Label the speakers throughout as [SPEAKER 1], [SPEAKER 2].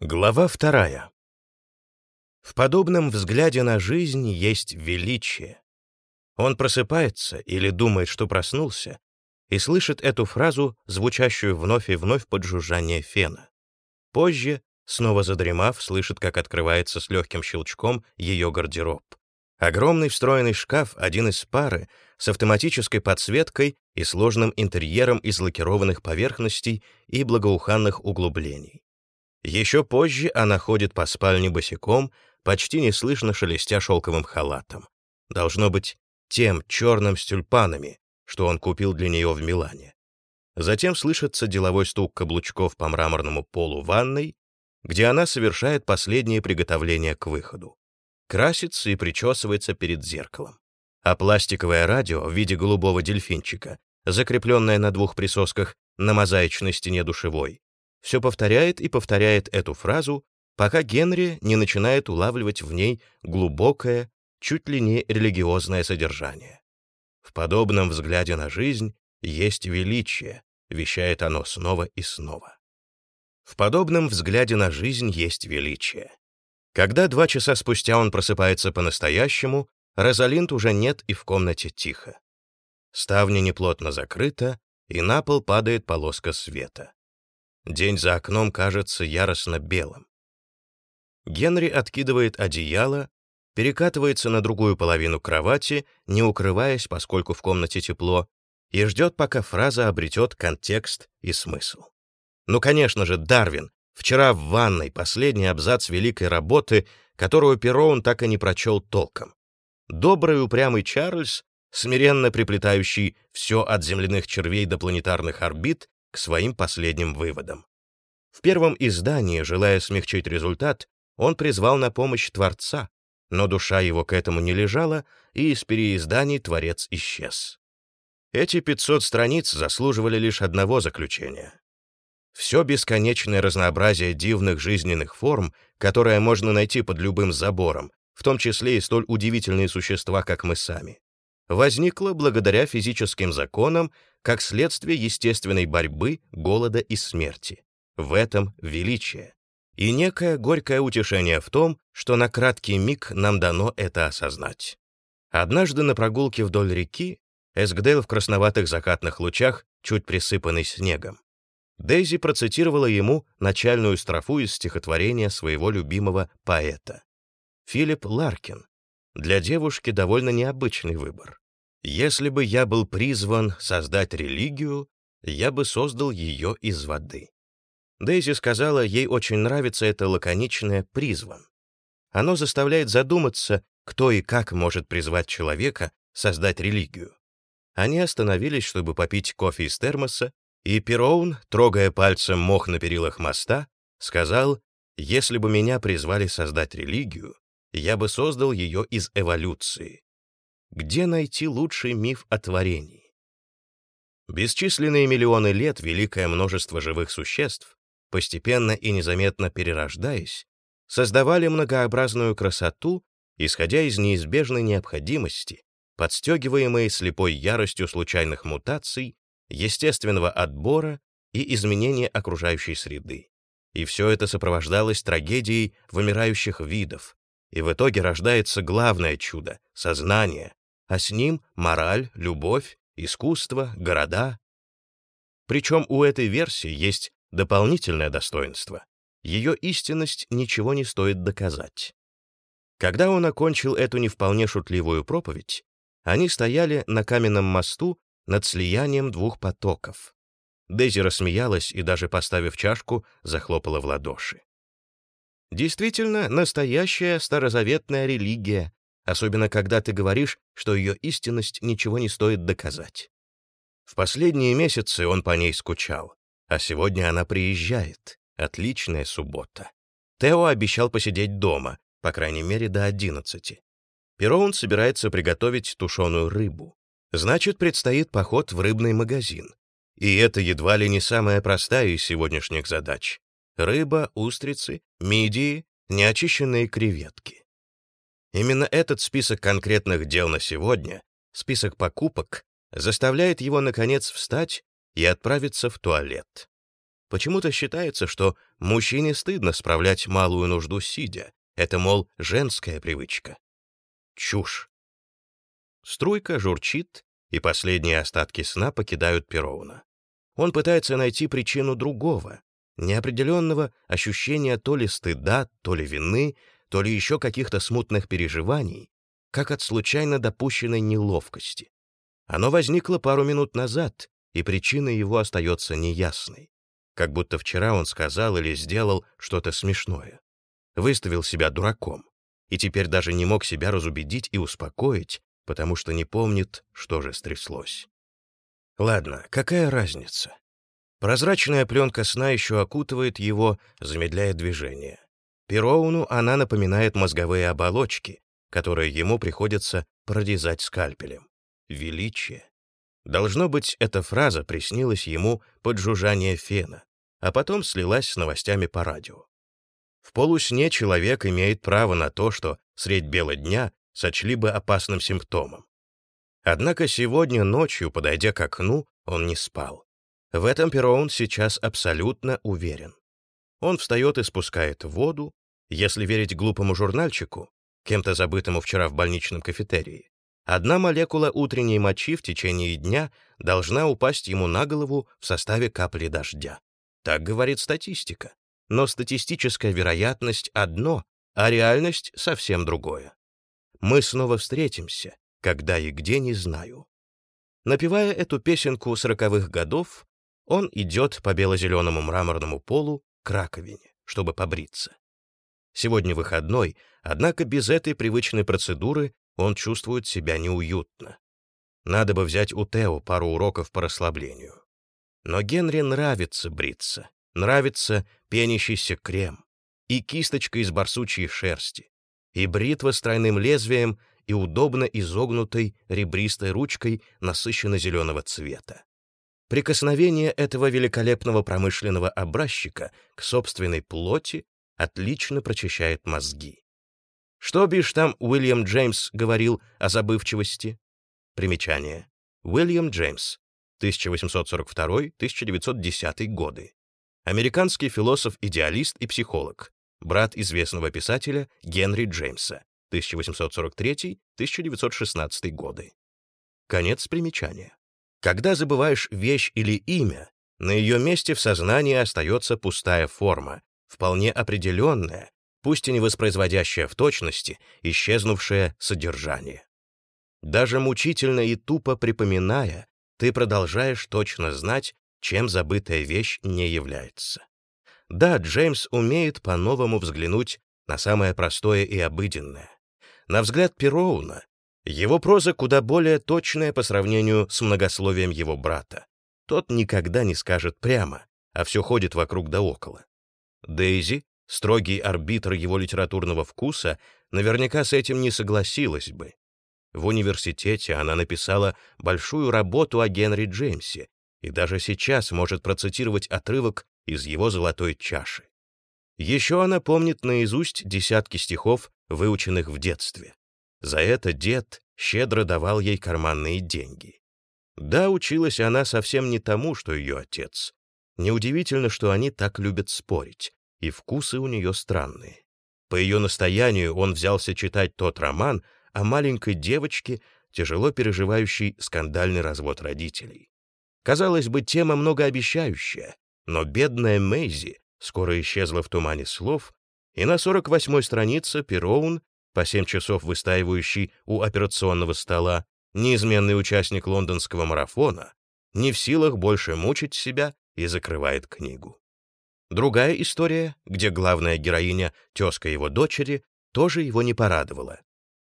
[SPEAKER 1] Глава вторая. В подобном взгляде на жизнь есть величие. Он просыпается или думает, что проснулся, и слышит эту фразу, звучащую вновь и вновь под жужжание фена. Позже, снова задремав, слышит, как открывается с легким щелчком ее гардероб. Огромный встроенный шкаф, один из пары, с автоматической подсветкой и сложным интерьером из лакированных поверхностей и благоуханных углублений. Еще позже она ходит по спальне босиком, почти неслышно шелестя шелковым халатом. Должно быть, тем черным с тюльпанами, что он купил для нее в Милане. Затем слышится деловой стук каблучков по мраморному полу ванной, где она совершает последние приготовления к выходу. Красится и причесывается перед зеркалом. А пластиковое радио в виде голубого дельфинчика, закрепленное на двух присосках на мозаичной стене душевой, все повторяет и повторяет эту фразу, пока Генри не начинает улавливать в ней глубокое, чуть ли не религиозное содержание. В подобном взгляде на жизнь есть величие, вещает оно снова и снова. В подобном взгляде на жизнь есть величие. Когда два часа спустя он просыпается по-настоящему, Розалинд уже нет и в комнате тихо. Ставня неплотно закрыта, и на пол падает полоска света. День за окном кажется яростно белым. Генри откидывает одеяло, перекатывается на другую половину кровати, не укрываясь, поскольку в комнате тепло, и ждет, пока фраза обретет контекст и смысл. Ну, конечно же, Дарвин, вчера в ванной последний абзац великой работы, которую Перроун так и не прочел толком. Добрый упрямый Чарльз, смиренно приплетающий все от земляных червей до планетарных орбит, к своим последним выводам. В первом издании, желая смягчить результат, он призвал на помощь Творца, но душа его к этому не лежала, и из переизданий Творец исчез. Эти 500 страниц заслуживали лишь одного заключения. Все бесконечное разнообразие дивных жизненных форм, которое можно найти под любым забором, в том числе и столь удивительные существа, как мы сами, возникло благодаря физическим законам как следствие естественной борьбы, голода и смерти. В этом величие. И некое горькое утешение в том, что на краткий миг нам дано это осознать. Однажды на прогулке вдоль реки Эскдейл в красноватых закатных лучах, чуть присыпанный снегом. Дейзи процитировала ему начальную строфу из стихотворения своего любимого поэта. Филипп Ларкин. Для девушки довольно необычный выбор. Если бы я был призван создать религию, я бы создал ее из воды. Дейзи сказала, ей очень нравится это лаконичное «призван». Оно заставляет задуматься, кто и как может призвать человека создать религию. Они остановились, чтобы попить кофе из термоса, и Пероун, трогая пальцем мох на перилах моста, сказал, «Если бы меня призвали создать религию, я бы создал ее из эволюции. Где найти лучший миф о творении? Бесчисленные миллионы лет великое множество живых существ, постепенно и незаметно перерождаясь, создавали многообразную красоту, исходя из неизбежной необходимости, подстегиваемой слепой яростью случайных мутаций, естественного отбора и изменения окружающей среды. И все это сопровождалось трагедией вымирающих видов, и в итоге рождается главное чудо — сознание, а с ним мораль, любовь, искусство, города. Причем у этой версии есть дополнительное достоинство. Ее истинность ничего не стоит доказать. Когда он окончил эту не вполне шутливую проповедь, они стояли на каменном мосту над слиянием двух потоков. Дейзи рассмеялась и, даже поставив чашку, захлопала в ладоши. Действительно, настоящая старозаветная религия, особенно когда ты говоришь, что ее истинность ничего не стоит доказать. В последние месяцы он по ней скучал, а сегодня она приезжает. Отличная суббота. Тео обещал посидеть дома, по крайней мере, до одиннадцати. Пероун собирается приготовить тушеную рыбу. Значит, предстоит поход в рыбный магазин. И это едва ли не самая простая из сегодняшних задач. Рыба, устрицы, мидии, неочищенные креветки. Именно этот список конкретных дел на сегодня, список покупок, заставляет его, наконец, встать и отправиться в туалет. Почему-то считается, что мужчине стыдно справлять малую нужду сидя. Это, мол, женская привычка. Чушь. Струйка журчит, и последние остатки сна покидают Пероуна. Он пытается найти причину другого, неопределенного ощущения то ли стыда, то ли вины, то ли еще каких-то смутных переживаний, как от случайно допущенной неловкости. Оно возникло пару минут назад, и причина его остается неясной. Как будто вчера он сказал или сделал что-то смешное. Выставил себя дураком. И теперь даже не мог себя разубедить и успокоить, потому что не помнит, что же стряслось. Ладно, какая разница? Прозрачная пленка сна еще окутывает его, замедляя движение. Пероуну она напоминает мозговые оболочки, которые ему приходится прорезать скальпелем. Величие. Должно быть, эта фраза приснилась ему под жужжание фена, а потом слилась с новостями по радио. В полусне человек имеет право на то, что средь бела дня сочли бы опасным симптомом. Однако сегодня ночью, подойдя к окну, он не спал. В этом Перроун сейчас абсолютно уверен. Он встает и спускает воду, если верить глупому журнальчику, кем-то забытому вчера в больничном кафетерии. Одна молекула утренней мочи в течение дня должна упасть ему на голову в составе капли дождя. Так говорит статистика. Но статистическая вероятность одно, а реальность совсем другое. Мы снова встретимся, когда и где не знаю. Напевая эту песенку сороковых годов, он идет по бело-зеленому мраморному полу к раковине, чтобы побриться. Сегодня выходной, однако без этой привычной процедуры он чувствует себя неуютно. Надо бы взять у Тео пару уроков по расслаблению. Но Генри нравится бриться, нравится пенящийся крем, и кисточка из барсучьей шерсти, и бритва с тройным лезвием, и удобно изогнутой ребристой ручкой насыщенно-зеленого цвета. Прикосновение этого великолепного промышленного образчика к собственной плоти отлично прочищает мозги. Что бишь там Уильям Джеймс говорил о забывчивости? Примечание. Уильям Джеймс, 1842-1910 годы. Американский философ-идеалист и психолог, брат известного писателя Генри Джеймса, 1843-1916 годы. Конец примечания. Когда забываешь вещь или имя, на ее месте в сознании остается пустая форма, вполне определенная, пусть и не воспроизводящая в точности исчезнувшее содержание. Даже мучительно и тупо припоминая, ты продолжаешь точно знать, чем забытая вещь не является. Да, Джеймс умеет по-новому взглянуть на самое простое и обыденное. На взгляд Пероуна, его проза куда более точная по сравнению с многословием его брата. Тот никогда не скажет прямо, а все ходит вокруг да около. Дейзи, строгий арбитр его литературного вкуса, наверняка с этим не согласилась бы. В университете она написала большую работу о Генри Джеймсе и даже сейчас может процитировать отрывок из его золотой чаши. Еще она помнит наизусть десятки стихов, выученных в детстве. За это дед щедро давал ей карманные деньги. Да, училась она совсем не тому, что ее отец. Неудивительно, что они так любят спорить, и вкусы у нее странные. По ее настоянию он взялся читать тот роман о маленькой девочке, тяжело переживающей скандальный развод родителей. Казалось бы, тема многообещающая, но бедная Мэйзи скоро исчезла в тумане слов, и на 48-й странице Пероун, по 7 часов выстаивающий у операционного стола, неизменный участник лондонского марафона, не в силах больше мучить себя и закрывает книгу. Другая история, где главная героиня, тезка его дочери, тоже его не порадовала.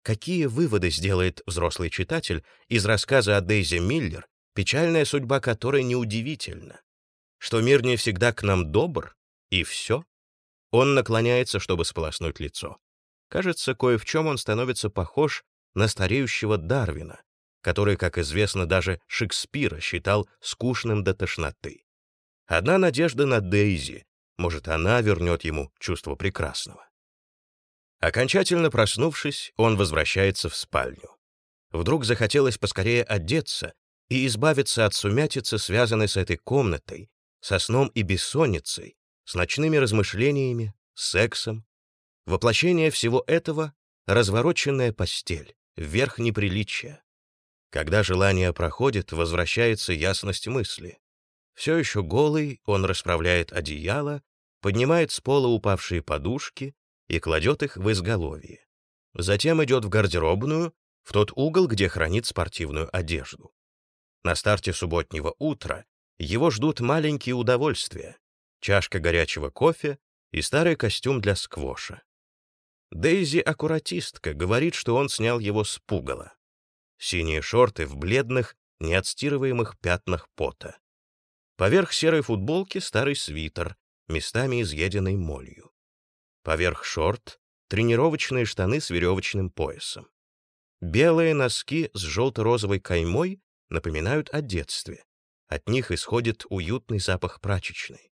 [SPEAKER 1] Какие выводы сделает взрослый читатель из рассказа о Дейзи Миллер, печальная судьба которой неудивительна? Что мир не всегда к нам добр, и все? Он наклоняется, чтобы сполоснуть лицо. Кажется, кое в чем он становится похож на стареющего Дарвина, который, как известно, даже Шекспира считал скучным до тошноты. Одна надежда на Дейзи, может, она вернет ему чувство прекрасного. Окончательно проснувшись, он возвращается в спальню. Вдруг захотелось поскорее одеться и избавиться от сумятицы, связанной с этой комнатой, со сном и бессонницей, с ночными размышлениями, сексом. Воплощение всего этого — развороченная постель, верх неприличия. Когда желание проходит, возвращается ясность мысли. Все еще голый, он расправляет одеяло, поднимает с пола упавшие подушки и кладет их в изголовье. Затем идет в гардеробную, в тот угол, где хранит спортивную одежду. На старте субботнего утра его ждут маленькие удовольствия, чашка горячего кофе и старый костюм для сквоша. Дейзи, аккуратистка, говорит, что он снял его с пугала. Синие шорты в бледных, неотстирываемых пятнах пота. Поверх серой футболки старый свитер, местами изъеденный молью. Поверх шорт — тренировочные штаны с веревочным поясом. Белые носки с желто-розовой каймой напоминают о детстве. От них исходит уютный запах прачечной.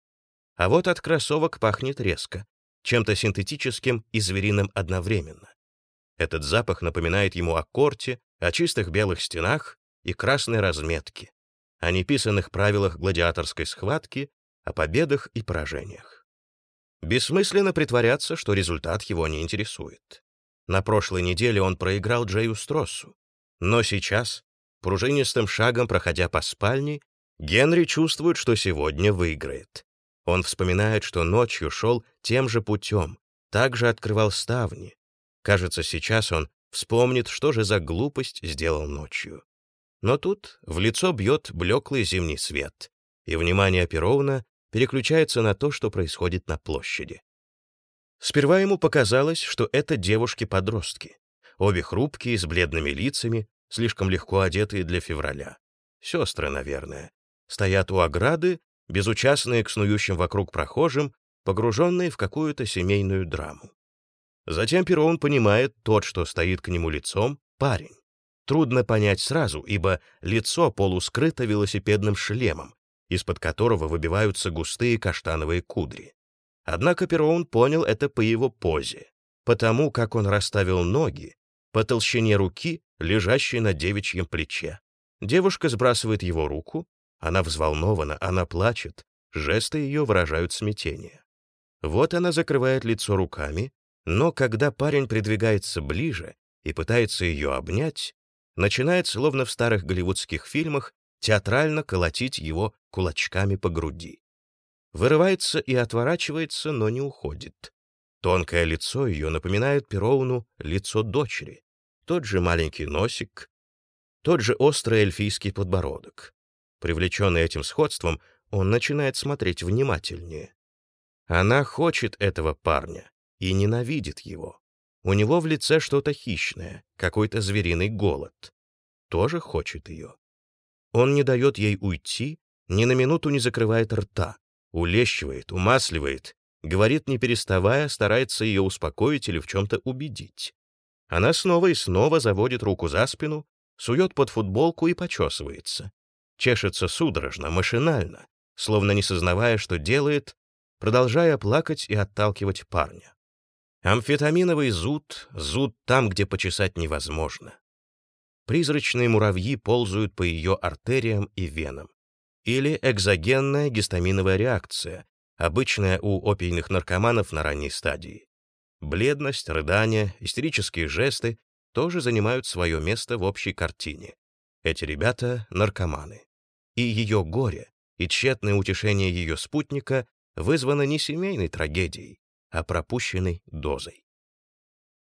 [SPEAKER 1] А вот от кроссовок пахнет резко, чем-то синтетическим и звериным одновременно. Этот запах напоминает ему о корте, о чистых белых стенах и красной разметке, о неписанных правилах гладиаторской схватки, о победах и поражениях. Бессмысленно притворяться, что результат его не интересует. На прошлой неделе он проиграл Джею Строссу, но сейчас, пружинистым шагом проходя по спальне, Генри чувствует, что сегодня выиграет. Он вспоминает, что ночью шел тем же путем, также открывал ставни. Кажется, сейчас он вспомнит, что же за глупость сделал ночью. Но тут в лицо бьет блеклый зимний свет, и внимание Перовна переключается на то, что происходит на площади. Сперва ему показалось, что это девушки-подростки, обе хрупкие, с бледными лицами, слишком легко одетые для февраля. Сестры, наверное. Стоят у ограды безучастные к снующим вокруг прохожим, погруженные в какую-то семейную драму. Затем Перон понимает тот, что стоит к нему лицом, парень. Трудно понять сразу, ибо лицо полускрыто велосипедным шлемом, из-под которого выбиваются густые каштановые кудри. Однако Перон понял это по его позе, потому как он расставил ноги, по толщине руки, лежащей на девичьем плече. Девушка сбрасывает его руку, она взволнована, она плачет, жесты ее выражают смятение. Вот она закрывает лицо руками, но когда парень придвигается ближе и пытается ее обнять, начинает, словно в старых голливудских фильмах, театрально колотить его кулачками по груди. Вырывается и отворачивается, но не уходит. Тонкое лицо ее напоминает Пероуну лицо дочери. Тот же маленький носик, тот же острый эльфийский подбородок. Привлеченный этим сходством, он начинает смотреть внимательнее. Она хочет этого парня и ненавидит его. У него в лице что-то хищное, какой-то звериный голод. Тоже хочет ее. Он не дает ей уйти, ни на минуту не закрывает рта, улещивает, умасливает, говорит не переставая, старается ее успокоить или в чем-то убедить. Она снова и снова заводит руку за спину, сует под футболку и почесывается чешется судорожно, машинально, словно не сознавая, что делает, продолжая плакать и отталкивать парня. Амфетаминовый зуд, зуд там, где почесать невозможно. Призрачные муравьи ползают по ее артериям и венам. Или экзогенная гистаминовая реакция, обычная у опийных наркоманов на ранней стадии. Бледность, рыдания, истерические жесты тоже занимают свое место в общей картине. Эти ребята — наркоманы. И ее горе, и тщетное утешение ее спутника вызвано не семейной трагедией, а пропущенной дозой.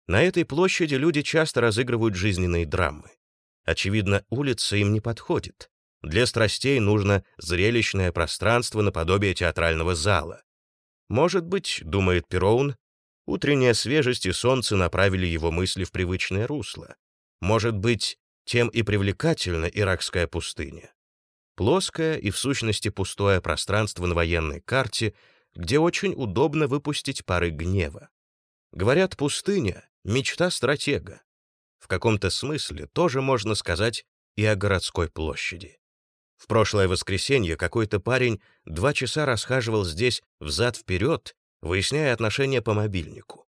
[SPEAKER 1] На этой площади люди часто разыгрывают жизненные драмы. Очевидно, улица им не подходит. Для страстей нужно зрелищное пространство наподобие театрального зала. Может быть, думает Пероун, утренняя свежесть и солнце направили его мысли в привычное русло. Может быть, тем и привлекательна иракская пустыня. Плоское и в сущности пустое пространство на военной карте, где очень удобно выпустить пары гнева. Говорят, пустыня — мечта стратега. В каком-то смысле тоже можно сказать и о городской площади. В прошлое воскресенье какой-то парень два часа расхаживал здесь взад-вперед, выясняя отношения по мобильнику.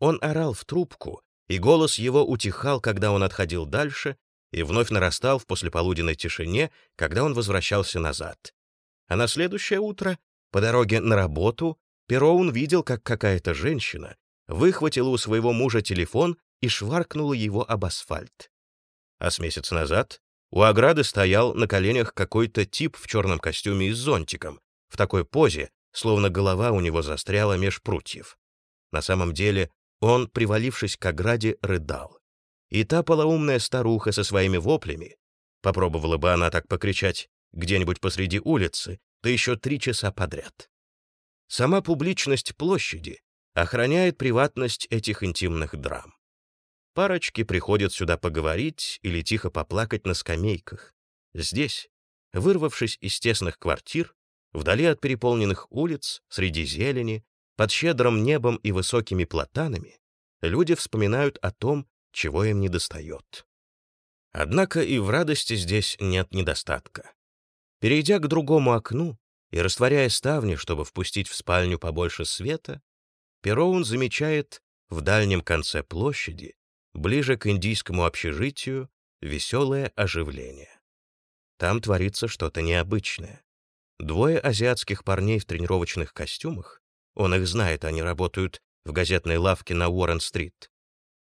[SPEAKER 1] Он орал в трубку, и голос его утихал, когда он отходил дальше, и вновь нарастал в послеполуденной тишине, когда он возвращался назад. А на следующее утро, по дороге на работу, Пероун видел, как какая-то женщина выхватила у своего мужа телефон и шваркнула его об асфальт. А с месяц назад у ограды стоял на коленях какой-то тип в черном костюме и с зонтиком, в такой позе, словно голова у него застряла меж прутьев. На самом деле он, привалившись к ограде, рыдал. И та полоумная старуха со своими воплями, попробовала бы она так покричать где-нибудь посреди улицы, да еще три часа подряд. Сама публичность площади охраняет приватность этих интимных драм. Парочки приходят сюда поговорить или тихо поплакать на скамейках. Здесь, вырвавшись из тесных квартир, вдали от переполненных улиц, среди зелени, под щедрым небом и высокими платанами, люди вспоминают о том, чего им недостает. Однако и в радости здесь нет недостатка. Перейдя к другому окну и растворяя ставни, чтобы впустить в спальню побольше света, Пероун замечает в дальнем конце площади, ближе к индийскому общежитию, веселое оживление. Там творится что-то необычное. Двое азиатских парней в тренировочных костюмах, он их знает, они работают в газетной лавке на Уоррен-стрит,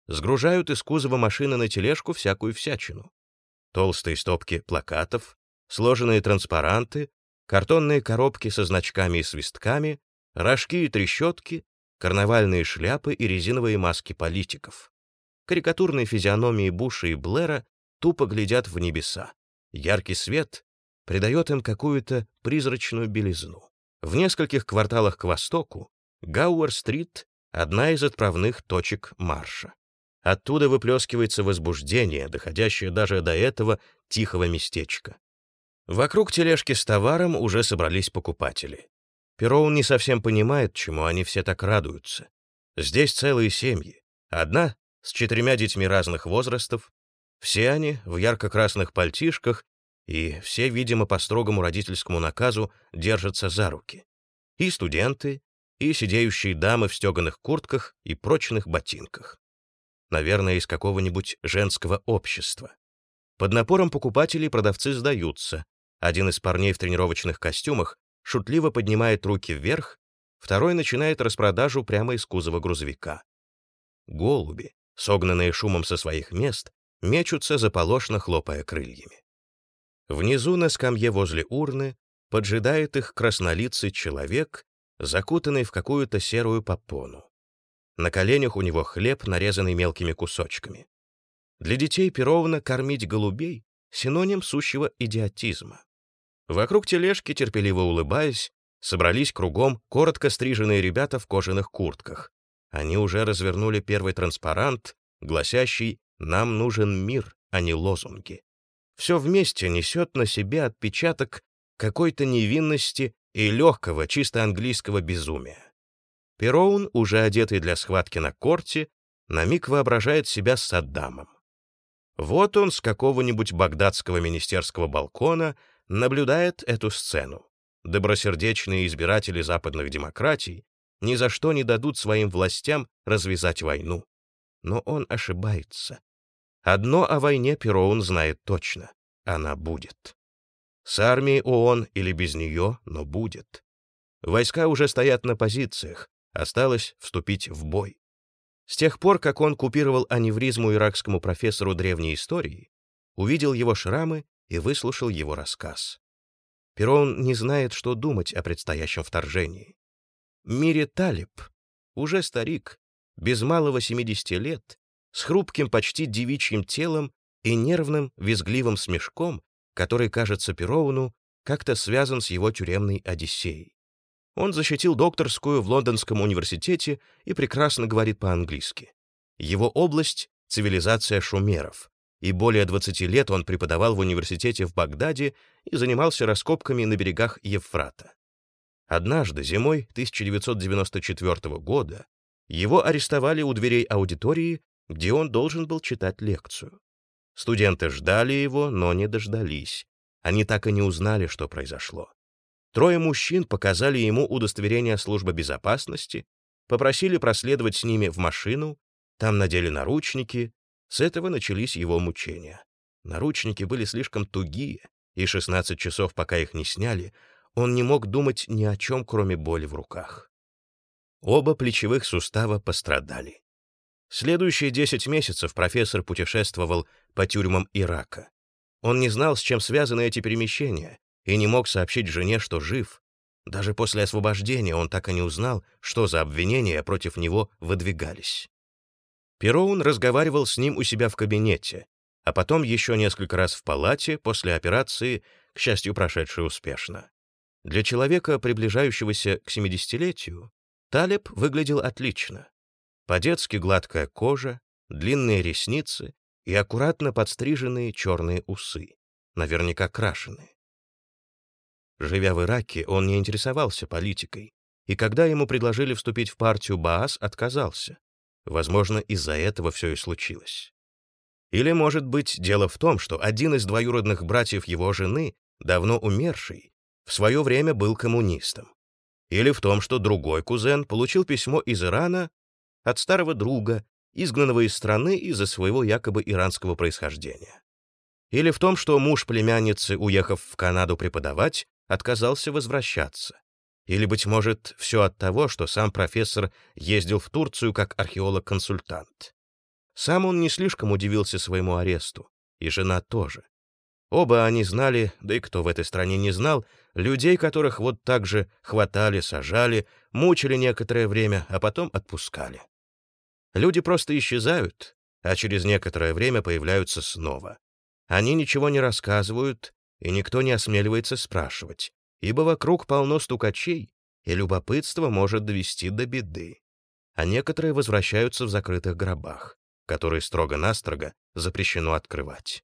[SPEAKER 1] сгружают из кузова машины на тележку всякую всячину. Толстые стопки плакатов, сложенные транспаранты, картонные коробки со значками и свистками, рожки и трещотки, карнавальные шляпы и резиновые маски политиков. Карикатурные физиономии Буша и Блэра тупо глядят в небеса. Яркий свет придает им какую-то призрачную белизну. В нескольких кварталах к востоку Гауэр-стрит — одна из отправных точек марша. Оттуда выплескивается возбуждение, доходящее даже до этого тихого местечка. Вокруг тележки с товаром уже собрались покупатели. Пероун не совсем понимает, чему они все так радуются. Здесь целые семьи. Одна с четырьмя детьми разных возрастов. Все они в ярко-красных пальтишках, и все, видимо, по строгому родительскому наказу держатся за руки. И студенты, и сидеющие дамы в стеганых куртках и прочных ботинках наверное, из какого-нибудь женского общества. Под напором покупателей продавцы сдаются. Один из парней в тренировочных костюмах шутливо поднимает руки вверх, второй начинает распродажу прямо из кузова грузовика. Голуби, согнанные шумом со своих мест, мечутся заполошно, хлопая крыльями. Внизу на скамье возле урны поджидает их краснолицый человек, закутанный в какую-то серую попону. На коленях у него хлеб, нарезанный мелкими кусочками. Для детей Перовна кормить голубей — синоним сущего идиотизма. Вокруг тележки, терпеливо улыбаясь, собрались кругом коротко стриженные ребята в кожаных куртках. Они уже развернули первый транспарант, гласящий «Нам нужен мир, а не лозунги». Все вместе несет на себе отпечаток какой-то невинности и легкого, чисто английского безумия. Пероун, уже одетый для схватки на корте, на миг воображает себя Саддамом. Вот он с какого-нибудь багдадского министерского балкона наблюдает эту сцену. Добросердечные избиратели западных демократий ни за что не дадут своим властям развязать войну. Но он ошибается. Одно о войне Пероун знает точно — она будет. С армией ООН или без нее, но будет. Войска уже стоят на позициях, Осталось вступить в бой. С тех пор, как он купировал аневризму иракскому профессору древней истории, увидел его шрамы и выслушал его рассказ. Перон не знает, что думать о предстоящем вторжении. Мире Талиб, уже старик, без малого 70 лет, с хрупким почти девичьим телом и нервным визгливым смешком, который, кажется Пероуну, как-то связан с его тюремной Одиссеей. Он защитил докторскую в Лондонском университете и прекрасно говорит по-английски. Его область — цивилизация шумеров, и более 20 лет он преподавал в университете в Багдаде и занимался раскопками на берегах Евфрата. Однажды, зимой 1994 года, его арестовали у дверей аудитории, где он должен был читать лекцию. Студенты ждали его, но не дождались. Они так и не узнали, что произошло. Трое мужчин показали ему удостоверение службы безопасности, попросили проследовать с ними в машину, там надели наручники. С этого начались его мучения. Наручники были слишком тугие, и 16 часов, пока их не сняли, он не мог думать ни о чем, кроме боли в руках. Оба плечевых сустава пострадали. Следующие 10 месяцев профессор путешествовал по тюрьмам Ирака. Он не знал, с чем связаны эти перемещения, и не мог сообщить жене, что жив. Даже после освобождения он так и не узнал, что за обвинения против него выдвигались. Пероун разговаривал с ним у себя в кабинете, а потом еще несколько раз в палате после операции, к счастью, прошедшей успешно. Для человека, приближающегося к 70-летию, Талеб выглядел отлично. По-детски гладкая кожа, длинные ресницы и аккуратно подстриженные черные усы, наверняка крашеные. Живя в Ираке, он не интересовался политикой, и когда ему предложили вступить в партию Баас, отказался. Возможно, из-за этого все и случилось. Или, может быть, дело в том, что один из двоюродных братьев его жены, давно умерший, в свое время был коммунистом. Или в том, что другой кузен получил письмо из Ирана от старого друга, изгнанного из страны из-за своего якобы иранского происхождения. Или в том, что муж племянницы, уехав в Канаду преподавать, отказался возвращаться. Или, быть может, все от того, что сам профессор ездил в Турцию как археолог-консультант. Сам он не слишком удивился своему аресту, и жена тоже. Оба они знали, да и кто в этой стране не знал, людей, которых вот так же хватали, сажали, мучили некоторое время, а потом отпускали. Люди просто исчезают, а через некоторое время появляются снова. Они ничего не рассказывают, и никто не осмеливается спрашивать, ибо вокруг полно стукачей, и любопытство может довести до беды. А некоторые возвращаются в закрытых гробах, которые строго-настрого запрещено открывать.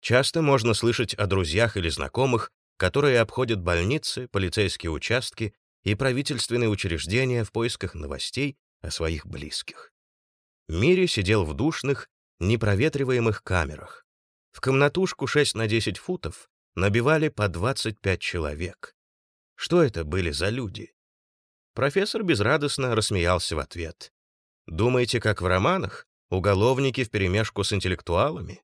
[SPEAKER 1] Часто можно слышать о друзьях или знакомых, которые обходят больницы, полицейские участки и правительственные учреждения в поисках новостей о своих близких. Мири сидел в душных, непроветриваемых камерах, в комнатушку 6 на 10 футов набивали по 25 человек. Что это были за люди? Профессор безрадостно рассмеялся в ответ. Думаете, как в романах? Уголовники вперемешку с интеллектуалами?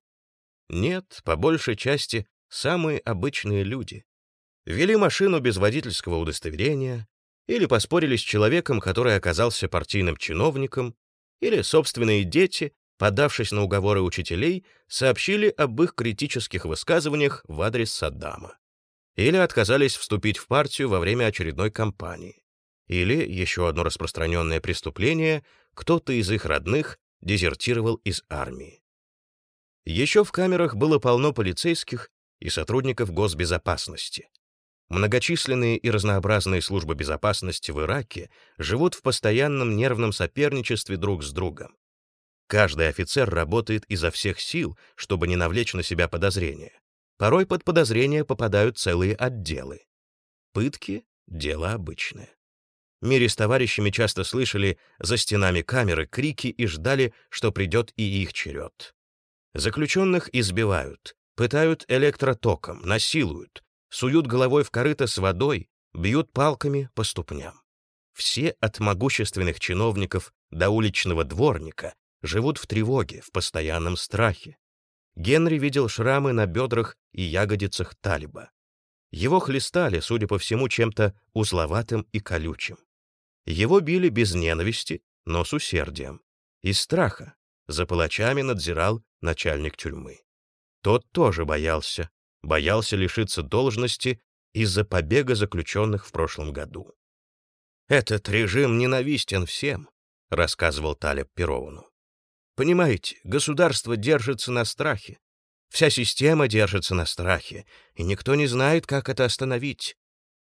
[SPEAKER 1] Нет, по большей части самые обычные люди. Вели машину без водительского удостоверения, или поспорили с человеком, который оказался партийным чиновником, или собственные дети подавшись на уговоры учителей, сообщили об их критических высказываниях в адрес Саддама. Или отказались вступить в партию во время очередной кампании. Или, еще одно распространенное преступление, кто-то из их родных дезертировал из армии. Еще в камерах было полно полицейских и сотрудников госбезопасности. Многочисленные и разнообразные службы безопасности в Ираке живут в постоянном нервном соперничестве друг с другом. Каждый офицер работает изо всех сил, чтобы не навлечь на себя подозрения. Порой под подозрения попадают целые отделы. Пытки — дело обычное. Мире с товарищами часто слышали за стенами камеры крики и ждали, что придет и их черед. Заключенных избивают, пытают электротоком, насилуют, суют головой в корыто с водой, бьют палками по ступням. Все от могущественных чиновников до уличного дворника живут в тревоге, в постоянном страхе. Генри видел шрамы на бедрах и ягодицах Талиба. Его хлестали, судя по всему, чем-то узловатым и колючим. Его били без ненависти, но с усердием. Из страха. За палачами надзирал начальник тюрьмы. Тот тоже боялся. Боялся лишиться должности из-за побега заключенных в прошлом году. «Этот режим ненавистен всем», — рассказывал Талеб Перовну. Понимаете, государство держится на страхе. Вся система держится на страхе, и никто не знает, как это остановить.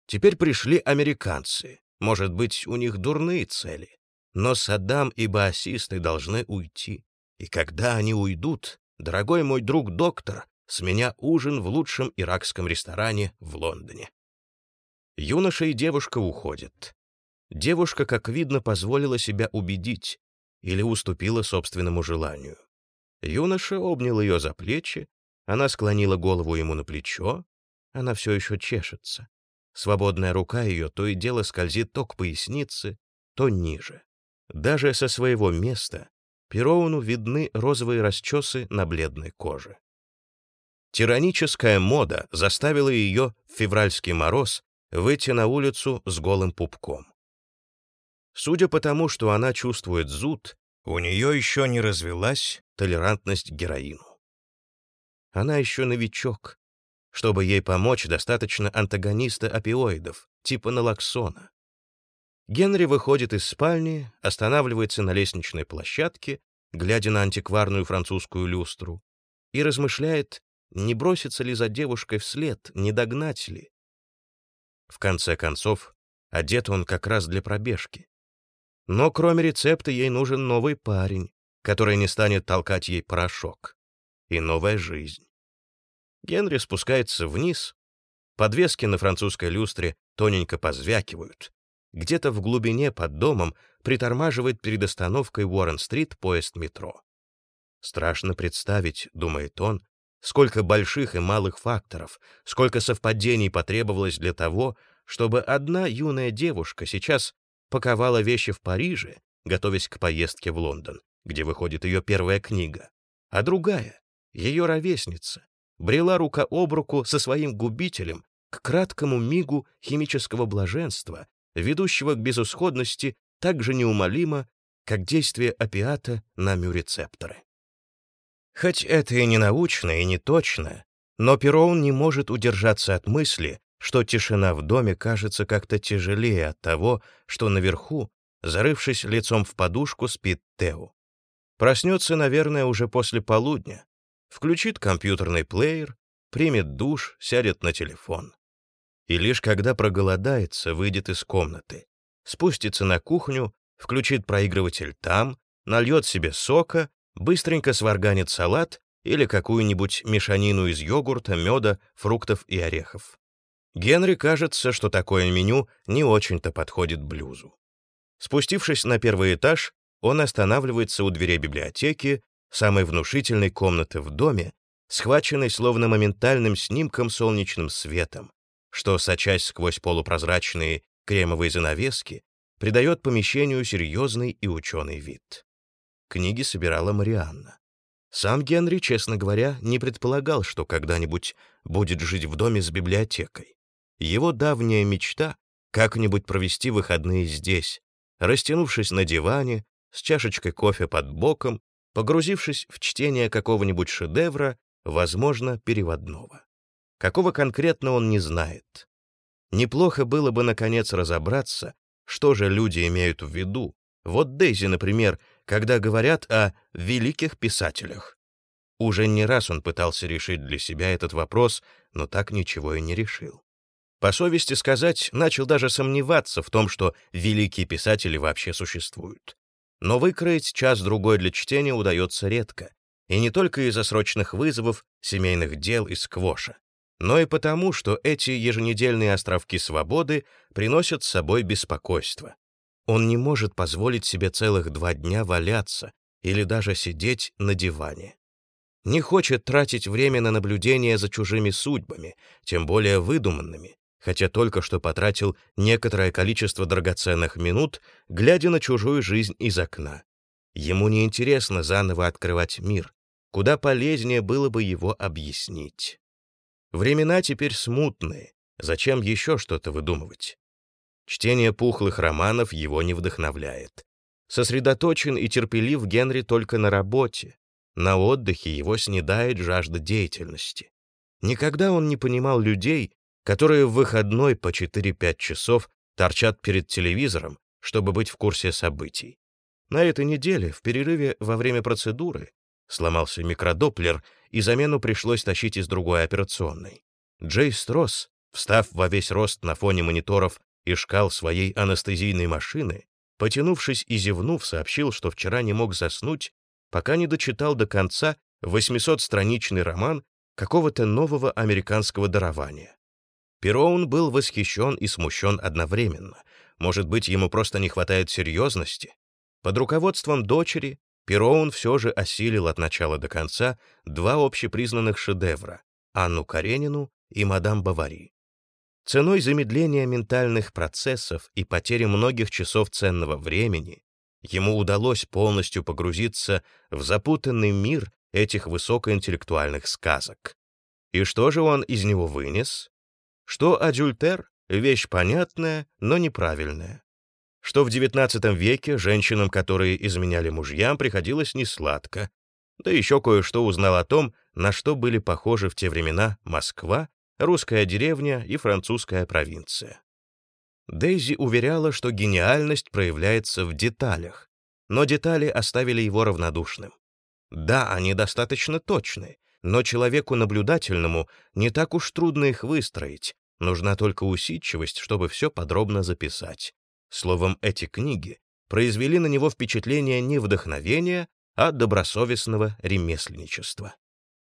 [SPEAKER 1] Теперь пришли американцы. Может быть, у них дурные цели. Но Саддам и баасисты должны уйти. И когда они уйдут, дорогой мой друг доктор, с меня ужин в лучшем иракском ресторане в Лондоне. Юноша и девушка уходят. Девушка, как видно, позволила себя убедить или уступила собственному желанию. Юноша обнял ее за плечи, она склонила голову ему на плечо, она все еще чешется. Свободная рука ее то и дело скользит то к пояснице, то ниже. Даже со своего места Пероуну видны розовые расчесы на бледной коже. Тираническая мода заставила ее в февральский мороз выйти на улицу с голым пупком. Судя по тому, что она чувствует зуд, у нее еще не развелась толерантность к героину. Она еще новичок. Чтобы ей помочь, достаточно антагониста опиоидов, типа налоксона. Генри выходит из спальни, останавливается на лестничной площадке, глядя на антикварную французскую люстру, и размышляет, не бросится ли за девушкой вслед, не догнать ли. В конце концов, одет он как раз для пробежки. Но кроме рецепта ей нужен новый парень, который не станет толкать ей порошок. И новая жизнь. Генри спускается вниз. Подвески на французской люстре тоненько позвякивают. Где-то в глубине под домом притормаживает перед остановкой Уоррен-стрит поезд метро. Страшно представить, думает он, сколько больших и малых факторов, сколько совпадений потребовалось для того, чтобы одна юная девушка сейчас паковала вещи в Париже, готовясь к поездке в Лондон, где выходит ее первая книга, а другая, ее ровесница, брела рука об руку со своим губителем к краткому мигу химического блаженства, ведущего к безысходности так же неумолимо, как действие опиата на мюрецепторы. Хоть это и не научно, и не точно, но Пероун не может удержаться от мысли, что тишина в доме кажется как-то тяжелее от того, что наверху, зарывшись лицом в подушку, спит Тео. Проснется, наверное, уже после полудня, включит компьютерный плеер, примет душ, сядет на телефон. И лишь когда проголодается, выйдет из комнаты, спустится на кухню, включит проигрыватель там, нальет себе сока, быстренько сварганит салат или какую-нибудь мешанину из йогурта, меда, фруктов и орехов. Генри кажется, что такое меню не очень-то подходит блюзу. Спустившись на первый этаж, он останавливается у дверей библиотеки, самой внушительной комнаты в доме, схваченной словно моментальным снимком солнечным светом, что, сочась сквозь полупрозрачные кремовые занавески, придает помещению серьезный и ученый вид. Книги собирала Марианна. Сам Генри, честно говоря, не предполагал, что когда-нибудь будет жить в доме с библиотекой. Его давняя мечта — как-нибудь провести выходные здесь, растянувшись на диване, с чашечкой кофе под боком, погрузившись в чтение какого-нибудь шедевра, возможно, переводного. Какого конкретно он не знает. Неплохо было бы, наконец, разобраться, что же люди имеют в виду. Вот Дейзи, например, когда говорят о великих писателях. Уже не раз он пытался решить для себя этот вопрос, но так ничего и не решил. По совести сказать, начал даже сомневаться в том, что великие писатели вообще существуют. Но выкроить час-другой для чтения удается редко, и не только из-за срочных вызовов, семейных дел и сквоша, но и потому, что эти еженедельные островки свободы приносят с собой беспокойство. Он не может позволить себе целых два дня валяться или даже сидеть на диване. Не хочет тратить время на наблюдение за чужими судьбами, тем более выдуманными, хотя только что потратил некоторое количество драгоценных минут, глядя на чужую жизнь из окна. Ему неинтересно заново открывать мир, куда полезнее было бы его объяснить. Времена теперь смутные, зачем еще что-то выдумывать? Чтение пухлых романов его не вдохновляет. Сосредоточен и терпелив Генри только на работе. На отдыхе его снедает жажда деятельности. Никогда он не понимал людей, которые в выходной по 4-5 часов торчат перед телевизором, чтобы быть в курсе событий. На этой неделе, в перерыве во время процедуры, сломался микродоплер, и замену пришлось тащить из другой операционной. Джей Стросс, встав во весь рост на фоне мониторов и шкал своей анестезийной машины, потянувшись и зевнув, сообщил, что вчера не мог заснуть, пока не дочитал до конца 800-страничный роман какого-то нового американского дарования. Пероун был восхищен и смущен одновременно. Может быть, ему просто не хватает серьезности? Под руководством дочери Пероун все же осилил от начала до конца два общепризнанных шедевра — Анну Каренину и мадам Бавари. Ценой замедления ментальных процессов и потери многих часов ценного времени ему удалось полностью погрузиться в запутанный мир этих высокоинтеллектуальных сказок. И что же он из него вынес? Что адюльтер вещь понятная, но неправильная. Что в XIX веке женщинам, которые изменяли мужьям, приходилось несладко. Да еще кое-что узнал о том, на что были похожи в те времена Москва, русская деревня и французская провинция. Дейзи уверяла, что гениальность проявляется в деталях, но детали оставили его равнодушным. Да, они достаточно точны, но человеку наблюдательному не так уж трудно их выстроить, нужна только усидчивость, чтобы все подробно записать. Словом, эти книги произвели на него впечатление не вдохновения, а добросовестного ремесленничества.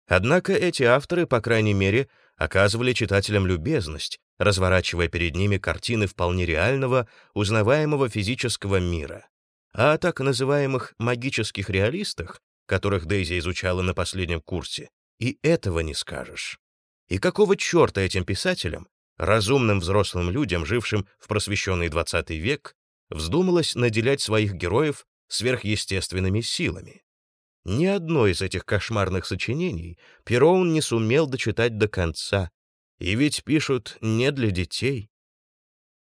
[SPEAKER 1] Однако эти авторы, по крайней мере, оказывали читателям любезность, разворачивая перед ними картины вполне реального, узнаваемого физического мира. А о так называемых магических реалистах, которых Дейзи изучала на последнем курсе, и этого не скажешь. И какого черта этим писателям, разумным взрослым людям, жившим в просвещенный XX век, вздумалось наделять своих героев сверхъестественными силами? Ни одно из этих кошмарных сочинений Пероун не сумел дочитать до конца, и ведь пишут не для детей.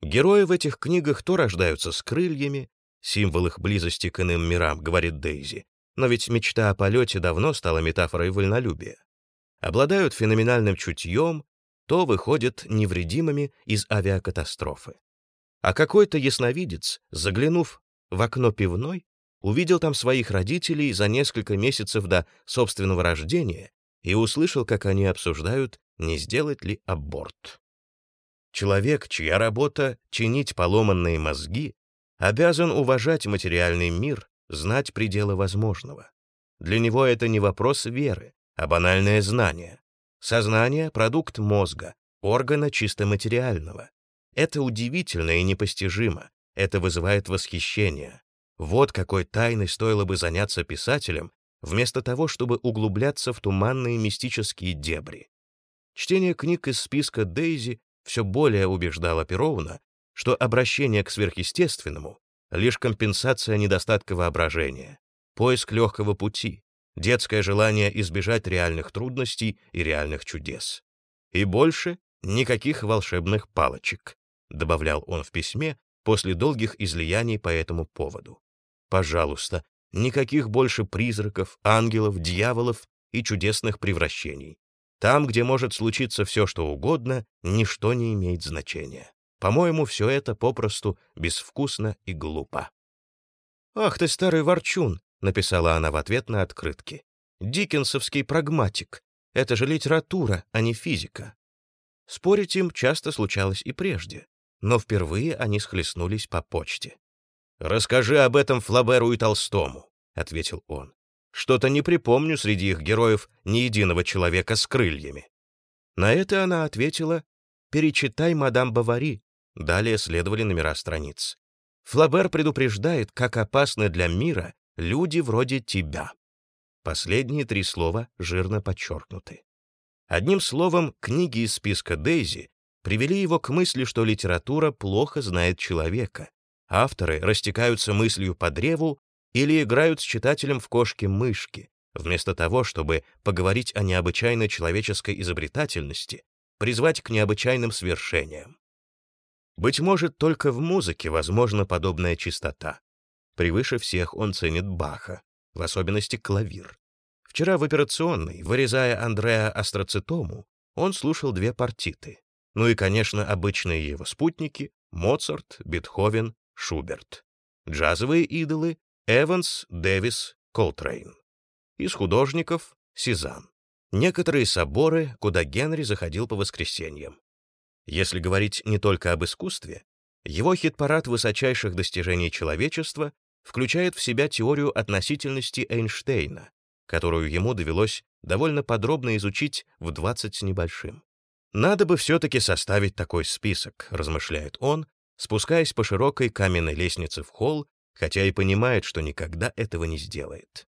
[SPEAKER 1] Герои в этих книгах то рождаются с крыльями, символ их близости к иным мирам, говорит Дейзи, но ведь мечта о полете давно стала метафорой вольнолюбия. Обладают феноменальным чутьем, то выходят невредимыми из авиакатастрофы. А какой-то ясновидец, заглянув в окно пивной, увидел там своих родителей за несколько месяцев до собственного рождения и услышал, как они обсуждают, не сделать ли аборт. Человек, чья работа — чинить поломанные мозги, обязан уважать материальный мир, знать пределы возможного. Для него это не вопрос веры, а банальное знание. Сознание — продукт мозга, органа чисто материального. Это удивительно и непостижимо, это вызывает восхищение. Вот какой тайной стоило бы заняться писателем, вместо того, чтобы углубляться в туманные мистические дебри. Чтение книг из списка Дейзи все более убеждало Перовна, что обращение к сверхъестественному — лишь компенсация недостатка воображения, поиск легкого пути, детское желание избежать реальных трудностей и реальных чудес. И больше никаких волшебных палочек, добавлял он в письме после долгих излияний по этому поводу. Пожалуйста, никаких больше призраков, ангелов, дьяволов и чудесных превращений. Там, где может случиться все, что угодно, ничто не имеет значения. По-моему, все это попросту безвкусно и глупо. «Ах ты, старый ворчун!» — написала она в ответ на открытки. «Диккенсовский прагматик. Это же литература, а не физика». Спорить им часто случалось и прежде, но впервые они схлестнулись по почте. «Расскажи об этом Флаберу и Толстому», — ответил он. «Что-то не припомню среди их героев ни единого человека с крыльями». На это она ответила «Перечитай мадам Бавари, Далее следовали номера страниц. Флабер предупреждает, как опасны для мира люди вроде тебя. Последние три слова жирно подчеркнуты. Одним словом, книги из списка Дейзи привели его к мысли, что литература плохо знает человека. Авторы растекаются мыслью по древу или играют с читателем в кошки-мышки, вместо того, чтобы поговорить о необычайной человеческой изобретательности, призвать к необычайным свершениям. Быть может, только в музыке возможна подобная чистота. Превыше всех он ценит Баха, в особенности клавир. Вчера в операционной, вырезая Андреа Астроцитому, он слушал две партиты. Ну и, конечно, обычные его спутники — Моцарт, Бетховен, Шуберт. Джазовые идолы — Эванс, Дэвис, Колтрейн. Из художников — Сезанн. Некоторые соборы, куда Генри заходил по воскресеньям. Если говорить не только об искусстве, его хит-парад высочайших достижений человечества включает в себя теорию относительности Эйнштейна, которую ему довелось довольно подробно изучить в 20 с небольшим. «Надо бы все-таки составить такой список», — размышляет он, спускаясь по широкой каменной лестнице в холл, хотя и понимает, что никогда этого не сделает.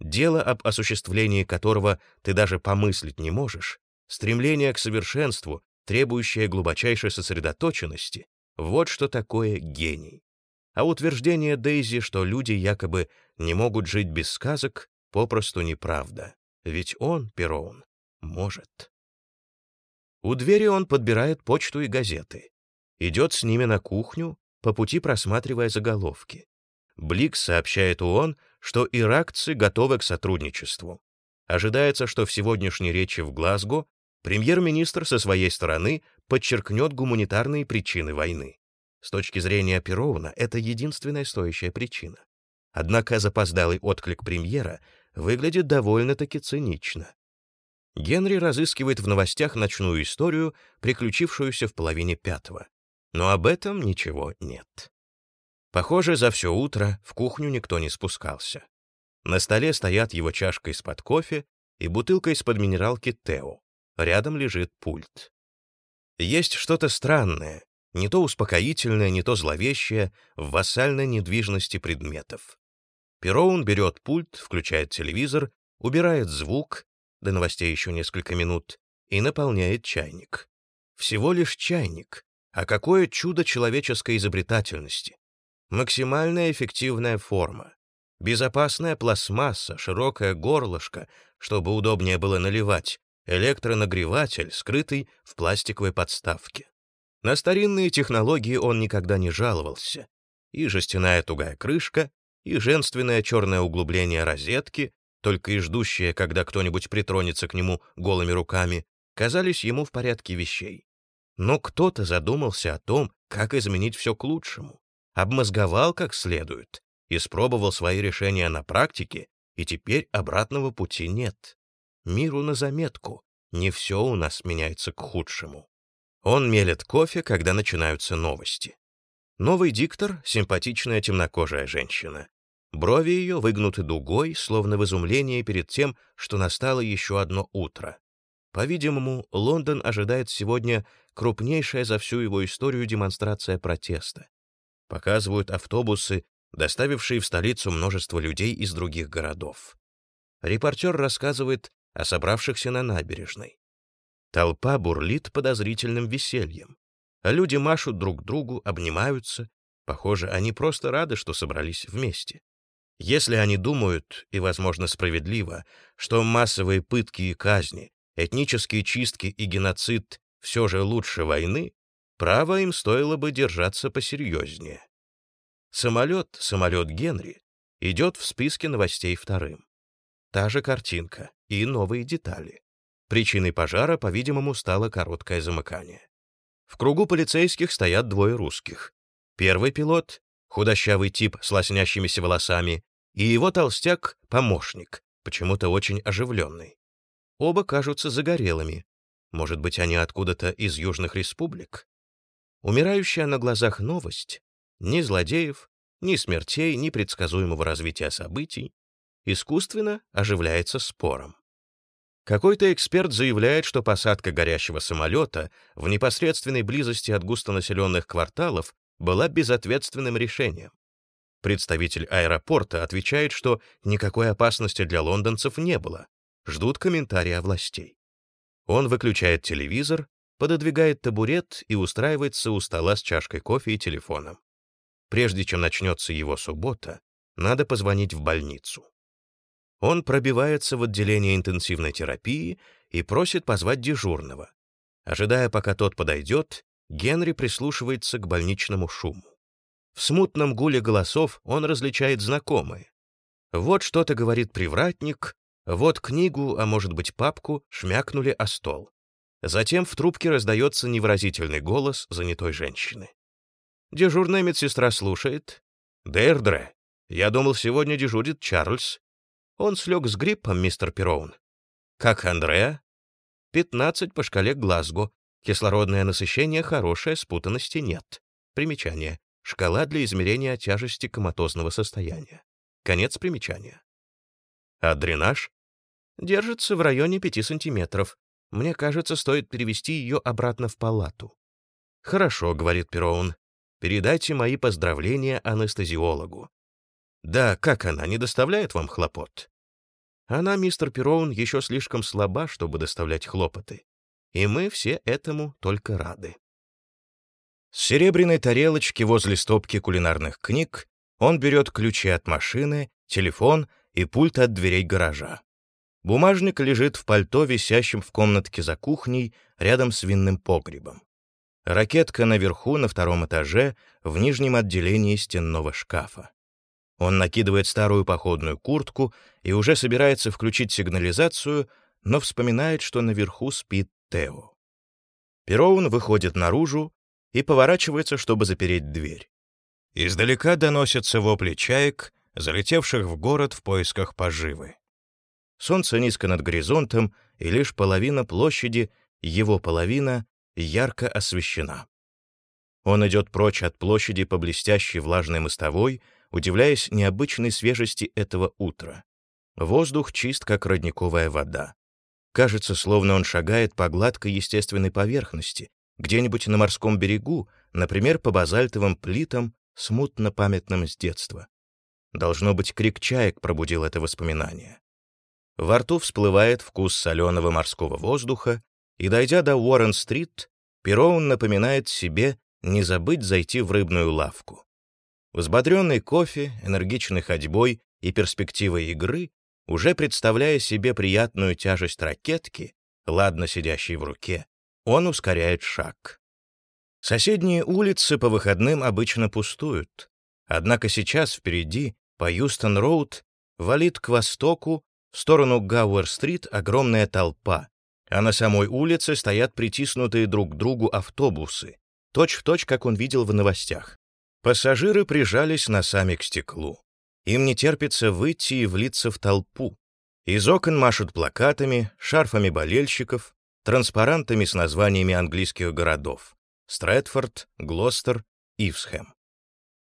[SPEAKER 1] Дело, об осуществлении которого ты даже помыслить не можешь, стремление к совершенству, требующее глубочайшей сосредоточенности, вот что такое гений. А утверждение Дейзи, что люди якобы не могут жить без сказок, попросту неправда. Ведь он, Пероун, может. У двери он подбирает почту и газеты. Идет с ними на кухню, по пути просматривая заголовки. Блик сообщает ООН, что иракцы готовы к сотрудничеству. Ожидается, что в сегодняшней речи в Глазго премьер-министр со своей стороны подчеркнет гуманитарные причины войны. С точки зрения Перовна, это единственная стоящая причина. Однако запоздалый отклик премьера выглядит довольно-таки цинично. Генри разыскивает в новостях ночную историю, приключившуюся в половине пятого. Но об этом ничего нет. Похоже, за все утро в кухню никто не спускался. На столе стоят его чашка из-под кофе и бутылка из-под минералки Тео. Рядом лежит пульт. Есть что-то странное, не то успокоительное, не то зловещее, в вассальной недвижности предметов. Пероун берет пульт, включает телевизор, убирает звук, до новостей еще несколько минут, и наполняет чайник. Всего лишь чайник, а какое чудо человеческой изобретательности! Максимальная эффективная форма, безопасная пластмасса, широкое горлышко, чтобы удобнее было наливать, электронагреватель, скрытый в пластиковой подставке. На старинные технологии он никогда не жаловался. И жестяная тугая крышка, и женственное черное углубление розетки, только и ждущее, когда кто-нибудь притронется к нему голыми руками, казались ему в порядке вещей. Но кто-то задумался о том, как изменить все к лучшему, обмозговал как следует, испробовал свои решения на практике, и теперь обратного пути нет. Миру на заметку, не все у нас меняется к худшему. Он мелет кофе, когда начинаются новости. Новый диктор — симпатичная темнокожая женщина. Брови ее выгнуты дугой, словно в изумлении перед тем, что настало еще одно утро. По-видимому, Лондон ожидает сегодня крупнейшая за всю его историю демонстрация протеста. Показывают автобусы, доставившие в столицу множество людей из других городов. Репортер рассказывает о собравшихся на набережной. Толпа бурлит подозрительным весельем. Люди машут друг другу, обнимаются. Похоже, они просто рады, что собрались вместе. Если они думают, и, возможно, справедливо, что массовые пытки и казни, этнические чистки и геноцид все же лучше войны, право им стоило бы держаться посерьезнее. Самолет, самолет Генри, идет в списке новостей вторым. Та же картинка и новые детали. Причиной пожара, по-видимому, стало короткое замыкание. В кругу полицейских стоят двое русских. Первый пилот — худощавый тип с лоснящимися волосами, и его толстяк — помощник, почему-то очень оживленный. Оба кажутся загорелыми. Может быть, они откуда-то из южных республик? Умирающая на глазах новость — ни злодеев, ни смертей, ни предсказуемого развития событий — искусственно оживляется спором. Какой-то эксперт заявляет, что посадка горящего самолета в непосредственной близости от густонаселенных кварталов была безответственным решением. Представитель аэропорта отвечает, что никакой опасности для лондонцев не было. Ждут комментария властей. Он выключает телевизор, пододвигает табурет и устраивается у стола с чашкой кофе и телефоном. Прежде чем начнется его суббота, надо позвонить в больницу. Он пробивается в отделение интенсивной терапии и просит позвать дежурного. Ожидая, пока тот подойдет, Генри прислушивается к больничному шуму. В смутном гуле голосов он различает знакомые. Вот что-то говорит привратник, вот книгу, а может быть папку, шмякнули о стол. Затем в трубке раздается невыразительный голос занятой женщины. Дежурная медсестра слушает. «Дердре, я думал, сегодня дежурит Чарльз. Он слег с гриппом, мистер Пероун. Как Андреа? Пятнадцать по шкале Глазго. Кислородное насыщение хорошее, спутанности нет. Примечание. Шкала для измерения тяжести коматозного состояния. Конец примечания. А дренаж? Держится в районе пяти сантиметров. Мне кажется, стоит перевести ее обратно в палату. «Хорошо», — говорит Пероун. «Передайте мои поздравления анестезиологу. Да, как она, не доставляет вам хлопот? Она, мистер Пероун, еще слишком слаба, чтобы доставлять хлопоты. И мы все этому только рады. С серебряной тарелочки возле стопки кулинарных книг он берет ключи от машины, телефон и пульт от дверей гаража. Бумажник лежит в пальто, висящем в комнатке за кухней, рядом с винным погребом. Ракетка наверху, на втором этаже, в нижнем отделении стенного шкафа. Он накидывает старую походную куртку и уже собирается включить сигнализацию, но вспоминает, что наверху спит Тео. Пероун выходит наружу и поворачивается, чтобы запереть дверь. Издалека доносятся вопли чаек, залетевших в город в поисках поживы. Солнце низко над горизонтом, и лишь половина площади, его половина, ярко освещена. Он идет прочь от площади по блестящей влажной мостовой, удивляясь необычной свежести этого утра. Воздух чист, как родниковая вода. Кажется, словно он шагает по гладкой естественной поверхности, где-нибудь на морском берегу, например, по базальтовым плитам, смутно памятным с детства. Должно быть, крик чаек пробудил это воспоминание. Во рту всплывает вкус соленого морского воздуха, и, дойдя до Уоррен-стрит, Пероун напоминает себе не забыть зайти в рыбную лавку. Взбодренный кофе, энергичной ходьбой и перспективой игры, уже представляя себе приятную тяжесть ракетки, ладно сидящей в руке, он ускоряет шаг. Соседние улицы по выходным обычно пустуют, однако сейчас впереди, по Юстон-Роуд, валит к востоку, в сторону Гауэр-стрит огромная толпа, а на самой улице стоят притиснутые друг к другу автобусы, точь-в-точь, точь, как он видел в новостях. Пассажиры прижались носами к стеклу. Им не терпится выйти и влиться в толпу. Из окон машут плакатами, шарфами болельщиков, транспарантами с названиями английских городов — Стрэдфорд, Глостер, Ивсхэм.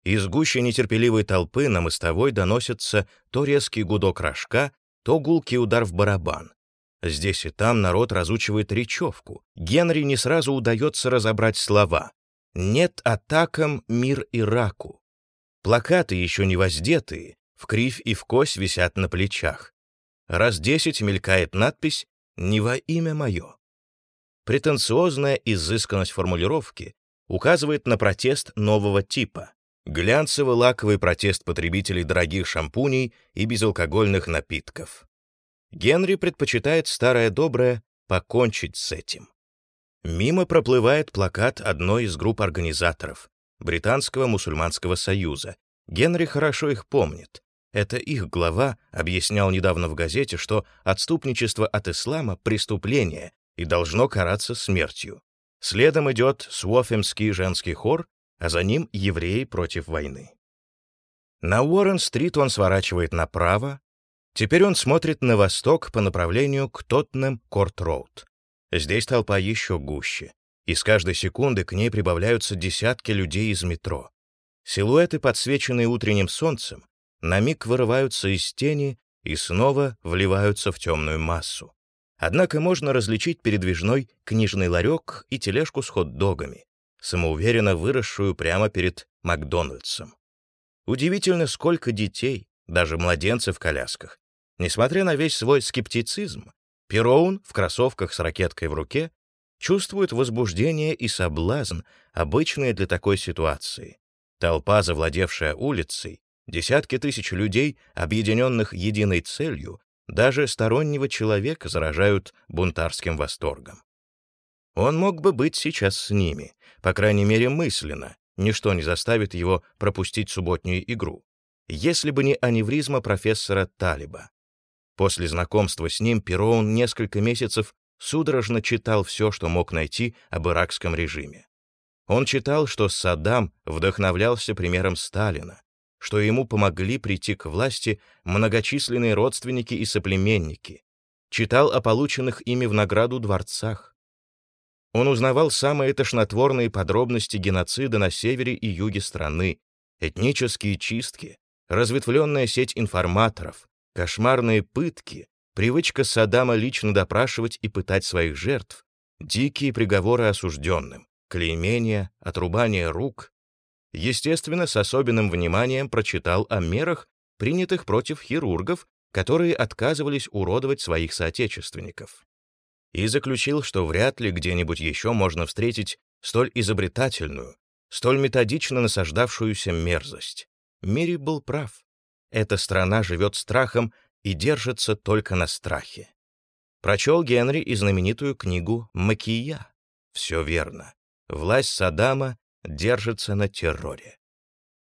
[SPEAKER 1] Из гуще нетерпеливой толпы на мостовой доносится то резкий гудок рожка, то гулкий удар в барабан. Здесь и там народ разучивает речевку. Генри не сразу удается разобрать слова. «Нет атакам мир Ираку». Плакаты, еще не воздетые, в кривь и в кось висят на плечах. Раз десять мелькает надпись «Не во имя мое». Претенциозная изысканность формулировки указывает на протест нового типа. Глянцевый лаковый протест потребителей дорогих шампуней и безалкогольных напитков. Генри предпочитает старое доброе покончить с этим. Мимо проплывает плакат одной из групп организаторов Британского мусульманского союза. Генри хорошо их помнит. Это их глава объяснял недавно в газете, что отступничество от ислама — преступление и должно караться смертью. Следом идет Суофемский женский хор, а за ним евреи против войны. На Уоррен-стрит он сворачивает направо, Теперь он смотрит на восток по направлению к Тотнем Корт-Роуд. Здесь толпа еще гуще, и с каждой секунды к ней прибавляются десятки людей из метро. Силуэты, подсвеченные утренним солнцем, на миг вырываются из тени и снова вливаются в темную массу. Однако можно различить передвижной книжный ларек и тележку с хот-догами, самоуверенно выросшую прямо перед Макдональдсом. Удивительно, сколько детей, даже младенцы в колясках. Несмотря на весь свой скептицизм, Пероун в кроссовках с ракеткой в руке чувствует возбуждение и соблазн, обычные для такой ситуации. Толпа, завладевшая улицей, десятки тысяч людей, объединенных единой целью, даже стороннего человека заражают бунтарским восторгом. Он мог бы быть сейчас с ними, по крайней мере мысленно, ничто не заставит его пропустить субботнюю игру если бы не аневризма профессора Талиба. После знакомства с ним Пероун несколько месяцев судорожно читал все, что мог найти об иракском режиме. Он читал, что Саддам вдохновлялся примером Сталина, что ему помогли прийти к власти многочисленные родственники и соплеменники, читал о полученных ими в награду дворцах. Он узнавал самые тошнотворные подробности геноцида на севере и юге страны, этнические чистки, разветвленная сеть информаторов, кошмарные пытки, привычка Саддама лично допрашивать и пытать своих жертв, дикие приговоры осужденным, клеймения, отрубание рук. Естественно, с особенным вниманием прочитал о мерах, принятых против хирургов, которые отказывались уродовать своих соотечественников. И заключил, что вряд ли где-нибудь еще можно встретить столь изобретательную, столь методично насаждавшуюся мерзость. Мири был прав. Эта страна живет страхом и держится только на страхе. Прочел Генри и знаменитую книгу «Макия». Все верно. власть Саддама держится на терроре.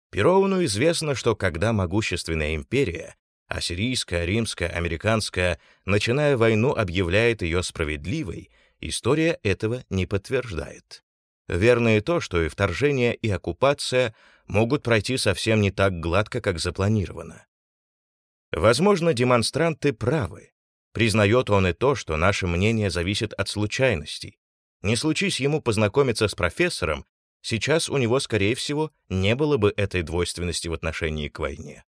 [SPEAKER 1] Перовну известно, что когда могущественная империя, ассирийская, римская, американская, начиная войну, объявляет ее справедливой, история этого не подтверждает. Верно и то, что и вторжение, и оккупация могут пройти совсем не так гладко, как запланировано. Возможно, демонстранты правы. Признает он и то, что наше мнение зависит от случайностей. Не случись ему познакомиться с профессором, сейчас у него, скорее всего, не было бы этой двойственности в отношении к войне.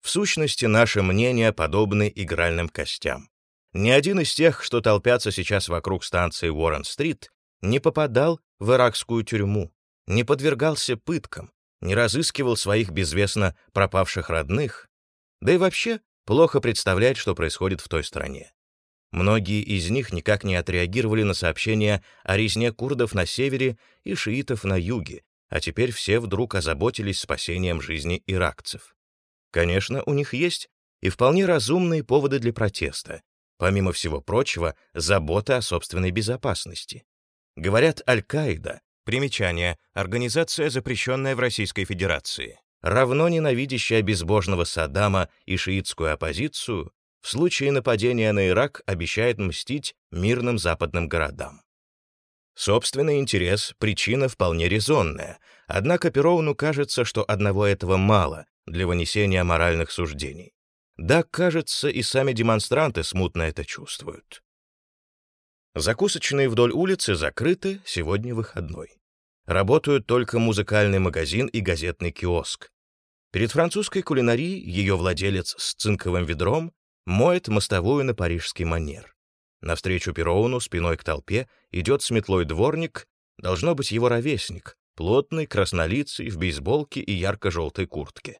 [SPEAKER 1] В сущности, наши мнения подобны игральным костям. Ни один из тех, что толпятся сейчас вокруг станции Уоррен-стрит, не попадал в иракскую тюрьму, не подвергался пыткам, не разыскивал своих безвестно пропавших родных, да и вообще плохо представляет, что происходит в той стране. Многие из них никак не отреагировали на сообщения о резне курдов на севере и шиитов на юге, а теперь все вдруг озаботились спасением жизни иракцев. Конечно, у них есть и вполне разумные поводы для протеста. Помимо всего прочего, забота о собственной безопасности. Говорят, Аль-Каида, примечание, организация, запрещенная в Российской Федерации, равно ненавидящая безбожного Саддама и шиитскую оппозицию, в случае нападения на Ирак обещает мстить мирным западным городам. Собственный интерес — причина вполне резонная, однако Перовну кажется, что одного этого мало для вынесения моральных суждений. Да, кажется, и сами демонстранты смутно это чувствуют. Закусочные вдоль улицы закрыты, сегодня выходной. Работают только музыкальный магазин и газетный киоск. Перед французской кулинарией ее владелец с цинковым ведром моет мостовую на парижский манер. Навстречу Пероуну спиной к толпе идет с метлой дворник, должно быть его ровесник, плотный, краснолицый, в бейсболке и ярко-желтой куртке.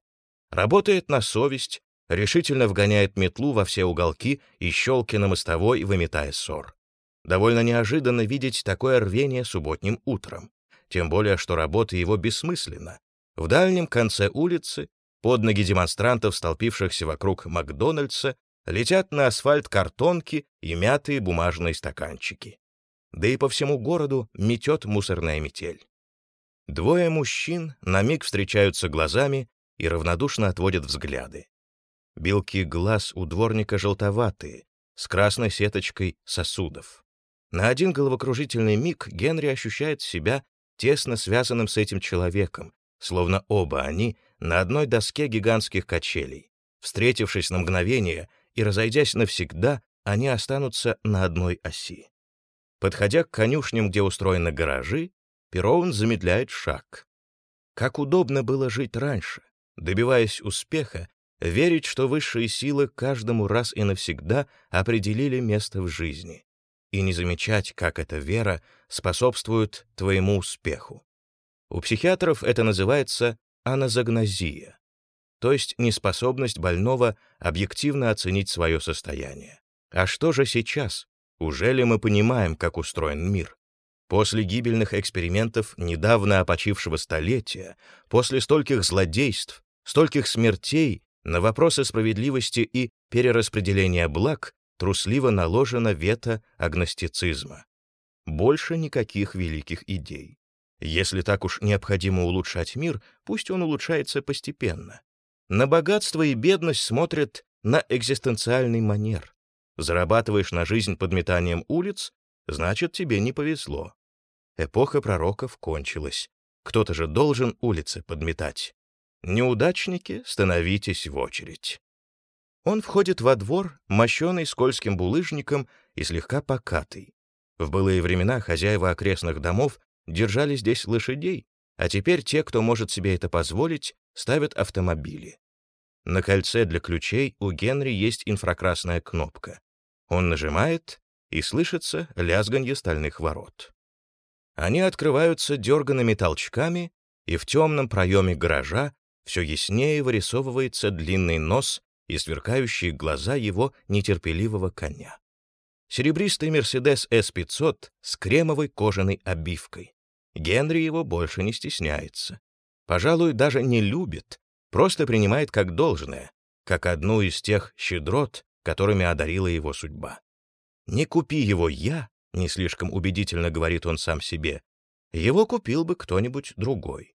[SPEAKER 1] Работает на совесть, решительно вгоняет метлу во все уголки и щелки на мостовой, выметая ссор. Довольно неожиданно видеть такое рвение субботним утром тем более что работа его бессмысленна. В дальнем конце улицы, под ноги демонстрантов, столпившихся вокруг Макдональдса, летят на асфальт картонки и мятые бумажные стаканчики. Да и по всему городу метет мусорная метель. Двое мужчин на миг встречаются глазами и равнодушно отводят взгляды. Белки глаз у дворника желтоватые, с красной сеточкой сосудов. На один головокружительный миг Генри ощущает себя тесно связанным с этим человеком, словно оба они на одной доске гигантских качелей. Встретившись на мгновение и разойдясь навсегда, они останутся на одной оси. Подходя к конюшням, где устроены гаражи, Пероун замедляет шаг. Как удобно было жить раньше, добиваясь успеха, верить, что высшие силы каждому раз и навсегда определили место в жизни и не замечать, как эта вера способствует твоему успеху. У психиатров это называется аназагнозия, то есть неспособность больного объективно оценить свое состояние. А что же сейчас? Уже ли мы понимаем, как устроен мир? После гибельных экспериментов недавно опочившего столетия, после стольких злодейств, стольких смертей, на вопросы справедливости и перераспределения благ трусливо наложено вето агностицизма. Больше никаких великих идей. Если так уж необходимо улучшать мир, пусть он улучшается постепенно. На богатство и бедность смотрят на экзистенциальный манер. Зарабатываешь на жизнь подметанием улиц, значит, тебе не повезло. Эпоха пророков кончилась. Кто-то же должен улицы подметать. Неудачники, становитесь в очередь. Он входит во двор, мощенный скользким булыжником и слегка покатый. В былые времена хозяева окрестных домов держали здесь лошадей, а теперь те, кто может себе это позволить, ставят автомобили. На кольце для ключей у Генри есть инфракрасная кнопка. Он нажимает, и слышится лязганье стальных ворот. Они открываются дерганными толчками, и в темном проеме гаража все яснее вырисовывается длинный нос и сверкающие глаза его нетерпеливого коня. Серебристый Мерседес S500 с кремовой кожаной обивкой. Генри его больше не стесняется. Пожалуй, даже не любит, просто принимает как должное, как одну из тех щедрот, которыми одарила его судьба. «Не купи его я», — не слишком убедительно говорит он сам себе, его купил бы кто-нибудь другой.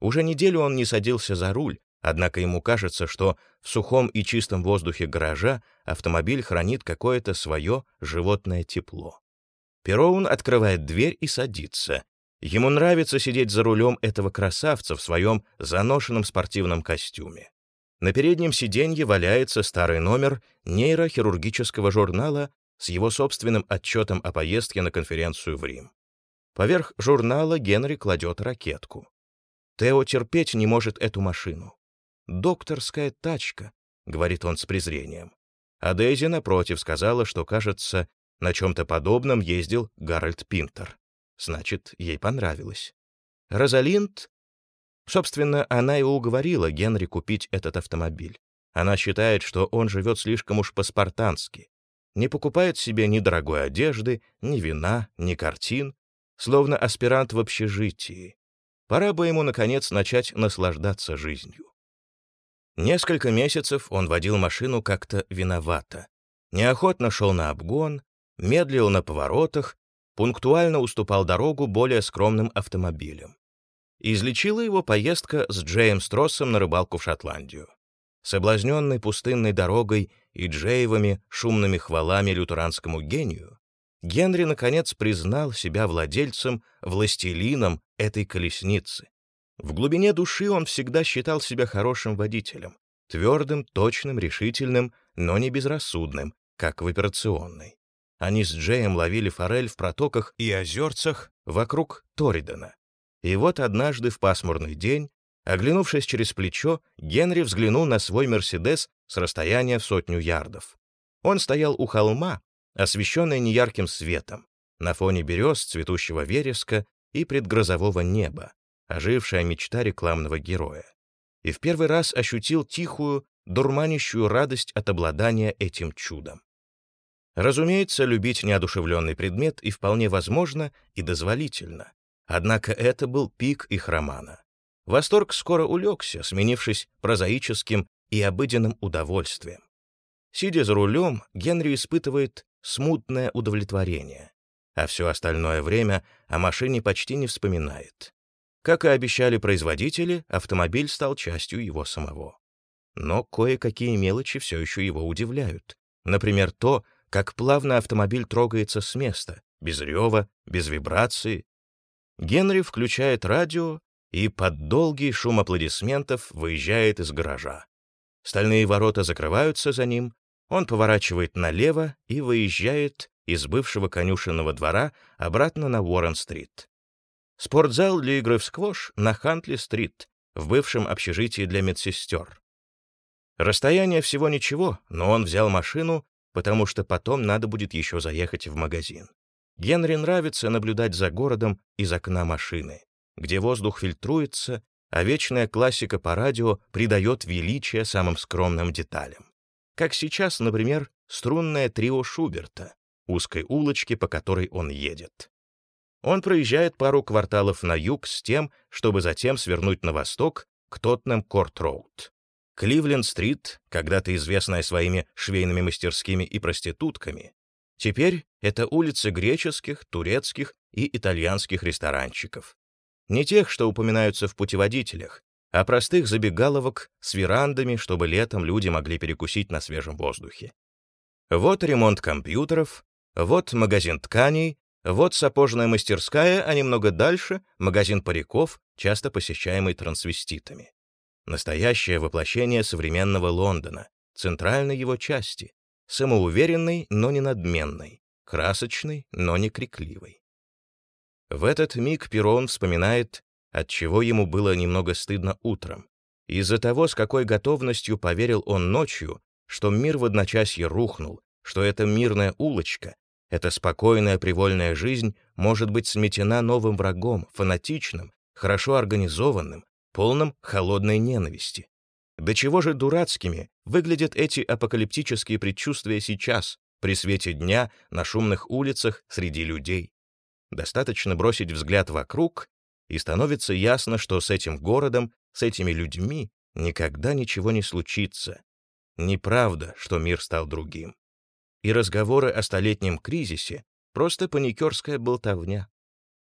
[SPEAKER 1] Уже неделю он не садился за руль, однако ему кажется, что в сухом и чистом воздухе гаража автомобиль хранит какое-то свое животное тепло. Пероун открывает дверь и садится. Ему нравится сидеть за рулем этого красавца в своем заношенном спортивном костюме. На переднем сиденье валяется старый номер нейрохирургического журнала с его собственным отчетом о поездке на конференцию в Рим. Поверх журнала Генри кладет ракетку. Тео терпеть не может эту машину. «Докторская тачка», — говорит он с презрением. А Дейзи, напротив, сказала, что, кажется, на чем-то подобном ездил Гарольд Пинтер. Значит, ей понравилось. Розалинд Собственно, она и уговорила Генри купить этот автомобиль. Она считает, что он живет слишком уж по-спартански. Не покупает себе ни дорогой одежды, ни вина, ни картин, словно аспирант в общежитии. Пора бы ему, наконец, начать наслаждаться жизнью. Несколько месяцев он водил машину как-то виновато. Неохотно шел на обгон, медлил на поворотах, пунктуально уступал дорогу более скромным автомобилям. Излечила его поездка с Джеем Строссом на рыбалку в Шотландию. Соблазненный пустынной дорогой и Джеевыми шумными хвалами лютеранскому гению, Генри, наконец, признал себя владельцем, властелином этой колесницы. В глубине души он всегда считал себя хорошим водителем, твердым, точным, решительным, но не безрассудным, как в операционной. Они с Джеем ловили форель в протоках и озерцах вокруг Торидена. И вот однажды в пасмурный день, оглянувшись через плечо, Генри взглянул на свой «Мерседес» с расстояния в сотню ярдов. Он стоял у холма, освещенный неярким светом, на фоне берез, цветущего вереска и предгрозового неба, ожившая мечта рекламного героя. И в первый раз ощутил тихую, дурманящую радость от обладания этим чудом. Разумеется, любить неодушевленный предмет и вполне возможно и дозволительно, Однако это был пик их романа. Восторг скоро улегся, сменившись прозаическим и обыденным удовольствием. Сидя за рулем, Генри испытывает смутное удовлетворение, а все остальное время о машине почти не вспоминает. Как и обещали производители, автомобиль стал частью его самого. Но кое-какие мелочи все еще его удивляют. Например, то, как плавно автомобиль трогается с места, без рева, без вибрации, Генри включает радио и под долгий шум аплодисментов выезжает из гаража. Стальные ворота закрываются за ним, он поворачивает налево и выезжает из бывшего конюшенного двора обратно на Уоррен-стрит. Спортзал для игры в сквош на Хантли-стрит, в бывшем общежитии для медсестер. Расстояние всего ничего, но он взял машину, потому что потом надо будет еще заехать в магазин. Генри нравится наблюдать за городом из окна машины, где воздух фильтруется, а вечная классика по радио придает величие самым скромным деталям. Как сейчас, например, струнное трио Шуберта, узкой улочки, по которой он едет. Он проезжает пару кварталов на юг с тем, чтобы затем свернуть на восток к Тотнем Корт-Роуд. Кливленд-стрит, когда-то известная своими швейными мастерскими и проститутками, Теперь это улицы греческих, турецких и итальянских ресторанчиков. Не тех, что упоминаются в путеводителях, а простых забегаловок с верандами, чтобы летом люди могли перекусить на свежем воздухе. Вот ремонт компьютеров, вот магазин тканей, вот сапожная мастерская, а немного дальше — магазин париков, часто посещаемый трансвеститами. Настоящее воплощение современного Лондона, центральной его части, самоуверенный, но не надменный, красочный, но не крикливый. В этот миг Перрон вспоминает, от чего ему было немного стыдно утром. Из-за того, с какой готовностью поверил он ночью, что мир в одночасье рухнул, что эта мирная улочка, эта спокойная привольная жизнь может быть сметена новым врагом, фанатичным, хорошо организованным, полным холодной ненависти. До чего же дурацкими выглядят эти апокалиптические предчувствия сейчас, при свете дня, на шумных улицах, среди людей. Достаточно бросить взгляд вокруг, и становится ясно, что с этим городом, с этими людьми никогда ничего не случится. Неправда, что мир стал другим. И разговоры о столетнем кризисе — просто паникерская болтовня.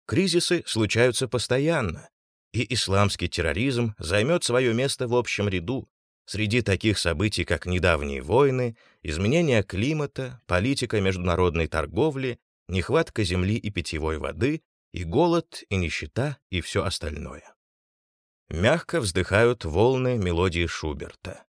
[SPEAKER 1] Кризисы случаются постоянно, и исламский терроризм займет свое место в общем ряду, среди таких событий, как недавние войны, изменение климата, политика международной торговли, нехватка земли и питьевой воды, и голод, и нищета, и все остальное. Мягко вздыхают волны мелодии Шуберта.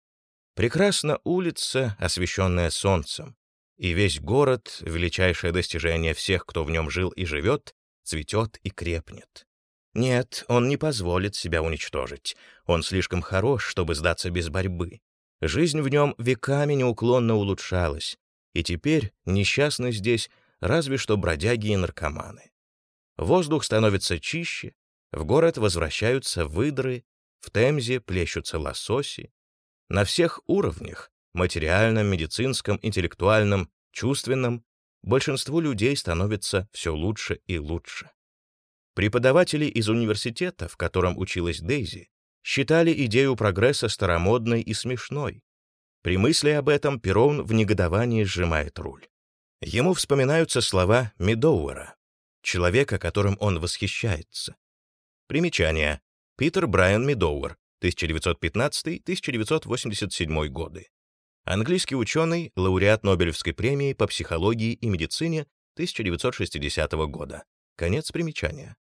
[SPEAKER 1] Прекрасна улица, освещенная солнцем, и весь город, величайшее достижение всех, кто в нем жил и живет, цветет и крепнет. Нет, он не позволит себя уничтожить. Он слишком хорош, чтобы сдаться без борьбы. Жизнь в нем веками неуклонно улучшалась, и теперь несчастны здесь разве что бродяги и наркоманы. Воздух становится чище, в город возвращаются выдры, в Темзе плещутся лососи. На всех уровнях — материальном, медицинском, интеллектуальном, чувственном — большинству людей становится все лучше и лучше. Преподаватели из университета, в котором училась Дейзи, считали идею прогресса старомодной и смешной. При мысли об этом Перон в негодовании сжимает руль. Ему вспоминаются слова Медоуэра, человека, которым он восхищается. Примечание. Питер Брайан Медоуэр, 1915-1987 годы. Английский ученый, лауреат Нобелевской премии по психологии и медицине 1960 года. Конец примечания.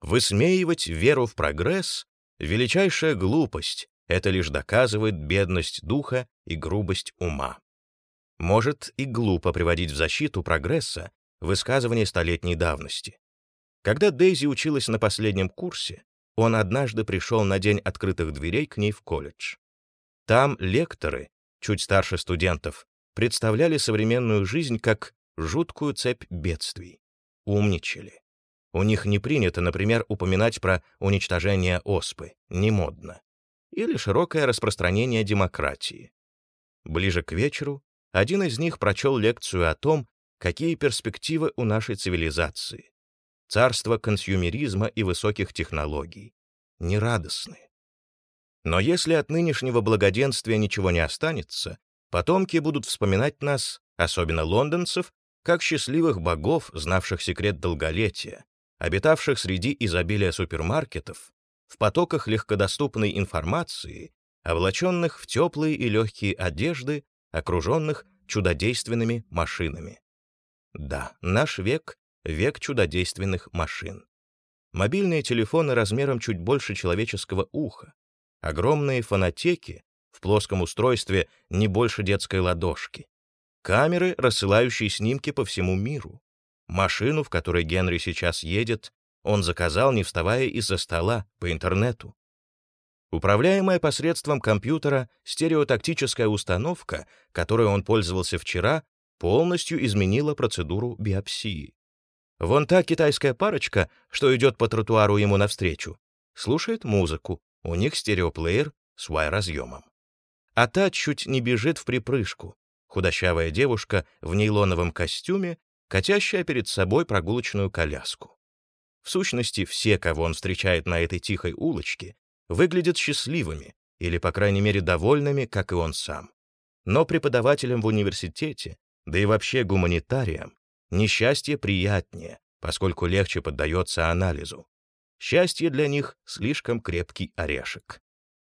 [SPEAKER 1] Высмеивать веру в прогресс — величайшая глупость, это лишь доказывает бедность духа и грубость ума. Может и глупо приводить в защиту прогресса высказывания столетней давности. Когда Дейзи училась на последнем курсе, он однажды пришел на день открытых дверей к ней в колледж. Там лекторы, чуть старше студентов, представляли современную жизнь как жуткую цепь бедствий. Умничали. У них не принято, например, упоминать про уничтожение оспы, не модно. Или широкое распространение демократии. Ближе к вечеру один из них прочел лекцию о том, какие перспективы у нашей цивилизации царство консюмеризма и высоких технологий. Нерадостны. Но если от нынешнего благоденствия ничего не останется, потомки будут вспоминать нас, особенно лондонцев, как счастливых богов, знавших секрет долголетия, обитавших среди изобилия супермаркетов, в потоках легкодоступной информации, облаченных в теплые и легкие одежды, окруженных чудодейственными машинами. Да, наш век век чудодейственных машин. Мобильные телефоны размером чуть больше человеческого уха, огромные фонотеки в плоском устройстве не больше детской ладошки, камеры, рассылающие снимки по всему миру, машину, в которой Генри сейчас едет, он заказал, не вставая из-за стола, по интернету. Управляемая посредством компьютера стереотактическая установка, которой он пользовался вчера, полностью изменила процедуру биопсии. Вон та китайская парочка, что идет по тротуару ему навстречу, слушает музыку, у них стереоплеер с Y-разъемом. А та чуть не бежит в припрыжку, худощавая девушка в нейлоновом костюме, катящая перед собой прогулочную коляску. В сущности, все, кого он встречает на этой тихой улочке, выглядят счастливыми или, по крайней мере, довольными, как и он сам. Но преподавателям в университете, да и вообще гуманитариям, Несчастье приятнее, поскольку легче поддается анализу. Счастье для них — слишком крепкий орешек.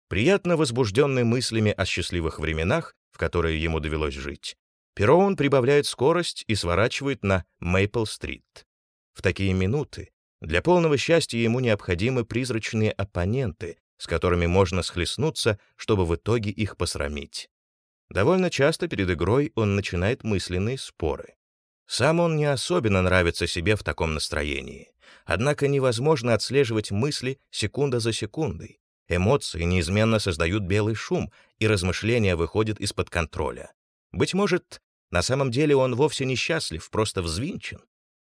[SPEAKER 1] Приятно возбужденный мыслями о счастливых временах, в которые ему довелось жить, Перроун прибавляет скорость и сворачивает на Мейпл-стрит. В такие минуты для полного счастья ему необходимы призрачные оппоненты, с которыми можно схлестнуться, чтобы в итоге их посрамить. Довольно часто перед игрой он начинает мысленные споры. Сам он не особенно нравится себе в таком настроении. Однако невозможно отслеживать мысли секунда за секундой. Эмоции неизменно создают белый шум, и размышления выходят из-под контроля. Быть может, на самом деле он вовсе не счастлив, просто взвинчен.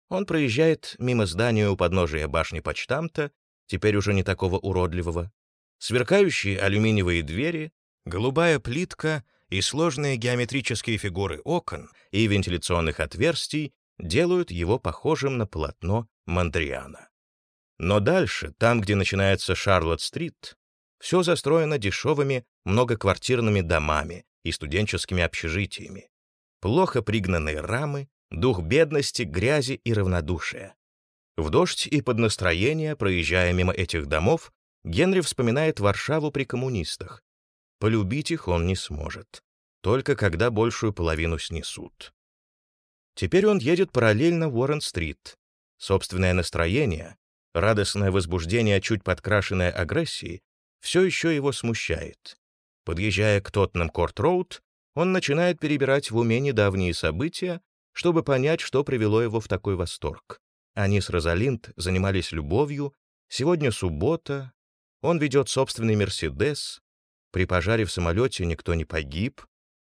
[SPEAKER 1] Он проезжает мимо здания у подножия башни почтамта, теперь уже не такого уродливого. Сверкающие алюминиевые двери, голубая плитка и сложные геометрические фигуры окон и вентиляционных отверстий делают его похожим на полотно Мандриана. Но дальше, там, где начинается Шарлотт-стрит, все застроено дешевыми многоквартирными домами и студенческими общежитиями. Плохо пригнанные рамы, дух бедности, грязи и равнодушия. В дождь и под настроение, проезжая мимо этих домов, Генри вспоминает Варшаву при коммунистах. Полюбить их он не сможет, только когда большую половину снесут. Теперь он едет параллельно Уоррен-стрит. Собственное настроение, радостное возбуждение, чуть подкрашенное агрессией, все еще его смущает. Подъезжая к Тоттенам Корт-Роуд, он начинает перебирать в уме недавние события, чтобы понять, что привело его в такой восторг. Они с Розалинд занимались любовью, сегодня суббота, он ведет собственный «Мерседес», при пожаре в самолете никто не погиб,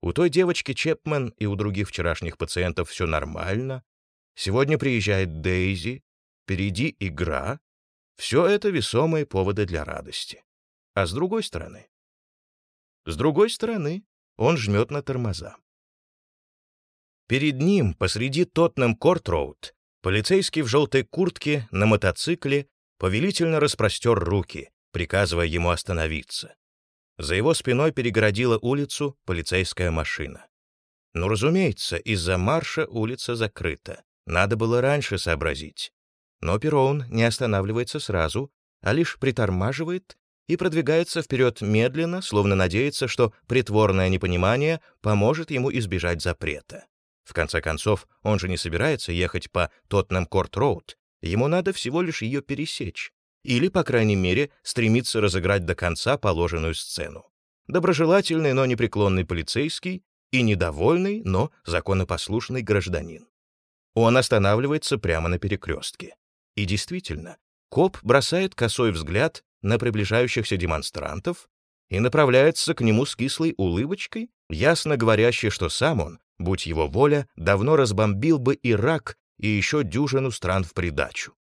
[SPEAKER 1] у той девочки Чепмен и у других вчерашних пациентов все нормально, сегодня приезжает Дейзи, впереди игра. Все это весомые поводы для радости. А с другой стороны? С другой стороны, он жмет на тормоза. Перед ним, посреди Тотнем Корт-Роуд, полицейский в желтой куртке на мотоцикле повелительно распростер руки, приказывая ему остановиться. За его спиной перегородила улицу полицейская машина. Ну, разумеется, из-за марша улица закрыта. Надо было раньше сообразить. Но Перроун не останавливается сразу, а лишь притормаживает и продвигается вперед медленно, словно надеется, что притворное непонимание поможет ему избежать запрета. В конце концов, он же не собирается ехать по Тоттенхэм-Корт-Роуд, ему надо всего лишь ее пересечь. Или, по крайней мере, стремиться разыграть до конца положенную сцену. Доброжелательный, но непреклонный полицейский и недовольный, но законопослушный гражданин. Он останавливается прямо на перекрестке. И действительно, коп бросает косой взгляд на приближающихся демонстрантов и направляется к нему с кислой улыбочкой, ясно говорящей, что сам он, будь его воля, давно разбомбил бы Ирак и еще дюжину стран в придачу.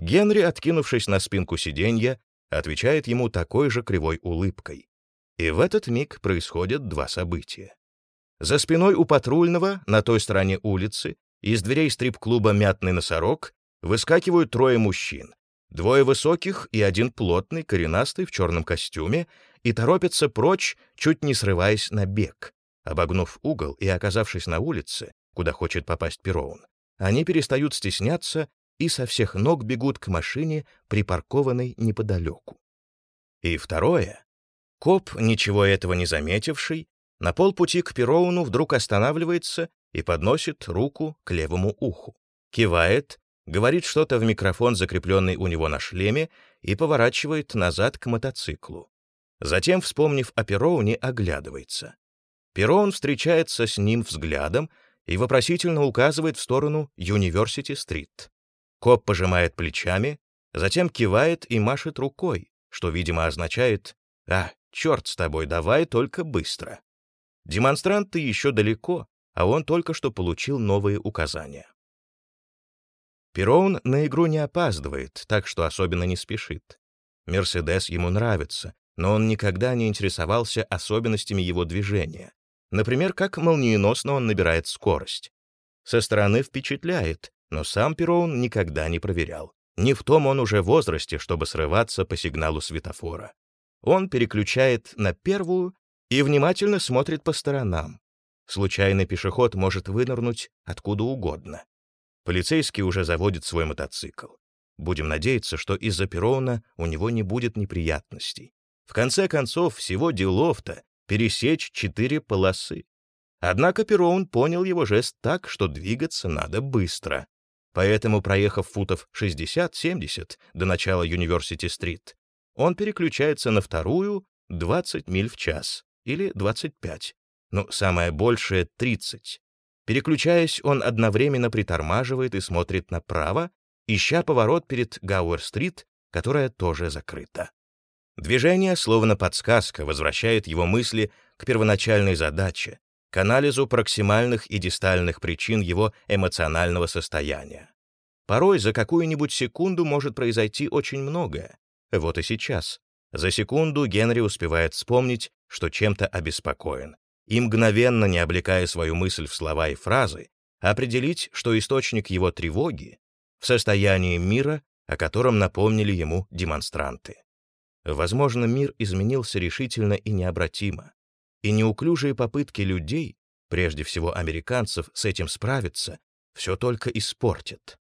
[SPEAKER 1] Генри, откинувшись на спинку сиденья, отвечает ему такой же кривой улыбкой. И в этот миг происходят два события. За спиной у патрульного, на той стороне улицы, из дверей стрип-клуба «Мятный носорог» выскакивают трое мужчин, двое высоких и один плотный, коренастый в черном костюме, и торопятся прочь, чуть не срываясь на бег. Обогнув угол и оказавшись на улице, куда хочет попасть Пероун, они перестают стесняться и со всех ног бегут к машине, припаркованной неподалеку. И второе. Коп, ничего этого не заметивший, на полпути к Пероуну вдруг останавливается и подносит руку к левому уху. Кивает, говорит что-то в микрофон, закрепленный у него на шлеме, и поворачивает назад к мотоциклу. Затем, вспомнив о Пероуне, оглядывается. Пероун встречается с ним взглядом и вопросительно указывает в сторону Юниверсити-стрит. Коп пожимает плечами, затем кивает и машет рукой, что, видимо, означает «А, черт с тобой, давай только быстро». Демонстранты еще далеко, а он только что получил новые указания. Пероун на игру не опаздывает, так что особенно не спешит. Мерседес ему нравится, но он никогда не интересовался особенностями его движения. Например, как молниеносно он набирает скорость. Со стороны впечатляет, но сам Пероун никогда не проверял. Не в том он уже возрасте, чтобы срываться по сигналу светофора. Он переключает на первую и внимательно смотрит по сторонам. Случайный пешеход может вынырнуть откуда угодно. Полицейский уже заводит свой мотоцикл. Будем надеяться, что из-за Перона у него не будет неприятностей. В конце концов, всего делов-то пересечь четыре полосы. Однако Пероун понял его жест так, что двигаться надо быстро. Поэтому, проехав футов 60-70 до начала Юниверсити-стрит, он переключается на вторую 20 миль в час или 25, ну, самое большее — 30. Переключаясь, он одновременно притормаживает и смотрит направо, ища поворот перед Гауэр-стрит, которая тоже закрыта. Движение, словно подсказка, возвращает его мысли к первоначальной задаче к анализу проксимальных и дистальных причин его эмоционального состояния. Порой за какую-нибудь секунду может произойти очень многое. Вот и сейчас. За секунду Генри успевает вспомнить, что чем-то обеспокоен, и мгновенно, не облекая свою мысль в слова и фразы, определить, что источник его тревоги в состоянии мира, о котором напомнили ему демонстранты. Возможно, мир изменился решительно и необратимо и неуклюжие попытки людей, прежде всего американцев, с этим справиться, все только испортят.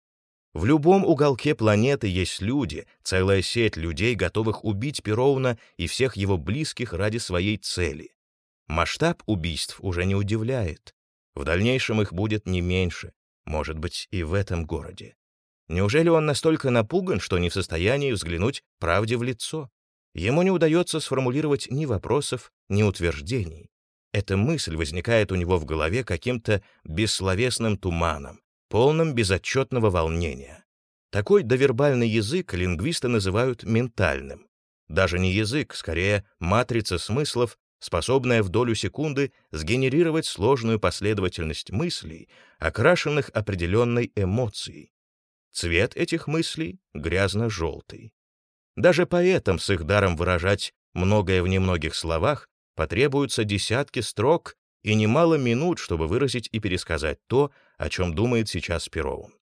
[SPEAKER 1] В любом уголке планеты есть люди, целая сеть людей, готовых убить Пероуна и всех его близких ради своей цели. Масштаб убийств уже не удивляет. В дальнейшем их будет не меньше, может быть, и в этом городе. Неужели он настолько напуган, что не в состоянии взглянуть правде в лицо? Ему не удается сформулировать ни вопросов, ни утверждений. Эта мысль возникает у него в голове каким-то бессловесным туманом, полным безотчетного волнения. Такой довербальный язык лингвисты называют ментальным. Даже не язык, скорее матрица смыслов, способная в долю секунды сгенерировать сложную последовательность мыслей, окрашенных определенной эмоцией. Цвет этих мыслей грязно-желтый. Даже поэтам с их даром выражать многое в немногих словах потребуются десятки строк и немало минут, чтобы выразить и пересказать то, о чем думает сейчас Пероун.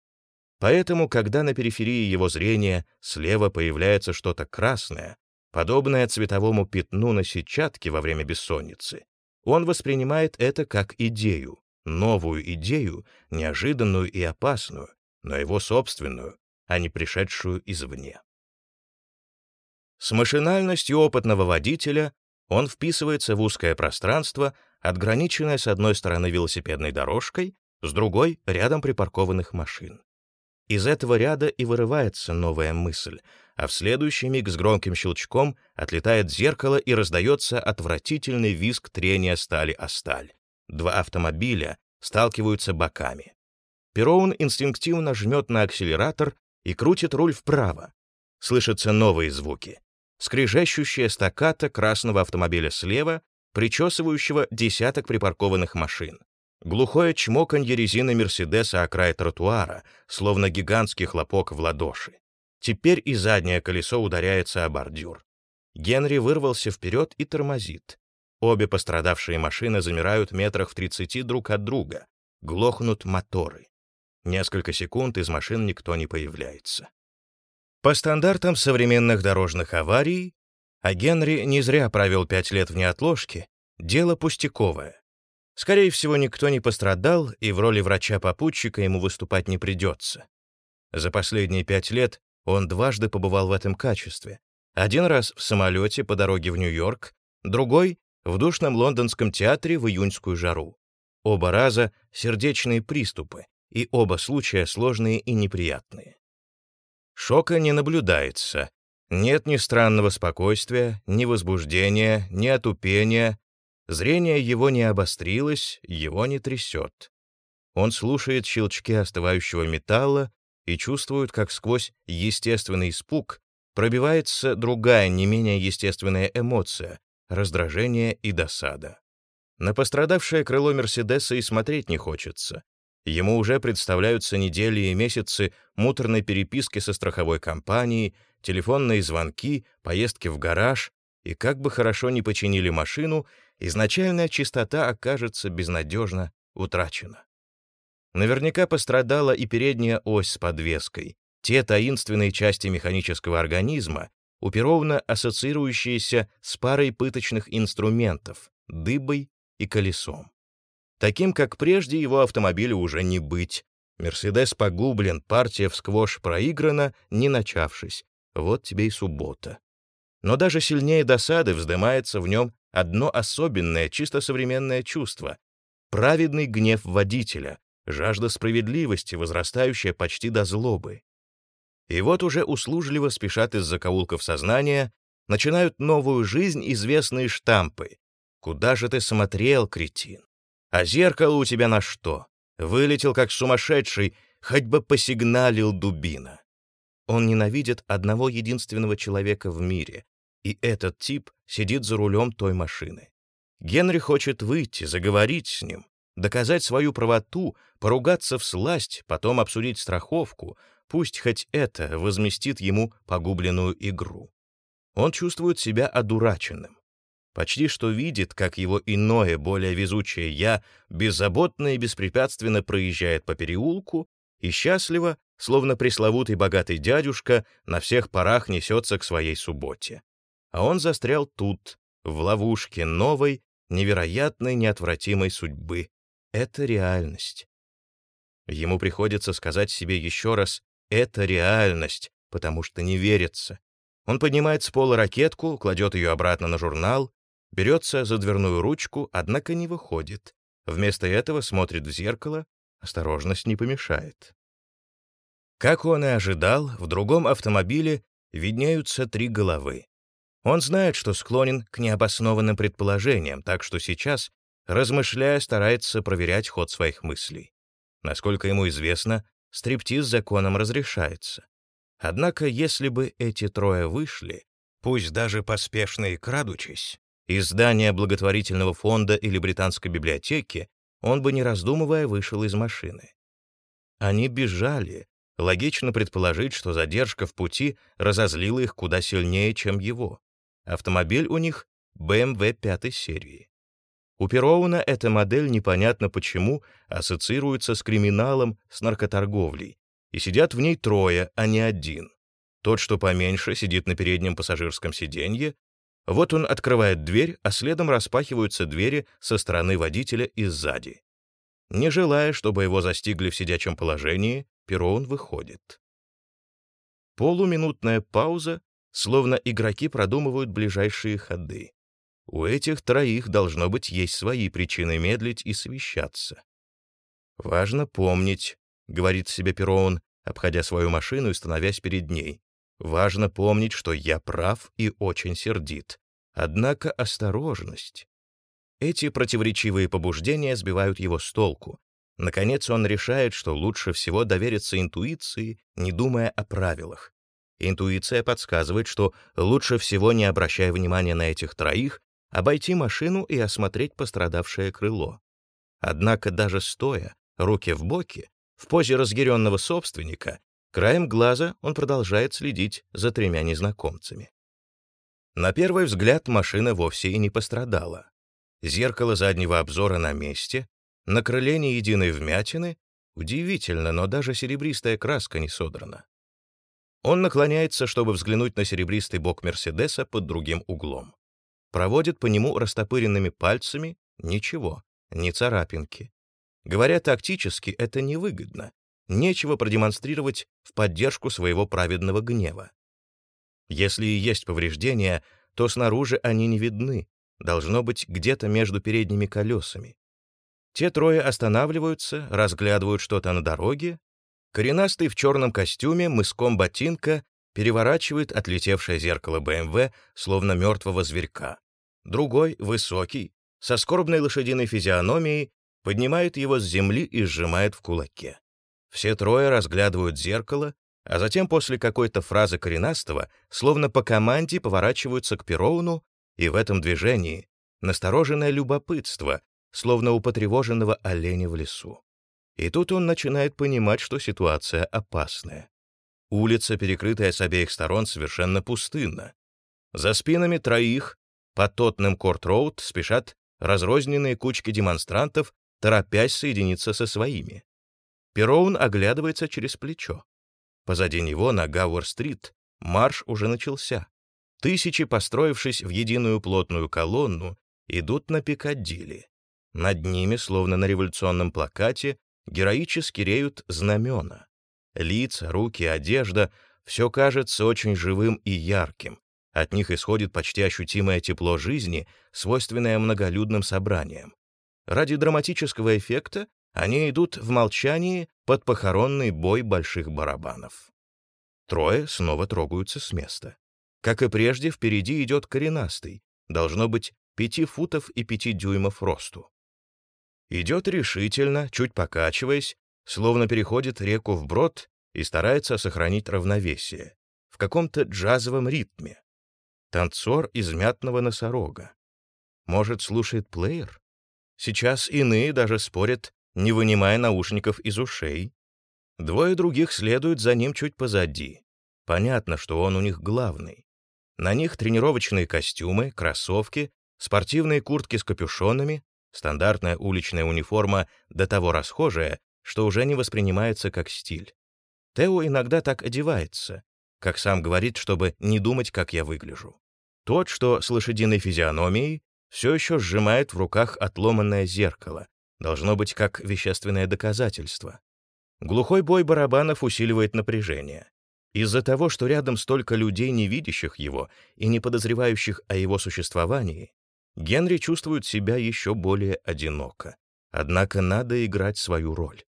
[SPEAKER 1] Поэтому, когда на периферии его зрения слева появляется что-то красное, подобное цветовому пятну на сетчатке во время бессонницы, он воспринимает это как идею, новую идею, неожиданную и опасную, но его собственную, а не пришедшую извне. С машинальностью опытного водителя он вписывается в узкое пространство, отграниченное с одной стороны велосипедной дорожкой, с другой — рядом припаркованных машин. Из этого ряда и вырывается новая мысль, а в следующий миг с громким щелчком отлетает зеркало и раздается отвратительный визг трения стали о сталь. Два автомобиля сталкиваются боками. Пероун инстинктивно жмет на акселератор и крутит руль вправо. Слышатся новые звуки. Скрежещущая стаката красного автомобиля слева, причесывающего десяток припаркованных машин. Глухое чмоканье резины Мерседеса о край тротуара, словно гигантский хлопок в ладоши. Теперь и заднее колесо ударяется о бордюр. Генри вырвался вперед и тормозит. Обе пострадавшие машины замирают метрах в тридцати друг от друга. Глохнут моторы. Несколько секунд из машин никто не появляется. По стандартам современных дорожных аварий, а Генри не зря провел пять лет в неотложке, дело пустяковое. Скорее всего, никто не пострадал, и в роли врача-попутчика ему выступать не придется. За последние пять лет он дважды побывал в этом качестве. Один раз в самолете по дороге в Нью-Йорк, другой — в душном лондонском театре в июньскую жару. Оба раза — сердечные приступы, и оба случая сложные и неприятные. Шока не наблюдается. Нет ни странного спокойствия, ни возбуждения, ни отупения, Зрение его не обострилось, его не трясет. Он слушает щелчки остывающего металла и чувствует, как сквозь естественный испуг пробивается другая, не менее естественная эмоция — раздражение и досада. На пострадавшее крыло Мерседеса и смотреть не хочется. Ему уже представляются недели и месяцы муторной переписки со страховой компанией, телефонные звонки, поездки в гараж, и как бы хорошо ни починили машину, изначальная чистота окажется безнадежно утрачена. Наверняка пострадала и передняя ось с подвеской, те таинственные части механического организма, упировно ассоциирующиеся с парой пыточных инструментов — дыбой и колесом. Таким, как прежде, его автомобилю уже не быть. Мерседес погублен, партия в сквош проиграна, не начавшись. Вот тебе и суббота. Но даже сильнее досады вздымается в нем одно особенное, чисто современное чувство — праведный гнев водителя, жажда справедливости, возрастающая почти до злобы. И вот уже услужливо спешат из закоулков сознания, начинают новую жизнь известные штампы. «Куда же ты смотрел, кретин? А зеркало у тебя на что? Вылетел как сумасшедший, хоть бы посигналил дубина». Он ненавидит одного единственного человека в мире, и этот тип сидит за рулем той машины. Генри хочет выйти, заговорить с ним, доказать свою правоту, поругаться в сласть, потом обсудить страховку, пусть хоть это возместит ему погубленную игру. Он чувствует себя одураченным. Почти что видит, как его иное, более везучее «я» беззаботно и беспрепятственно проезжает по переулку и счастливо, словно пресловутый богатый дядюшка, на всех парах несется к своей субботе а он застрял тут, в ловушке новой, невероятной, неотвратимой судьбы. Это реальность. Ему приходится сказать себе еще раз это реальность, потому что не верится. Он поднимает с пола ракетку, кладет ее обратно на журнал, берется за дверную ручку, однако не выходит. Вместо этого смотрит в зеркало, осторожность не помешает. Как он и ожидал, в другом автомобиле виднеются три головы. Он знает, что склонен к необоснованным предположениям, так что сейчас, размышляя, старается проверять ход своих мыслей. Насколько ему известно, стриптиз законом разрешается. Однако, если бы эти трое вышли, пусть даже поспешно и крадучись, из здания благотворительного фонда или британской библиотеки, он бы, не раздумывая, вышел из машины. Они бежали, Логично предположить, что задержка в пути разозлила их куда сильнее, чем его. Автомобиль у них BMW пятой серии. У Пероуна эта модель непонятно почему ассоциируется с криминалом, с наркоторговлей, и сидят в ней трое, а не один. Тот, что поменьше, сидит на переднем пассажирском сиденье. Вот он открывает дверь, а следом распахиваются двери со стороны водителя и сзади. Не желая, чтобы его застигли в сидячем положении, Перон выходит. Полуминутная пауза, словно игроки продумывают ближайшие ходы. У этих троих должно быть есть свои причины медлить и совещаться. «Важно помнить», — говорит себе Перон, обходя свою машину и становясь перед ней. «Важно помнить, что я прав и очень сердит. Однако осторожность». Эти противоречивые побуждения сбивают его с толку, Наконец он решает, что лучше всего довериться интуиции, не думая о правилах. Интуиция подсказывает, что лучше всего, не обращая внимания на этих троих, обойти машину и осмотреть пострадавшее крыло. Однако даже стоя, руки в боки, в позе разъяренного собственника, краем глаза он продолжает следить за тремя незнакомцами. На первый взгляд машина вовсе и не пострадала. Зеркало заднего обзора на месте, на крыле ни единой вмятины. Удивительно, но даже серебристая краска не содрана. Он наклоняется, чтобы взглянуть на серебристый бок Мерседеса под другим углом. Проводит по нему растопыренными пальцами. Ничего, ни царапинки. Говоря тактически, это невыгодно. Нечего продемонстрировать в поддержку своего праведного гнева. Если и есть повреждения, то снаружи они не видны, должно быть где-то между передними колесами. Те трое останавливаются, разглядывают что-то на дороге. Коренастый в черном костюме, мыском ботинка, переворачивает отлетевшее зеркало БМВ, словно мертвого зверька. Другой, высокий, со скорбной лошадиной физиономией, поднимает его с земли и сжимает в кулаке. Все трое разглядывают зеркало, а затем после какой-то фразы коренастого, словно по команде, поворачиваются к Пероуну, и в этом движении настороженное любопытство, словно у потревоженного оленя в лесу. И тут он начинает понимать, что ситуация опасная. Улица, перекрытая с обеих сторон, совершенно пустынна. За спинами троих по Тотнем Корт-Роуд спешат разрозненные кучки демонстрантов, торопясь соединиться со своими. Пероун оглядывается через плечо. Позади него на Гауэр-стрит марш уже начался. Тысячи, построившись в единую плотную колонну, идут на Пикадилли. Над ними, словно на революционном плакате, героически реют знамена. Лица, руки, одежда — все кажется очень живым и ярким. От них исходит почти ощутимое тепло жизни, свойственное многолюдным собраниям. Ради драматического эффекта они идут в молчании под похоронный бой больших барабанов. Трое снова трогаются с места. Как и прежде, впереди идет коренастый, должно быть пяти футов и пяти дюймов росту. Идет решительно, чуть покачиваясь, словно переходит реку вброд и старается сохранить равновесие в каком-то джазовом ритме. Танцор из мятного носорога. Может, слушает плеер? Сейчас иные даже спорят, не вынимая наушников из ушей. Двое других следуют за ним чуть позади. Понятно, что он у них главный. На них тренировочные костюмы, кроссовки, спортивные куртки с капюшонами, Стандартная уличная униформа до того расхожая, что уже не воспринимается как стиль. Тео иногда так одевается, как сам говорит, чтобы не думать, как я выгляжу. Тот, что с лошадиной физиономией, все еще сжимает в руках отломанное зеркало, должно быть как вещественное доказательство. Глухой бой барабанов усиливает напряжение. Из-за того, что рядом столько людей, не видящих его и не подозревающих о его существовании, Генри чувствует себя еще более одиноко. Однако надо играть свою роль.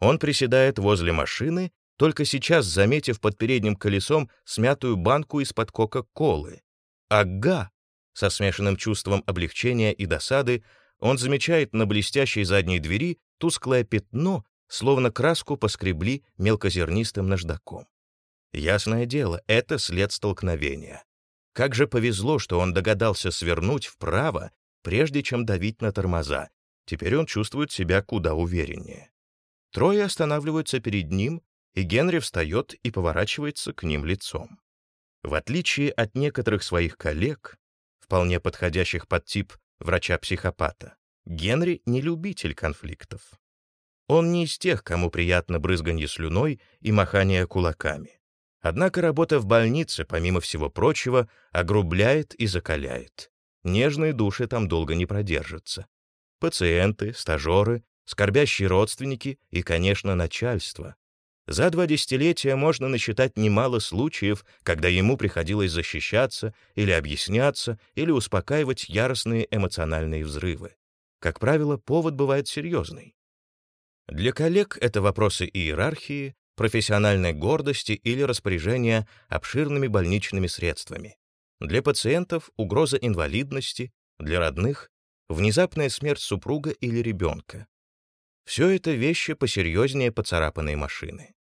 [SPEAKER 1] Он приседает возле машины, только сейчас заметив под передним колесом смятую банку из-под кока-колы. Ага! Со смешанным чувством облегчения и досады он замечает на блестящей задней двери тусклое пятно, словно краску поскребли мелкозернистым наждаком. Ясное дело, это след столкновения. Как же повезло, что он догадался свернуть вправо, прежде чем давить на тормоза. Теперь он чувствует себя куда увереннее. Трое останавливаются перед ним, и Генри встает и поворачивается к ним лицом. В отличие от некоторых своих коллег, вполне подходящих под тип врача-психопата, Генри не любитель конфликтов. Он не из тех, кому приятно брызганье слюной и махание кулаками. Однако работа в больнице, помимо всего прочего, огрубляет и закаляет. Нежные души там долго не продержатся. Пациенты, стажеры, скорбящие родственники и, конечно, начальство. За два десятилетия можно насчитать немало случаев, когда ему приходилось защищаться или объясняться, или успокаивать яростные эмоциональные взрывы. Как правило, повод бывает серьезный. Для коллег это вопросы иерархии, профессиональной гордости или распоряжения обширными больничными средствами. Для пациентов — угроза инвалидности, для родных — внезапная смерть супруга или ребенка. Все это вещи посерьезнее поцарапанной машины.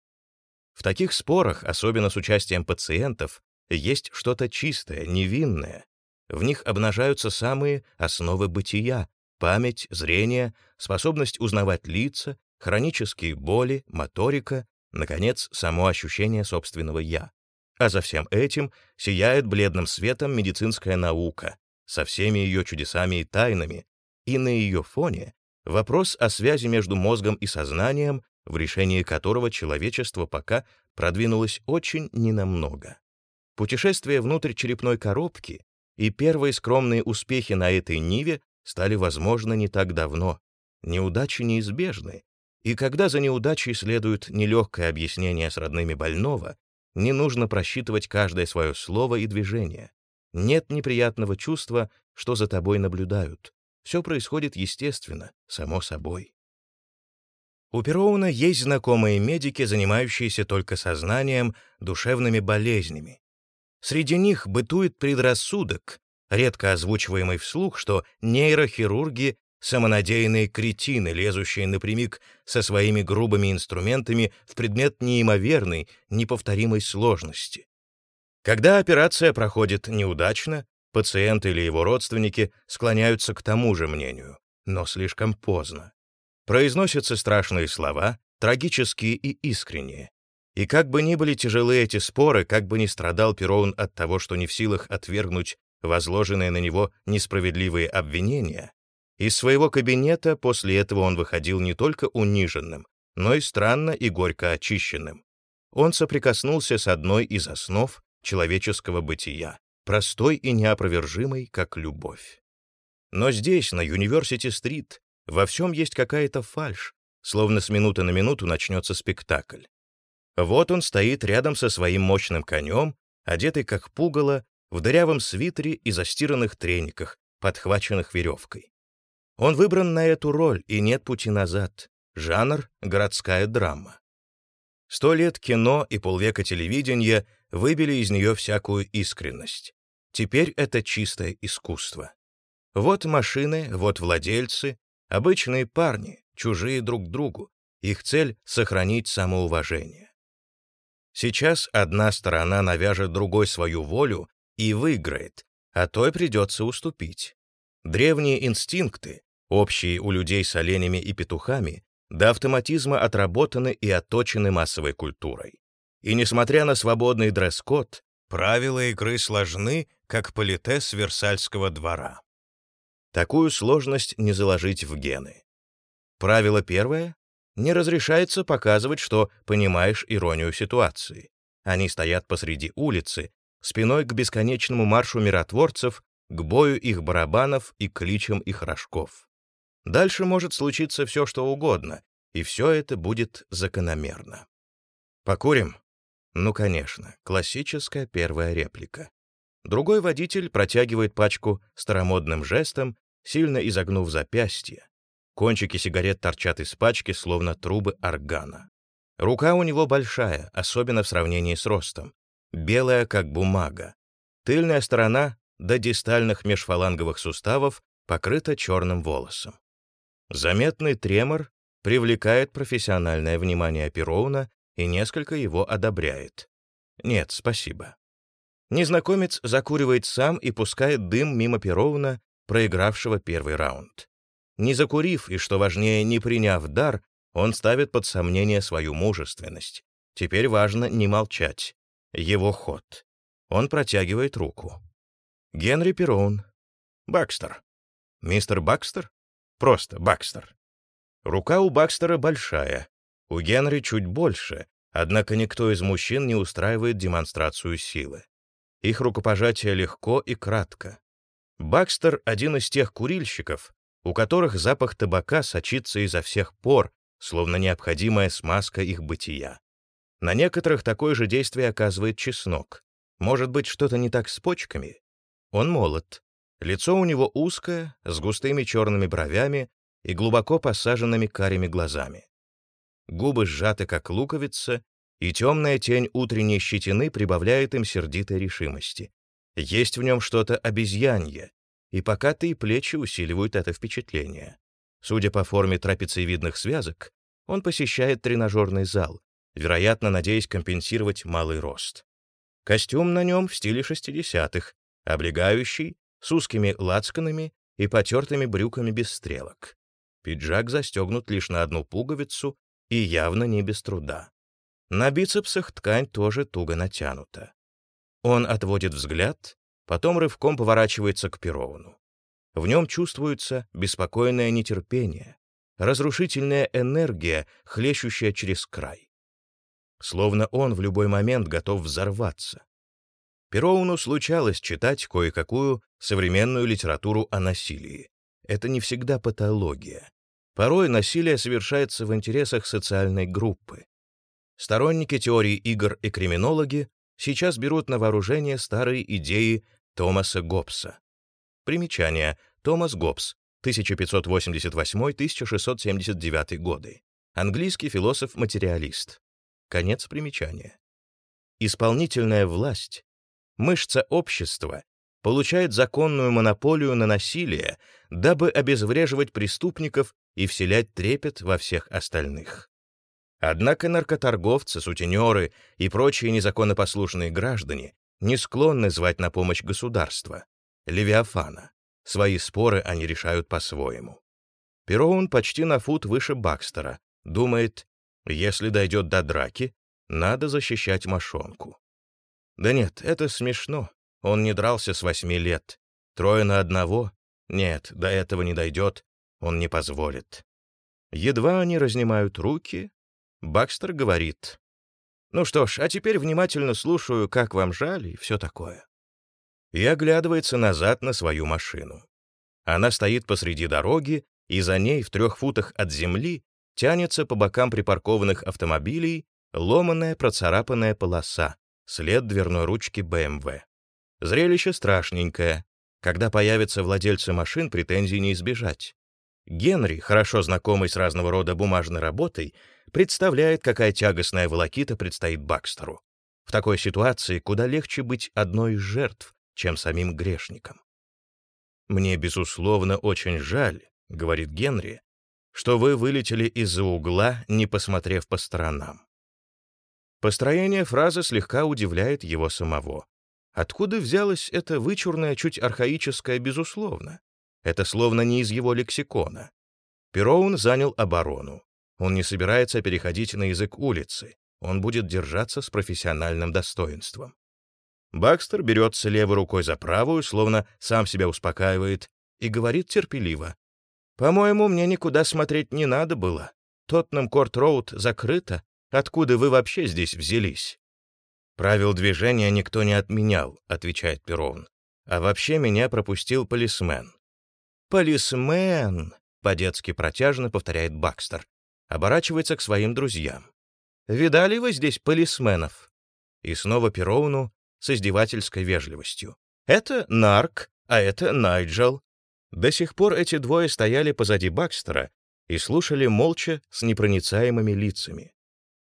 [SPEAKER 1] В таких спорах, особенно с участием пациентов, есть что-то чистое, невинное. В них обнажаются самые основы бытия — память, зрение, способность узнавать лица, хронические боли, моторика, наконец, само ощущение собственного «я». А за всем этим сияет бледным светом медицинская наука со всеми ее чудесами и тайнами, и на ее фоне вопрос о связи между мозгом и сознанием, в решении которого человечество пока продвинулось очень ненамного. Путешествие внутрь черепной коробки и первые скромные успехи на этой ниве стали возможны не так давно. Неудачи неизбежны, и когда за неудачей следует нелегкое объяснение с родными больного, не нужно просчитывать каждое свое слово и движение. Нет неприятного чувства, что за тобой наблюдают. Все происходит естественно, само собой. У Пероуна есть знакомые медики, занимающиеся только сознанием, душевными болезнями. Среди них бытует предрассудок, редко озвучиваемый вслух, что нейрохирурги самонадеянные кретины, лезущие напрямик со своими грубыми инструментами в предмет неимоверной, неповторимой сложности. Когда операция проходит неудачно, пациент или его родственники склоняются к тому же мнению, но слишком поздно. Произносятся страшные слова, трагические и искренние. И как бы ни были тяжелы эти споры, как бы ни страдал Пероун от того, что не в силах отвергнуть возложенные на него несправедливые обвинения, из своего кабинета после этого он выходил не только униженным, но и странно и горько очищенным. Он соприкоснулся с одной из основ человеческого бытия, простой и неопровержимой, как любовь. Но здесь, на Юниверсити-стрит, во всем есть какая-то фальшь, словно с минуты на минуту начнется спектакль. Вот он стоит рядом со своим мощным конем, одетый как пугало, в дырявом свитере и застиранных трениках, подхваченных веревкой. Он выбран на эту роль, и нет пути назад. Жанр — городская драма. Сто лет кино и полвека телевидения выбили из нее всякую искренность. Теперь это чистое искусство. Вот машины, вот владельцы, обычные парни, чужие друг другу. Их цель — сохранить самоуважение. Сейчас одна сторона навяжет другой свою волю и выиграет, а той придется уступить. Древние инстинкты, общие у людей с оленями и петухами, до автоматизма отработаны и отточены массовой культурой. И несмотря на свободный дресс-код, правила игры сложны, как политес Версальского двора. Такую сложность не заложить в гены. Правило первое — не разрешается показывать, что понимаешь иронию ситуации. Они стоят посреди улицы, спиной к бесконечному маршу миротворцев, к бою их барабанов и кличам их рожков. Дальше может случиться все, что угодно, и все это будет закономерно. «Покурим?» Ну, конечно, классическая первая реплика. Другой водитель протягивает пачку старомодным жестом, сильно изогнув запястье. Кончики сигарет торчат из пачки, словно трубы органа. Рука у него большая, особенно в сравнении с ростом. Белая, как бумага. Тыльная сторона до дистальных межфаланговых суставов покрыта черным волосом. Заметный тремор привлекает профессиональное внимание Пероуна и несколько его одобряет. Нет, спасибо. Незнакомец закуривает сам и пускает дым мимо Пероуна, проигравшего первый раунд. Не закурив и, что важнее, не приняв дар, он ставит под сомнение свою мужественность. Теперь важно не молчать. Его ход. Он протягивает руку. Генри Пероун. Бакстер. Мистер Бакстер? Просто Бакстер. Рука у Бакстера большая, у Генри чуть больше, однако никто из мужчин не устраивает демонстрацию силы. Их рукопожатие легко и кратко. Бакстер — один из тех курильщиков, у которых запах табака сочится изо всех пор, словно необходимая смазка их бытия. На некоторых такое же действие оказывает чеснок. Может быть, что-то не так с почками? Он молод. Лицо у него узкое, с густыми черными бровями и глубоко посаженными карими глазами. Губы сжаты, как луковица, и темная тень утренней щетины прибавляет им сердитой решимости. Есть в нем что-то обезьянье, и покатые плечи усиливают это впечатление. Судя по форме трапециевидных связок, он посещает тренажерный зал, вероятно, надеясь компенсировать малый рост. Костюм на нем в стиле 60-х, облегающий, с узкими лацканами и потертыми брюками без стрелок. Пиджак застегнут лишь на одну пуговицу и явно не без труда. На бицепсах ткань тоже туго натянута. Он отводит взгляд, потом рывком поворачивается к Перовну. В нем чувствуется беспокойное нетерпение, разрушительная энергия, хлещущая через край. Словно он в любой момент готов взорваться. Пероуну случалось читать кое-какую современную литературу о насилии. Это не всегда патология. Порой насилие совершается в интересах социальной группы. Сторонники теории игр и криминологи сейчас берут на вооружение старые идеи Томаса Гоббса. Примечание. Томас Гоббс, 1588-1679 годы. Английский философ-материалист. Конец примечания. Исполнительная власть, мышца общества, получает законную монополию на насилие, дабы обезвреживать преступников и вселять трепет во всех остальных. Однако наркоторговцы, сутенеры и прочие незаконнопослушные граждане не склонны звать на помощь государства, Левиафана. Свои споры они решают по-своему. Пероун почти на фут выше Бакстера, думает, если дойдет до драки, надо защищать мошонку. Да нет, это смешно. Он не дрался с восьми лет. Трое на одного? Нет, до этого не дойдет. Он не позволит. Едва они разнимают руки, Бакстер говорит. «Ну что ж, а теперь внимательно слушаю, как вам жаль и все такое». И оглядывается назад на свою машину. Она стоит посреди дороги, и за ней в трех футах от земли тянется по бокам припаркованных автомобилей ломаная процарапанная полоса, след дверной ручки БМВ. Зрелище страшненькое. Когда появятся владельцы машин, претензий не избежать. Генри, хорошо знакомый с разного рода бумажной работой, представляет, какая тягостная волокита предстоит Бакстеру. В такой ситуации куда легче быть одной из жертв, чем самим грешником. «Мне, безусловно, очень жаль», — говорит Генри, «что вы вылетели из-за угла, не посмотрев по сторонам». Построение фразы слегка удивляет его самого. Откуда взялось это вычурное, чуть архаическое «безусловно»? Это словно не из его лексикона. Пероун занял оборону. Он не собирается переходить на язык улицы. Он будет держаться с профессиональным достоинством. Бакстер берется левой рукой за правую, словно сам себя успокаивает, и говорит терпеливо. «По-моему, мне никуда смотреть не надо было. Тоттенхэм Корт-Роуд закрыто. Откуда вы вообще здесь взялись?» «Правил движения никто не отменял», — отвечает Перовн. «А вообще меня пропустил полисмен. «Полисмен!» — по-детски протяжно повторяет Бакстер. оборачивается к своим друзьям. «Видали вы здесь полисменов?» И снова Пероуну с издевательской вежливостью. «Это Нарк, а это Найджел». До сих пор эти двое стояли позади Бакстера и слушали молча с непроницаемыми лицами.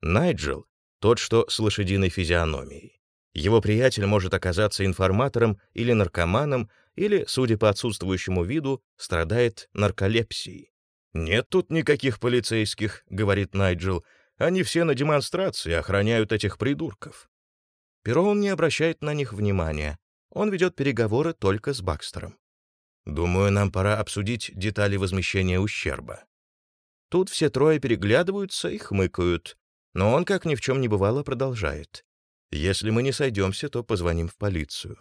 [SPEAKER 1] Найджел — тот, что с лошадиной физиономией. Его приятель может оказаться информатором или наркоманом, или, судя по отсутствующему виду, страдает нарколепсией. «Нет тут никаких полицейских», — говорит Найджел. «Они все на демонстрации охраняют этих придурков». Перроун не обращает на них внимания. Он ведет переговоры только с Бакстером. «Думаю, нам пора обсудить детали возмещения ущерба». Тут все трое переглядываются и хмыкают, но он, как ни в чем не бывало, продолжает. «Если мы не сойдемся, то позвоним в полицию».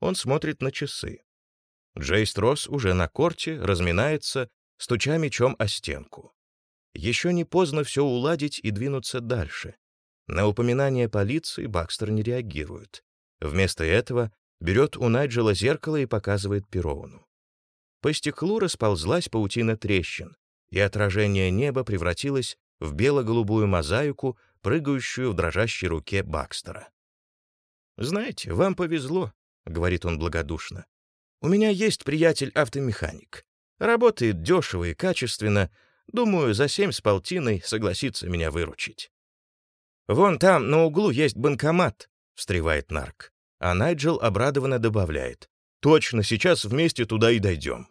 [SPEAKER 1] Он смотрит на часы. Джей Стросс уже на корте, разминается, стуча мечом о стенку. Еще не поздно все уладить и двинуться дальше. На упоминание полиции Бакстер не реагирует. Вместо этого берет у Найджела зеркало и показывает Пероуну. По стеклу расползлась паутина трещин, и отражение неба превратилось в бело-голубую мозаику, прыгающую в дрожащей руке Бакстера. «Знаете, вам повезло», — говорит он благодушно. «У меня есть приятель-автомеханик. Работает дешево и качественно. Думаю, за семь с полтиной согласится меня выручить». «Вон там, на углу, есть банкомат», — встревает Нарк. А Найджел обрадованно добавляет. «Точно, сейчас вместе туда и дойдем».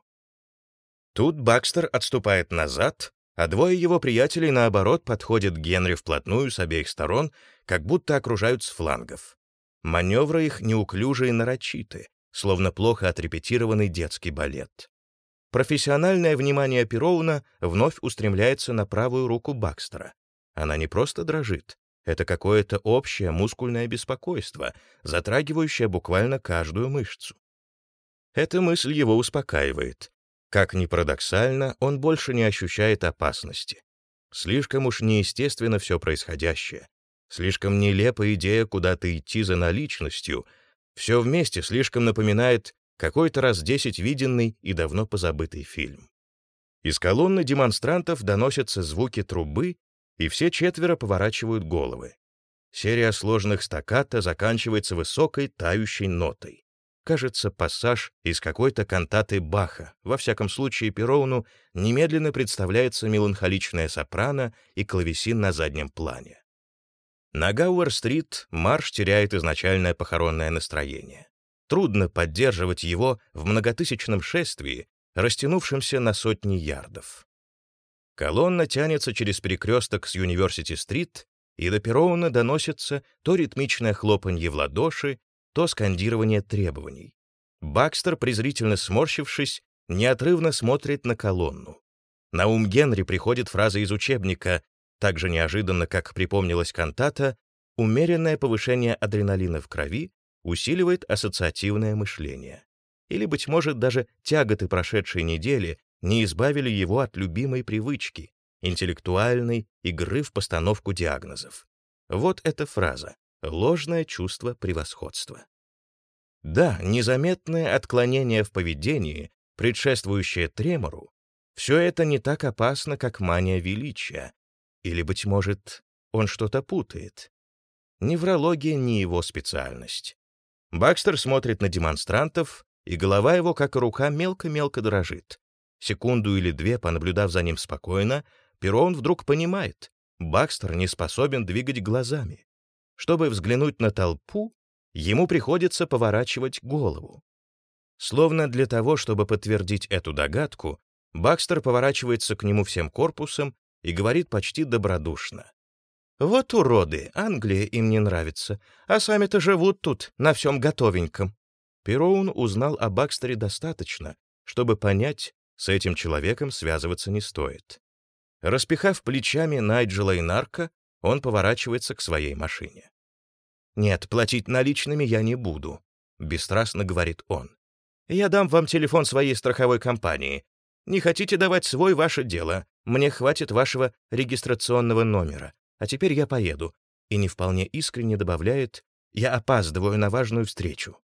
[SPEAKER 1] Тут Бакстер отступает назад, а двое его приятелей, наоборот, подходят к Генри вплотную с обеих сторон, как будто окружают с флангов. Маневры их неуклюжие и нарочиты, словно плохо отрепетированный детский балет. Профессиональное внимание Пероуна вновь устремляется на правую руку Бакстера. Она не просто дрожит, это какое-то общее мускульное беспокойство, затрагивающее буквально каждую мышцу. Эта мысль его успокаивает. Как ни парадоксально, он больше не ощущает опасности. Слишком уж неестественно все происходящее. Слишком нелепа идея куда-то идти за наличностью. Все вместе слишком напоминает какой-то раз десять виденный и давно позабытый фильм. Из колонны демонстрантов доносятся звуки трубы и все четверо поворачивают головы. Серия сложных стаккато заканчивается высокой тающей нотой. Кажется, пассаж из какой-то кантаты Баха. Во всяком случае, Пероуну немедленно представляется меланхоличная сопрано и клавесин на заднем плане. На Гауэр-стрит марш теряет изначальное похоронное настроение. Трудно поддерживать его в многотысячном шествии, растянувшемся на сотни ярдов. Колонна тянется через перекресток с Юниверсити-стрит, и до Пероуна доносится то ритмичное хлопанье в ладоши, то скандирование требований. Бакстер, презрительно сморщившись, неотрывно смотрит на колонну. На ум Генри приходит фраза из учебника, так же неожиданно, как припомнилась кантата, умеренное повышение адреналина в крови усиливает ассоциативное мышление. Или, быть может, даже тяготы прошедшей недели не избавили его от любимой привычки — интеллектуальной игры в постановку диагнозов. Вот эта фраза «ложное чувство превосходства». Да, незаметное отклонение в поведении, предшествующее тремору, все это не так опасно, как мания величия. Или, быть может, он что-то путает. Неврология не его специальность. Бакстер смотрит на демонстрантов, и голова его, как и рука, мелко-мелко дрожит. Секунду или две, понаблюдав за ним спокойно, Перрон вдруг понимает, Бакстер не способен двигать глазами. Чтобы взглянуть на толпу, ему приходится поворачивать голову. Словно для того, чтобы подтвердить эту догадку, Бакстер поворачивается к нему всем корпусом и говорит почти добродушно. «Вот уроды, Англия им не нравится, а сами-то живут тут, на всем готовеньком». Пероун узнал о Бакстере достаточно, чтобы понять, с этим человеком связываться не стоит. Распихав плечами Найджела и Нарка, он поворачивается к своей машине. «Нет, платить наличными я не буду», — бесстрастно говорит он. «Я дам вам телефон своей страховой компании. Не хотите давать свой — ваше дело. Мне хватит вашего регистрационного номера. А теперь я поеду». И не вполне искренне добавляет «Я опаздываю на важную встречу».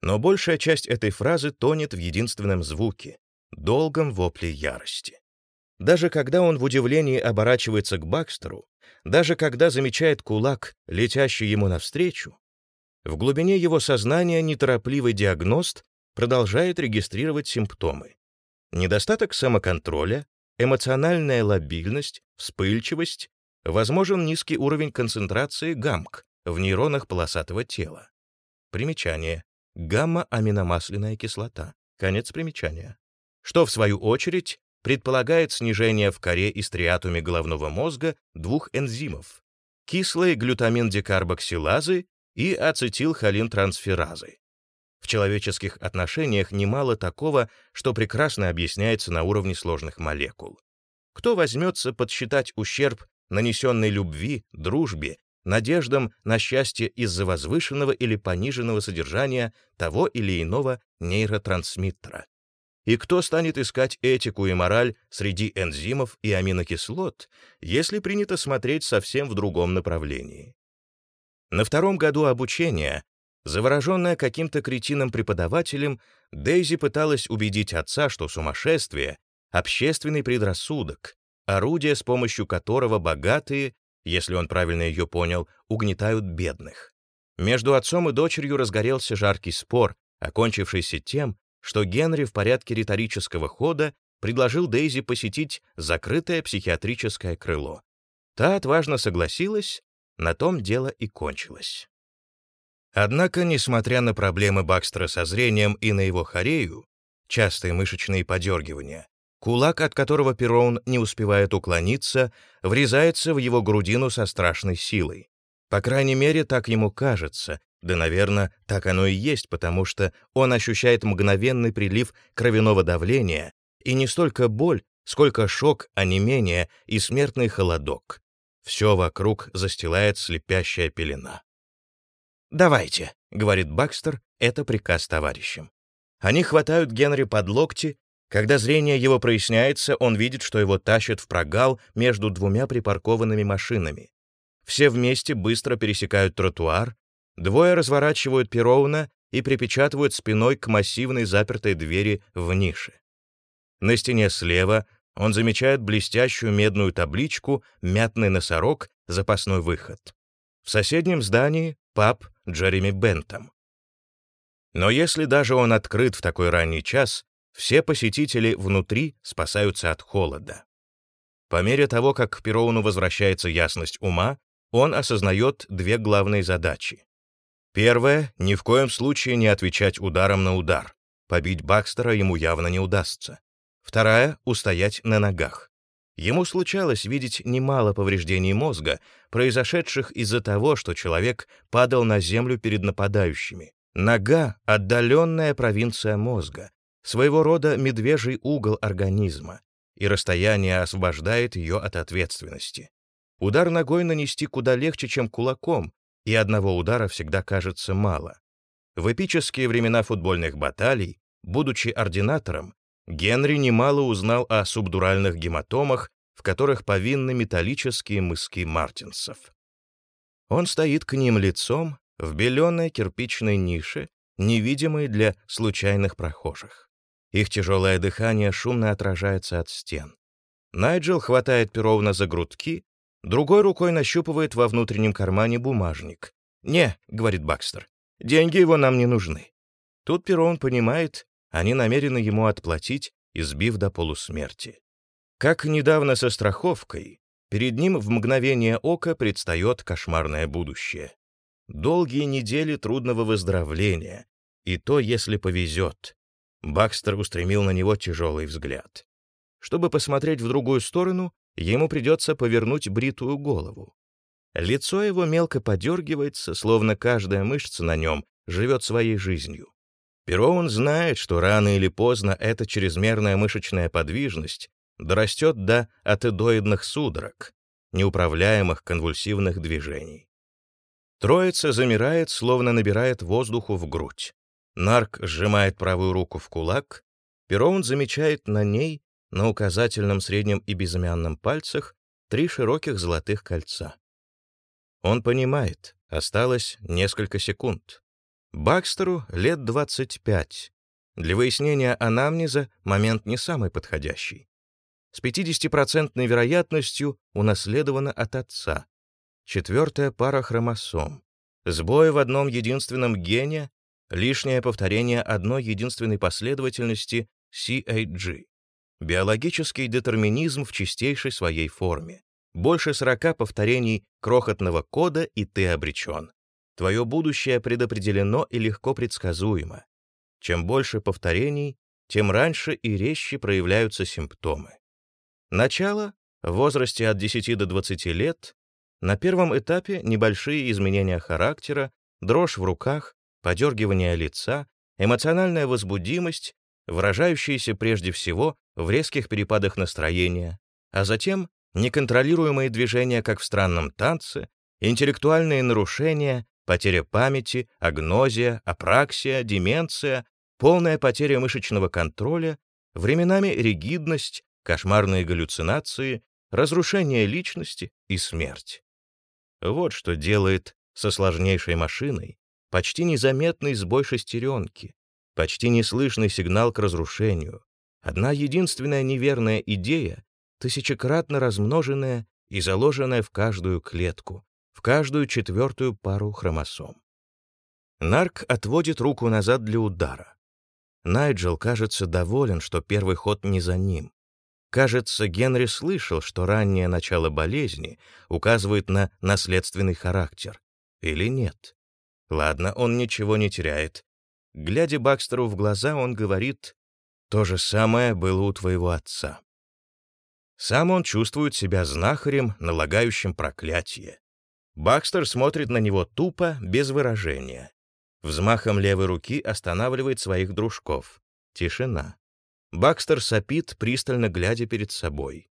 [SPEAKER 1] Но большая часть этой фразы тонет в единственном звуке долгом вопле ярости. Даже когда он в удивлении оборачивается к Бакстеру, даже когда замечает кулак, летящий ему навстречу, в глубине его сознания неторопливый диагност продолжает регистрировать симптомы. Недостаток самоконтроля, эмоциональная лобильность, вспыльчивость, возможен низкий уровень концентрации ГАМК в нейронах полосатого тела. Примечание. Гамма-аминомасляная кислота. Конец примечания. Что, в свою очередь, предполагает снижение в коре и стриатуме головного мозга двух энзимов — кислой глютамин-декарбоксилазы и ацетилхолинтрансферазы. В человеческих отношениях немало такого, что прекрасно объясняется на уровне сложных молекул. Кто возьмется подсчитать ущерб, нанесенный любви, дружбе, надеждам на счастье из-за возвышенного или пониженного содержания того или иного нейротрансмиттера? И кто станет искать этику и мораль среди энзимов и аминокислот, если принято смотреть совсем в другом направлении? На втором году обучения Завороженная каким-то кретином преподавателем, Дейзи пыталась убедить отца, что сумасшествие — общественный предрассудок, орудие, с помощью которого богатые, если он правильно ее понял, угнетают бедных. Между отцом и дочерью разгорелся жаркий спор, окончившийся тем, что Генри в порядке риторического хода предложил Дейзи посетить закрытое психиатрическое крыло. Та отважно согласилась, на том дело и кончилось. Однако, несмотря на проблемы Бакстера со зрением и на его хорею, частые мышечные подергивания, кулак, от которого Перроун не успевает уклониться, врезается в его грудину со страшной силой. По крайней мере, так ему кажется, да, наверное, так оно и есть, потому что он ощущает мгновенный прилив кровяного давления и не столько боль, сколько шок, онемение и смертный холодок. Все вокруг застилает слепящая пелена. «Давайте», — говорит Бакстер, — это приказ товарищам. Они хватают Генри под локти. Когда зрение его проясняется, он видит, что его тащат в прогал между двумя припаркованными машинами. Все вместе быстро пересекают тротуар, двое разворачивают Пероуна и припечатывают спиной к массивной запертой двери в нише. На стене слева он замечает блестящую медную табличку «Мятный носорог. Запасной выход». В соседнем здании паб Джереми Бентом. Но если даже он открыт в такой ранний час, все посетители внутри спасаются от холода. По мере того, как к Пероуну возвращается ясность ума, он осознает две главные задачи. Первая — ни в коем случае не отвечать ударом на удар. Побить Бакстера ему явно не удастся. Вторая — устоять на ногах. Ему случалось видеть немало повреждений мозга, произошедших из-за того, что человек падал на землю перед нападающими. Нога — отдаленная провинция мозга, своего рода медвежий угол организма, и расстояние освобождает ее от ответственности. Удар ногой нанести куда легче, чем кулаком, и одного удара всегда кажется мало. В эпические времена футбольных баталий, будучи ординатором, Генри немало узнал о субдуральных гематомах, в которых повинны металлические мыски мартинсов. Он стоит к ним лицом в беленой кирпичной нише, невидимой для случайных прохожих. Их тяжелое дыхание шумно отражается от стен. Найджел хватает Перовна за грудки, другой рукой нащупывает во внутреннем кармане бумажник. «Не», — говорит Бакстер, — «деньги его нам не нужны». Тут Перовн понимает, они намерены ему отплатить, избив до полусмерти. Как недавно со страховкой, перед ним в мгновение ока предстает кошмарное будущее. Долгие недели трудного выздоровления, и то, если повезет. Бакстер устремил на него тяжелый взгляд. Чтобы посмотреть в другую сторону, ему придется повернуть бритую голову. Лицо его мелко подергивается, словно каждая мышца на нем живет своей жизнью. Пероун знает, что рано или поздно эта чрезмерная мышечная подвижность дорастет до атедоидных судорог, неуправляемых конвульсивных движений. Троица замирает, словно набирает воздуху в грудь. Нарк сжимает правую руку в кулак, Пероун замечает на ней, на указательном, среднем и безымянном пальцах, три широких золотых кольца. Он понимает, осталось несколько секунд. Бакстеру лет 25. Для выяснения анамнеза момент не самый подходящий. с 50% вероятностью унаследовано от отца. Четвертая пара хромосом. Сбой в одном единственном гене, лишнее повторение одной единственной последовательности CAG. Биологический детерминизм в чистейшей своей форме. Больше 40 повторений крохотного кода, и ты обречен. Твое будущее предопределено и легко предсказуемо. Чем больше повторений, тем раньше и резче проявляются симптомы. Начало — в возрасте от 10 до 20 лет, на первом этапе небольшие изменения характера, дрожь в руках, подергивание лица, эмоциональная возбудимость, выражающиеся прежде всего в резких перепадах настроения, а затем неконтролируемые движения, как в странном танце, интеллектуальные нарушения, потеря памяти, агнозия, апраксия, деменция, полная потеря мышечного контроля, временами ригидность, кошмарные галлюцинации, разрушение личности и смерть. Вот что делает со сложнейшей машиной почти незаметный сбой шестеренки, почти неслышный сигнал к разрушению, одна единственная неверная идея, тысячекратно размноженная и заложенная в каждую клетку, в каждую четвертую пару хромосом. Нарк отводит руку назад для удара. Найджел кажется доволен, что первый ход не за ним. Кажется, Генри слышал, что раннее начало болезни указывает на наследственный характер. Или нет? Ладно, он ничего не теряет. Глядя Бакстеру в глаза, он говорит, «То же самое было у твоего отца». Сам он чувствует себя знахарем, налагающим проклятие. Бакстер смотрит на него тупо, без выражения. Взмахом левой руки останавливает своих дружков. Тишина. Бакстер сопит, пристально глядя перед собой.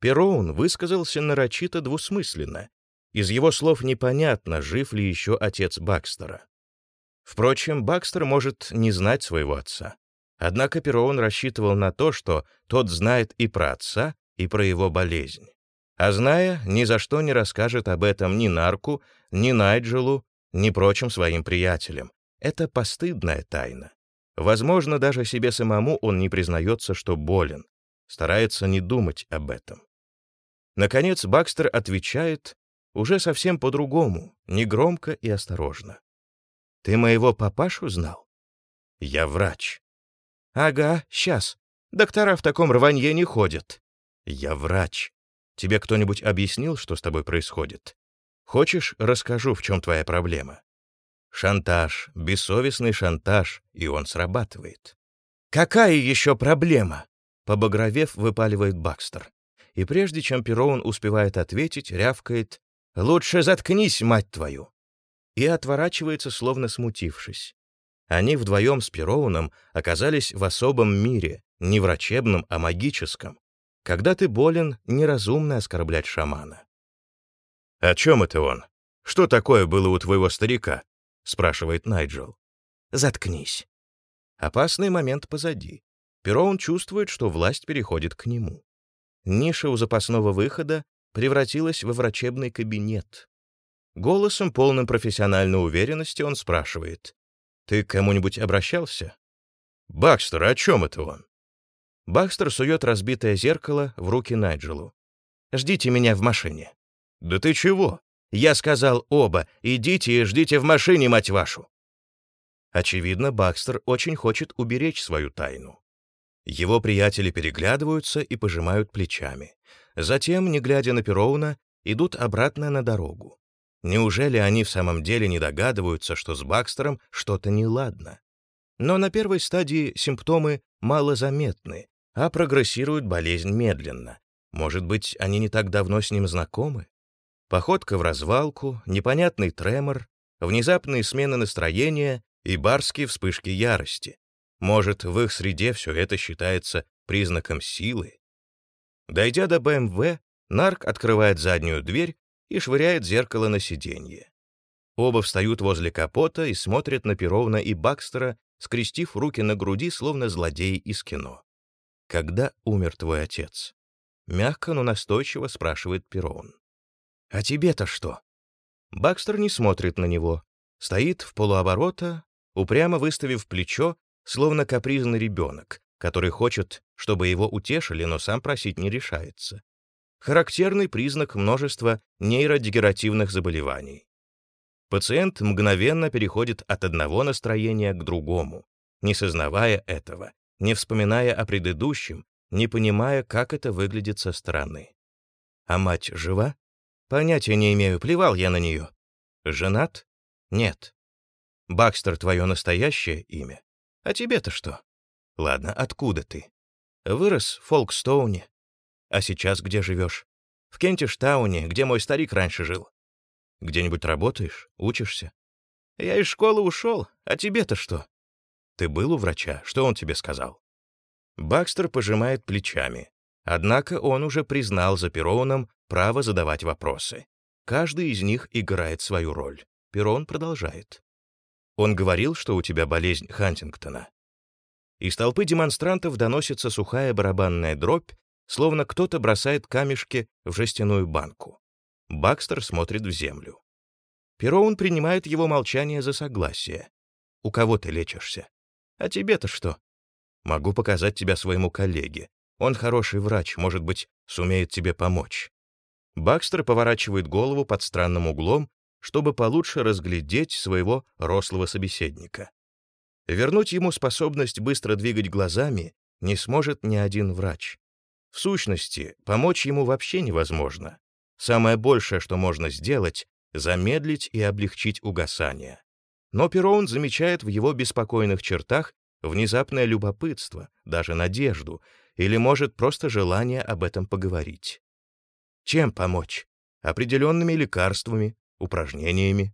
[SPEAKER 1] Пероун высказался нарочито двусмысленно. Из его слов непонятно, жив ли еще отец Бакстера. Впрочем, Бакстер может не знать своего отца. Однако Пероун рассчитывал на то, что тот знает и про отца, и про его болезнь. А зная, ни за что не расскажет об этом ни Нарку, ни Найджелу, ни прочим своим приятелям. Это постыдная тайна. Возможно, даже себе самому он не признается, что болен, старается не думать об этом. Наконец Бакстер отвечает уже совсем по-другому, негромко и осторожно. «Ты моего папашу знал?» «Я врач». «Ага, сейчас. Доктора в таком рванье не ходят». «Я врач. Тебе кто-нибудь объяснил, что с тобой происходит? Хочешь, расскажу, в чем твоя проблема?» Шантаж, бессовестный шантаж, и он срабатывает. «Какая еще проблема?» Побагровев, выпаливает Бакстер. И прежде чем Пероун успевает ответить, рявкает «Лучше заткнись, мать твою!» и отворачивается, словно смутившись. Они вдвоем с Пероуном оказались в особом мире, не врачебном, а магическом. Когда ты болен, неразумно оскорблять шамана. «О чем это он? Что такое было у твоего старика?» спрашивает Найджел. Заткнись. Опасный момент позади. Пероун чувствует, что власть переходит к нему. Ниша у запасного выхода превратилась во врачебный кабинет. Голосом, полным профессиональной уверенности, он спрашивает. «Ты к кому-нибудь обращался?» «Бакстер, о чем это он?» Бакстер сует разбитое зеркало в руки Найджелу. «Ждите меня в машине». «Да ты чего?» Я сказал оба, идите и ждите в машине, мать вашу. Очевидно, Бакстер очень хочет уберечь свою тайну. Его приятели переглядываются и пожимают плечами. Затем, не глядя на Пероуна, идут обратно на дорогу. Неужели они в самом деле не догадываются, что с Бакстером что-то неладно? Но на первой стадии симптомы малозаметны, а прогрессирует болезнь медленно. Может быть, они не так давно с ним знакомы? Походка в развалку, непонятный тремор, внезапные смены настроения и барские вспышки ярости. Может, в их среде все это считается признаком силы? Дойдя до БМВ, Нарк открывает заднюю дверь и швыряет зеркало на сиденье. Оба встают возле капота и смотрят на Перовна и Бакстера, скрестив руки на груди, словно злодеи из кино. «Когда умер твой отец?» Мягко, но настойчиво спрашивает Перовн. «А тебе-то что?» Бакстер не смотрит на него. Стоит в полуоборота, упрямо выставив плечо, словно капризный ребенок, который хочет, чтобы его утешили, но сам просить не решается. Характерный признак множества нейродегеративных заболеваний. Пациент мгновенно переходит от одного настроения к другому, не сознавая этого, не вспоминая о предыдущем, не понимая, как это выглядит со стороны. А мать жива? Понятия не имею, плевал я на нее. Женат? Нет. Бакстер — твое настоящее имя? А тебе-то что? Ладно, откуда ты? Вырос в Фолкстоуне. А сейчас где живешь? В Кентиштауне, где мой старик раньше жил. Где-нибудь работаешь? Учишься? Я из школы ушел, а тебе-то что? Ты был у врача? Что он тебе сказал? Бакстер пожимает плечами. Однако он уже признал за Пероуном право задавать вопросы. Каждый из них играет свою роль. Перон продолжает. Он говорил, что у тебя болезнь Хантингтона. Из толпы демонстрантов доносится сухая барабанная дробь, словно кто-то бросает камешки в жестяную банку. Бакстер смотрит в землю. Пероун принимает его молчание за согласие. «У кого ты лечишься? А тебе-то что? Могу показать тебя своему коллеге. Он хороший врач, может быть, сумеет тебе помочь». Бакстер поворачивает голову под странным углом, чтобы получше разглядеть своего рослого собеседника. Вернуть ему способность быстро двигать глазами не сможет ни один врач. В сущности, помочь ему вообще невозможно. Самое большее, что можно сделать, замедлить и облегчить угасание. Но Пероун замечает в его беспокойных чертах внезапное любопытство, даже надежду, или, может, просто желание об этом поговорить. Чем помочь? Определенными лекарствами, упражнениями?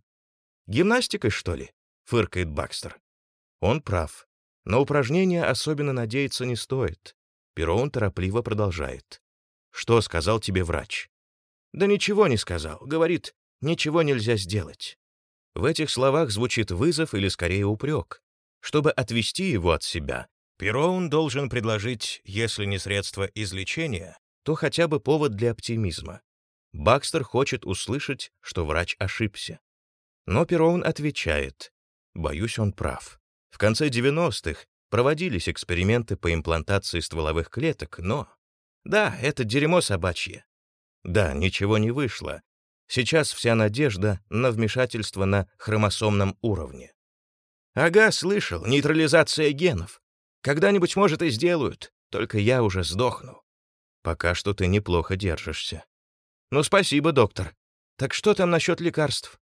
[SPEAKER 1] Гимнастикой, что ли? Фыркает Бакстер. Он прав. Но упражнения особенно надеяться не стоит. Пероун торопливо продолжает. Что сказал тебе врач? Да ничего не сказал. Говорит, ничего нельзя сделать. В этих словах звучит вызов или скорее упрек. Чтобы отвести его от себя, Пероун должен предложить, если не средство излечения, то хотя бы повод для оптимизма. Бакстер хочет услышать, что врач ошибся. Но Пероун отвечает, боюсь, он прав. В конце 90-х проводились эксперименты по имплантации стволовых клеток, но... Да, это дерьмо собачье. Да, ничего не вышло. Сейчас вся надежда на вмешательство на хромосомном уровне. Ага, слышал, нейтрализация генов. Когда-нибудь, может, и сделают, только я уже сдохну. Пока что ты неплохо держишься. Ну, спасибо, доктор. Так что там насчет лекарств?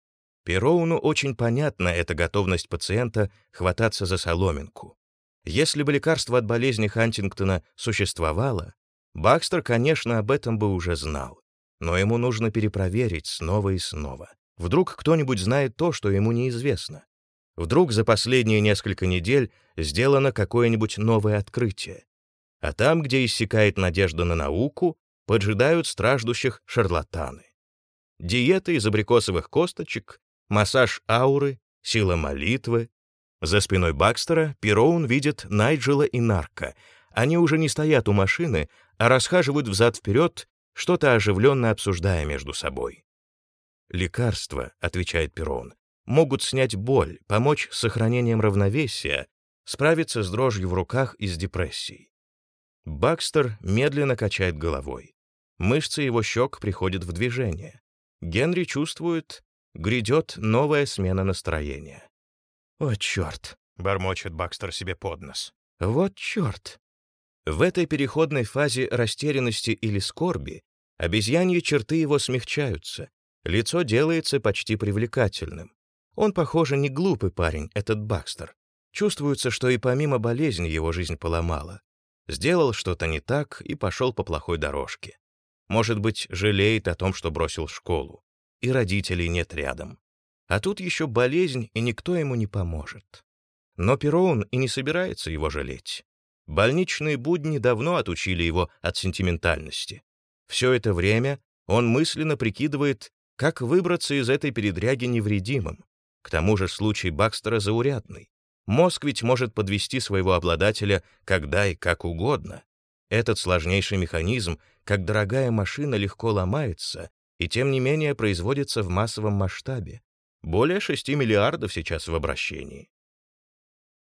[SPEAKER 1] Пероуну очень понятна эта готовность пациента хвататься за соломинку. Если бы лекарство от болезни Хантингтона существовало, Бакстер, конечно, об этом бы уже знал но ему нужно перепроверить снова и снова. Вдруг кто-нибудь знает то, что ему неизвестно. Вдруг за последние несколько недель сделано какое-нибудь новое открытие. А там, где иссякает надежда на науку, поджидают страждущих шарлатаны. Диета из абрикосовых косточек, массаж ауры, сила молитвы. За спиной Бакстера Пероун видит Найджела и Нарка. Они уже не стоят у машины, а расхаживают взад-вперед что-то оживленно обсуждая между собой. «Лекарства», — отвечает Перрон, — «могут снять боль, помочь с сохранением равновесия, справиться с дрожью в руках и с депрессией». Бакстер медленно качает головой. Мышцы его щек приходят в движение. Генри чувствует, грядет новая смена настроения. «О, черт!» — бормочет Бакстер себе под нос. «Вот черт!» В этой переходной фазе растерянности или скорби обезьяньи черты его смягчаются, лицо делается почти привлекательным. Он, похоже, не глупый парень, этот Бакстер. Чувствуется, что и помимо болезни его жизнь поломала. Сделал что-то не так и пошел по плохой дорожке. Может быть, жалеет о том, что бросил школу. И родителей нет рядом. А тут еще болезнь, и никто ему не поможет. Но Пероун и не собирается его жалеть. Больничные будни давно отучили его от сентиментальности. Все это время он мысленно прикидывает, как выбраться из этой передряги невредимым. К тому же случай Бакстера заурядный. Мозг ведь может подвести своего обладателя когда и как угодно. Этот сложнейший механизм, как дорогая машина, легко ломается и тем не менее производится в массовом масштабе. Более 6 миллиардов сейчас в обращении.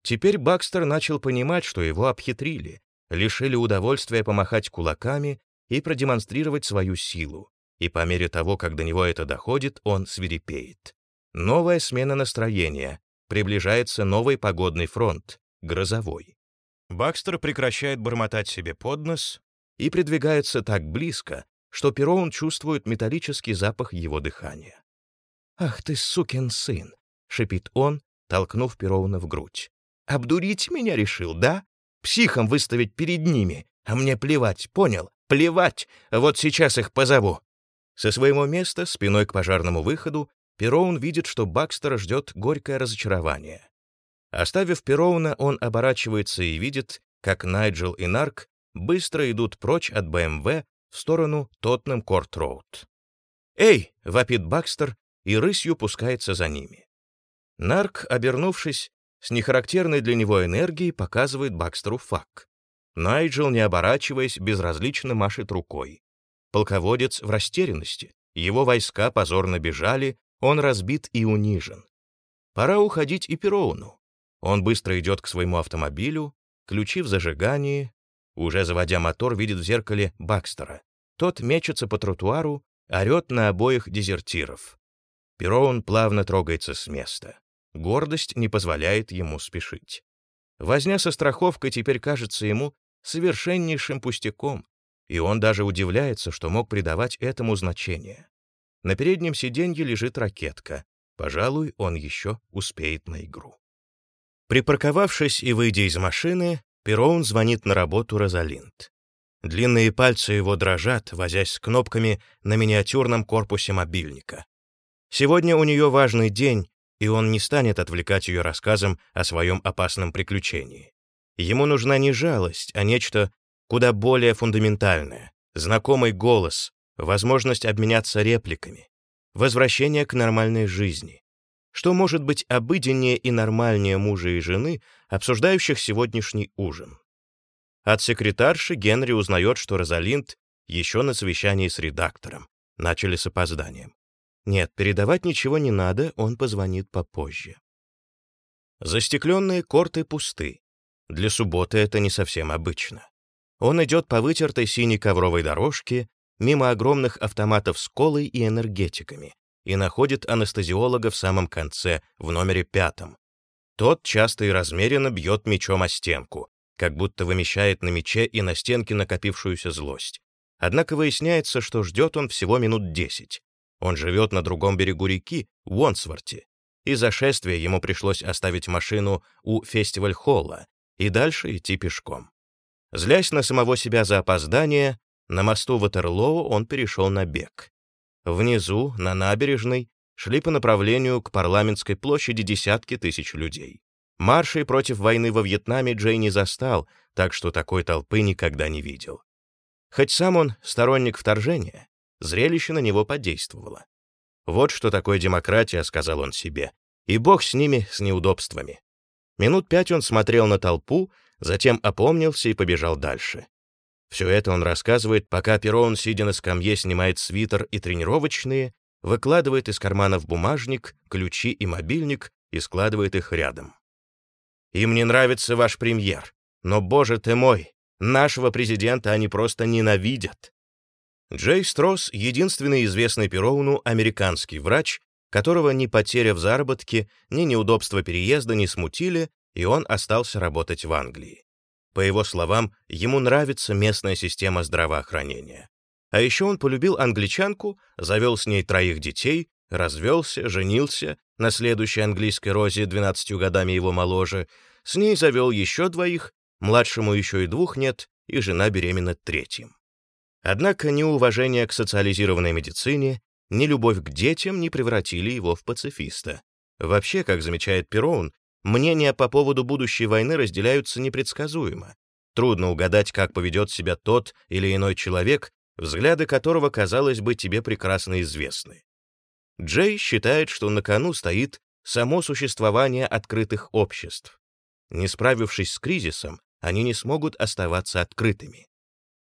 [SPEAKER 1] Теперь Бакстер начал понимать, что его обхитрили, лишили удовольствия помахать кулаками и продемонстрировать свою силу, и по мере того, как до него это доходит, он свирепеет. Новая смена настроения, приближается новый погодный фронт, грозовой. Бакстер прекращает бормотать себе под нос и придвигается так близко, что Пероун чувствует металлический запах его дыхания. «Ах ты, сукин сын!» — шипит он, толкнув Пероуна в грудь. «Обдурить меня решил, да? Психом выставить перед ними, а мне плевать, понял? Плевать! Вот сейчас их позову!» Со своего места, спиной к пожарному выходу, Пероун видит, что Бакстера ждет горькое разочарование. Оставив Пероуна, он оборачивается и видит, как Найджел и Нарк быстро идут прочь от БМВ в сторону Тотнем Корт-Роуд. «Эй!» — вопит Бакстер и рысью пускается за ними. Нарк, обернувшись, с нехарактерной для него энергией показывает Бакстеру фак. Найджел, не оборачиваясь, безразлично машет рукой. Полководец в растерянности, его войска позорно бежали, он разбит и унижен. Пора уходить и Пероуну. Он быстро идет к своему автомобилю, ключи в зажигании, уже заводя мотор, видит в зеркале Бакстера. Тот мечется по тротуару, орет на обоих дезертиров. Пероун плавно трогается с места. Гордость не позволяет ему спешить. Возня со страховкой теперь кажется ему совершеннейшим пустяком, и он даже удивляется, что мог придавать этому значение. На переднем сиденье лежит ракетка. Пожалуй, он еще успеет на игру. Припарковавшись и выйдя из машины, Пероун звонит на работу Розалинд. Длинные пальцы его дрожат, возясь с кнопками на миниатюрном корпусе мобильника. Сегодня у нее важный день, и он не станет отвлекать ее рассказом о своем опасном приключении. Ему нужна не жалость, а нечто куда более фундаментальное, знакомый голос, возможность обменяться репликами, возвращение к нормальной жизни. Что может быть обыденнее и нормальнее мужа и жены, обсуждающих сегодняшний ужин? От секретарши Генри узнает, что Розалинд еще на совещании с редактором. Начали с опозданием. Нет, передавать ничего не надо, он позвонит попозже. Застекленные корты пусты. Для субботы это не совсем обычно. Он идет по вытертой синей ковровой дорожке, мимо огромных автоматов с колой и энергетиками, и находит анестезиолога в самом конце, в номере пятом. Тот часто и размеренно бьет мечом о стенку, как будто вымещает на мече и на стенке накопившуюся злость. Однако выясняется, что ждет он всего минут десять. Он живет на другом берегу реки, в Уонсворте. Из-за шествия ему пришлось оставить машину у фестиваль-холла и дальше идти пешком. Злясь на самого себя за опоздание, на мосту Ватерлоу он перешел на бег. Внизу, на набережной, шли по направлению к парламентской площади десятки тысяч людей. Маршей против войны во Вьетнаме Джей не застал, так что такой толпы никогда не видел. Хоть сам он сторонник вторжения, Зрелище на него подействовало. «Вот что такое демократия», — сказал он себе, «и бог с ними, с неудобствами». Минут пять он смотрел на толпу, затем опомнился и побежал дальше. Все это он рассказывает, пока Перрон, сидя на скамье, снимает свитер и тренировочные, выкладывает из карманов бумажник, ключи и мобильник и складывает их рядом. «Им не нравится ваш премьер, но, боже ты мой, нашего президента они просто ненавидят. Джей Стросс — единственный известный Пероуну американский врач, которого ни потеря в заработке, ни неудобства переезда не смутили, и он остался работать в Англии. По его словам, ему нравится местная система здравоохранения. А еще он полюбил англичанку, завел с ней троих детей, развелся, женился на следующей английской розе 12 годами его моложе, с ней завел еще двоих, младшему еще и двух нет, и жена беременна третьим. Однако ни уважение к социализированной медицине, ни любовь к детям не превратили его в пацифиста. Вообще, как замечает Перроун, мнения по поводу будущей войны разделяются непредсказуемо. Трудно угадать, как поведет себя тот или иной человек, взгляды которого, казалось бы, тебе прекрасно известны. Джей считает, что на кону стоит само существование открытых обществ. Не справившись с кризисом, они не смогут оставаться открытыми.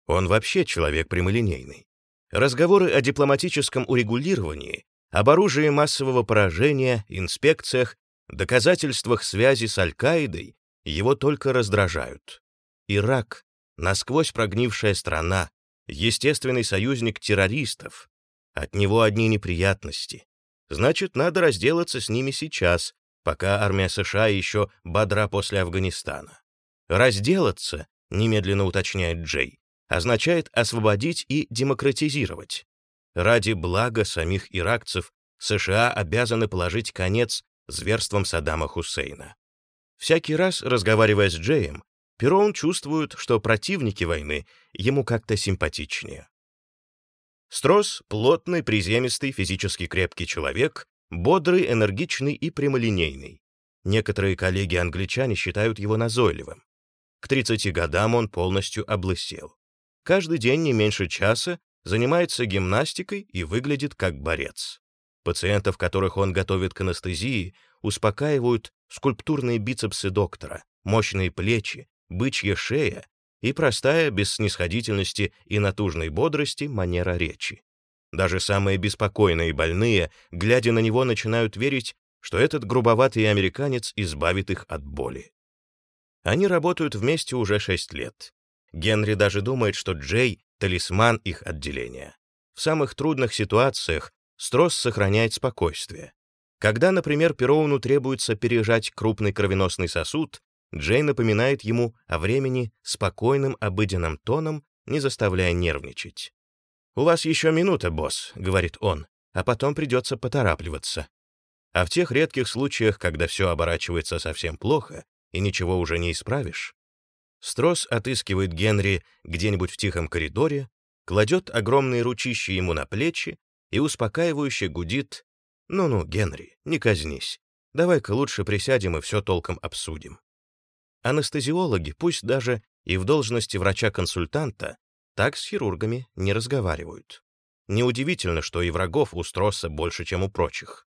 [SPEAKER 1] Он вообще человек прямолинейный. Разговоры о дипломатическом урегулировании, об оружии массового поражения, инспекциях, доказательствах связи с Аль-Каидой его только раздражают. Ирак насквозь прогнившая страна, естественный союзник террористов. От него одни неприятности. Значит, надо разделаться с ними сейчас, пока армия США еще бодра после Афганистана. Разделаться, немедленно уточняет Джей, означает освободить и демократизировать. Ради блага самих иракцев США обязаны положить конец зверствам Саддама Хусейна. Всякий раз, разговаривая с Джеем, Перон чувствует, что противники войны ему как-то симпатичнее. Строс — плотный, приземистый, физически крепкий человек, бодрый, энергичный и прямолинейный. Некоторые коллеги-англичане считают его назойливым. К 30 годам он полностью облысел. Каждый день не меньше часа занимается гимнастикой и выглядит как борец. Пациентов, которых он готовит к анестезии, успокаивают скульптурные бицепсы доктора, мощные плечи, бычья шея и простая, без снисходительности и натужной бодрости, манера речи. Даже самые беспокойные больные, глядя на него, начинают верить, что этот грубоватый американец избавит их от боли. Они работают вместе уже шесть лет. Генри даже думает, что Джей — талисман их отделения. В самых трудных ситуациях Стросс сохраняет спокойствие. Когда, например, Пероуну требуется пережать крупный кровеносный сосуд, Джей напоминает ему о времени спокойным обыденным тоном, не заставляя нервничать. «У вас еще минута, босс», — говорит он, «а потом придется поторапливаться». А в тех редких случаях, когда все оборачивается совсем плохо и ничего уже не исправишь, Строс отыскивает Генри где-нибудь в тихом коридоре, кладет огромные ручища ему на плечи и успокаивающе гудит «Ну-ну, Генри, не казнись. Давай-ка лучше присядем и все толком обсудим». Анестезиологи, пусть даже и в должности врача-консультанта, так с хирургами не разговаривают. Неудивительно, что и врагов у Стросса больше, чем у прочих.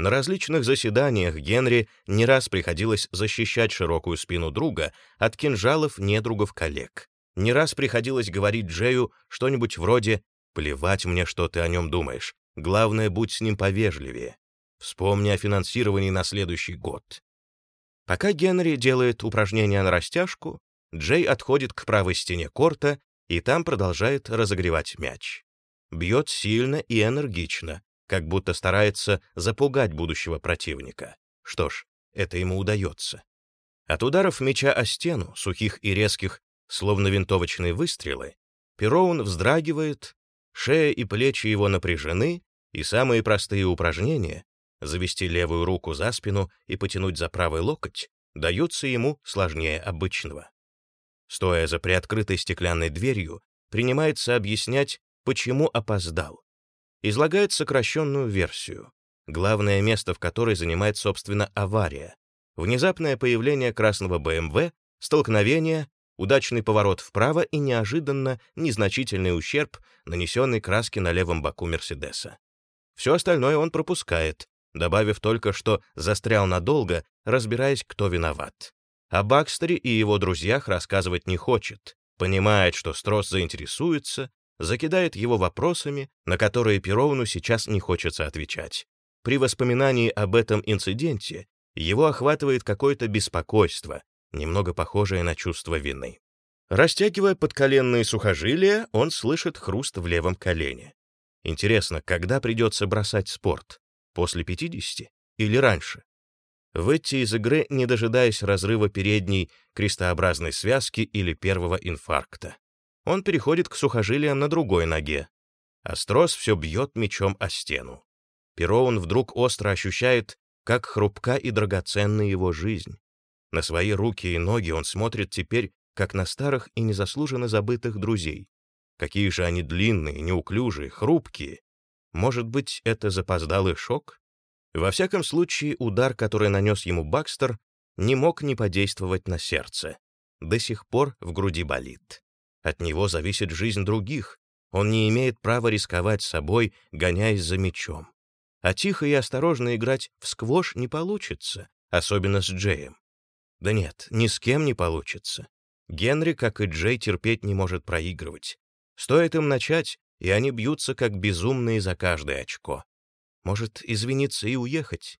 [SPEAKER 1] На различных заседаниях Генри не раз приходилось защищать широкую спину друга от кинжалов недругов коллег. Не раз приходилось говорить Джею что-нибудь вроде «плевать мне, что ты о нем думаешь, главное, будь с ним повежливее. Вспомни о финансировании на следующий год. Пока Генри делает упражнения на растяжку, Джей отходит к правой стене корта и там продолжает разогревать мяч. Бьет сильно и энергично, как будто старается запугать будущего противника. Что ж, это ему удается. От ударов мяча о стену, сухих и резких, словно винтовочные выстрелы, Пероун вздрагивает, шея и плечи его напряжены, и самые простые упражнения завести левую руку за спину и потянуть за правый локоть даются ему сложнее обычного. Стоя за приоткрытой стеклянной дверью, принимается объяснять, почему опоздал. Излагает сокращенную версию, главное место в которой занимает, собственно, авария. Внезапное появление красного БМВ, столкновение, удачный поворот вправо и неожиданно незначительный ущерб, нанесенный краске на левом боку Мерседеса. Все остальное он пропускает, добавив только, что застрял надолго, разбираясь, кто виноват. О Бакстере и его друзьях рассказывать не хочет, понимает, что Строс заинтересуется, закидает его вопросами, на которые Перовну сейчас не хочется отвечать. При воспоминании об этом инциденте его охватывает какое-то беспокойство, немного похожее на чувство вины. Растягивая подколенные сухожилия, он слышит хруст в левом колене. Интересно, когда придется бросать спорт? После 50 или раньше? Выйти из игры, не дожидаясь разрыва передней крестообразной связки или первого инфаркта. Он переходит к сухожилиям на другой ноге. Острос все бьет мечом о стену. Пероун вдруг остро ощущает, как хрупка и драгоценна его жизнь. На свои руки и ноги он смотрит теперь, как на старых и незаслуженно забытых друзей. Какие же они длинные, неуклюжие, хрупкие, может быть, это запоздалый шок? Во всяком случае, удар, который нанес ему Бакстер, не мог не подействовать на сердце. До сих пор в груди болит. От него зависит жизнь других. Он не имеет права рисковать собой, гоняясь за мечом. А тихо и осторожно играть в сквош не получится, особенно с Джеем. Да нет, ни с кем не получится. Генри, как и Джей, терпеть не может проигрывать. Стоит им начать, и они бьются как безумные за каждое очко. Может, извиниться и уехать?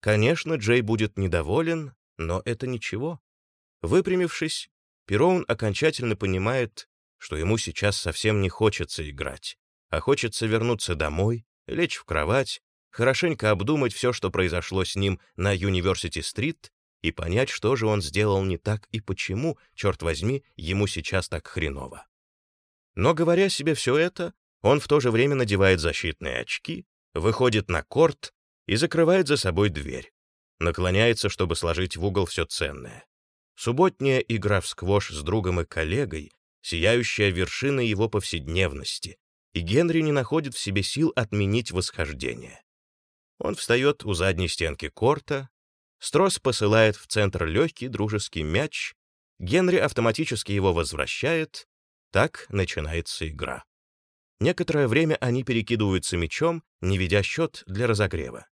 [SPEAKER 1] Конечно, Джей будет недоволен, но это ничего. Выпрямившись, Пероун окончательно понимает, что ему сейчас совсем не хочется играть, а хочется вернуться домой, лечь в кровать, хорошенько обдумать все, что произошло с ним на Юниверсити-стрит и понять, что же он сделал не так и почему, черт возьми, ему сейчас так хреново. Но говоря себе все это, он в то же время надевает защитные очки, выходит на корт и закрывает за собой дверь. Наклоняется, чтобы сложить в угол все ценное. Субботняя игра в сквош с другом и коллегой, сияющая вершина его повседневности, и Генри не находит в себе сил отменить восхождение. Он встает у задней стенки корта, Строс посылает в центр легкий дружеский мяч, Генри автоматически его возвращает, так начинается игра. Некоторое время они перекидываются мячом, не ведя счет для разогрева.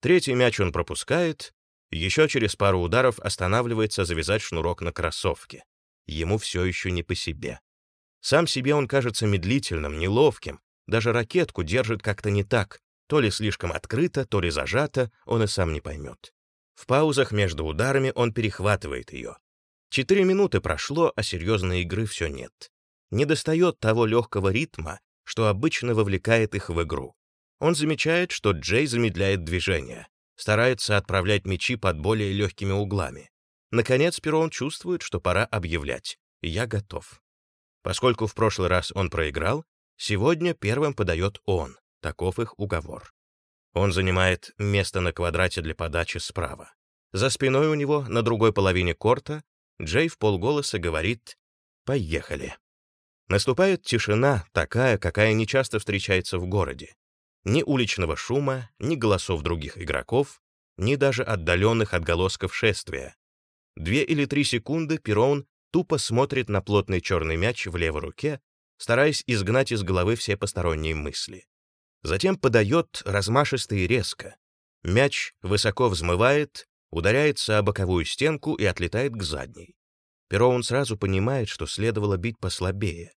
[SPEAKER 1] Третий мяч он пропускает, еще через пару ударов останавливается завязать шнурок на кроссовке. Ему все еще не по себе. Сам себе он кажется медлительным, неловким, даже ракетку держит как-то не так, то ли слишком открыто, то ли зажато, он и сам не поймет. В паузах между ударами он перехватывает ее. Четыре минуты прошло, а серьезной игры все нет. Не достает того легкого ритма, что обычно вовлекает их в игру. Он замечает, что Джей замедляет движение, старается отправлять мячи под более легкими углами. Наконец, Перон чувствует, что пора объявлять «Я готов». Поскольку в прошлый раз он проиграл, сегодня первым подает он, таков их уговор. Он занимает место на квадрате для подачи справа. За спиной у него, на другой половине корта, Джей в полголоса говорит «Поехали». Наступает тишина, такая, какая нечасто встречается в городе. Ни уличного шума, ни голосов других игроков, ни даже отдаленных отголосков шествия. Две или три секунды Перон тупо смотрит на плотный черный мяч в левой руке, стараясь изгнать из головы все посторонние мысли. Затем подает размашисто и резко. Мяч высоко взмывает, ударяется о боковую стенку и отлетает к задней. Пероун сразу понимает, что следовало бить послабее.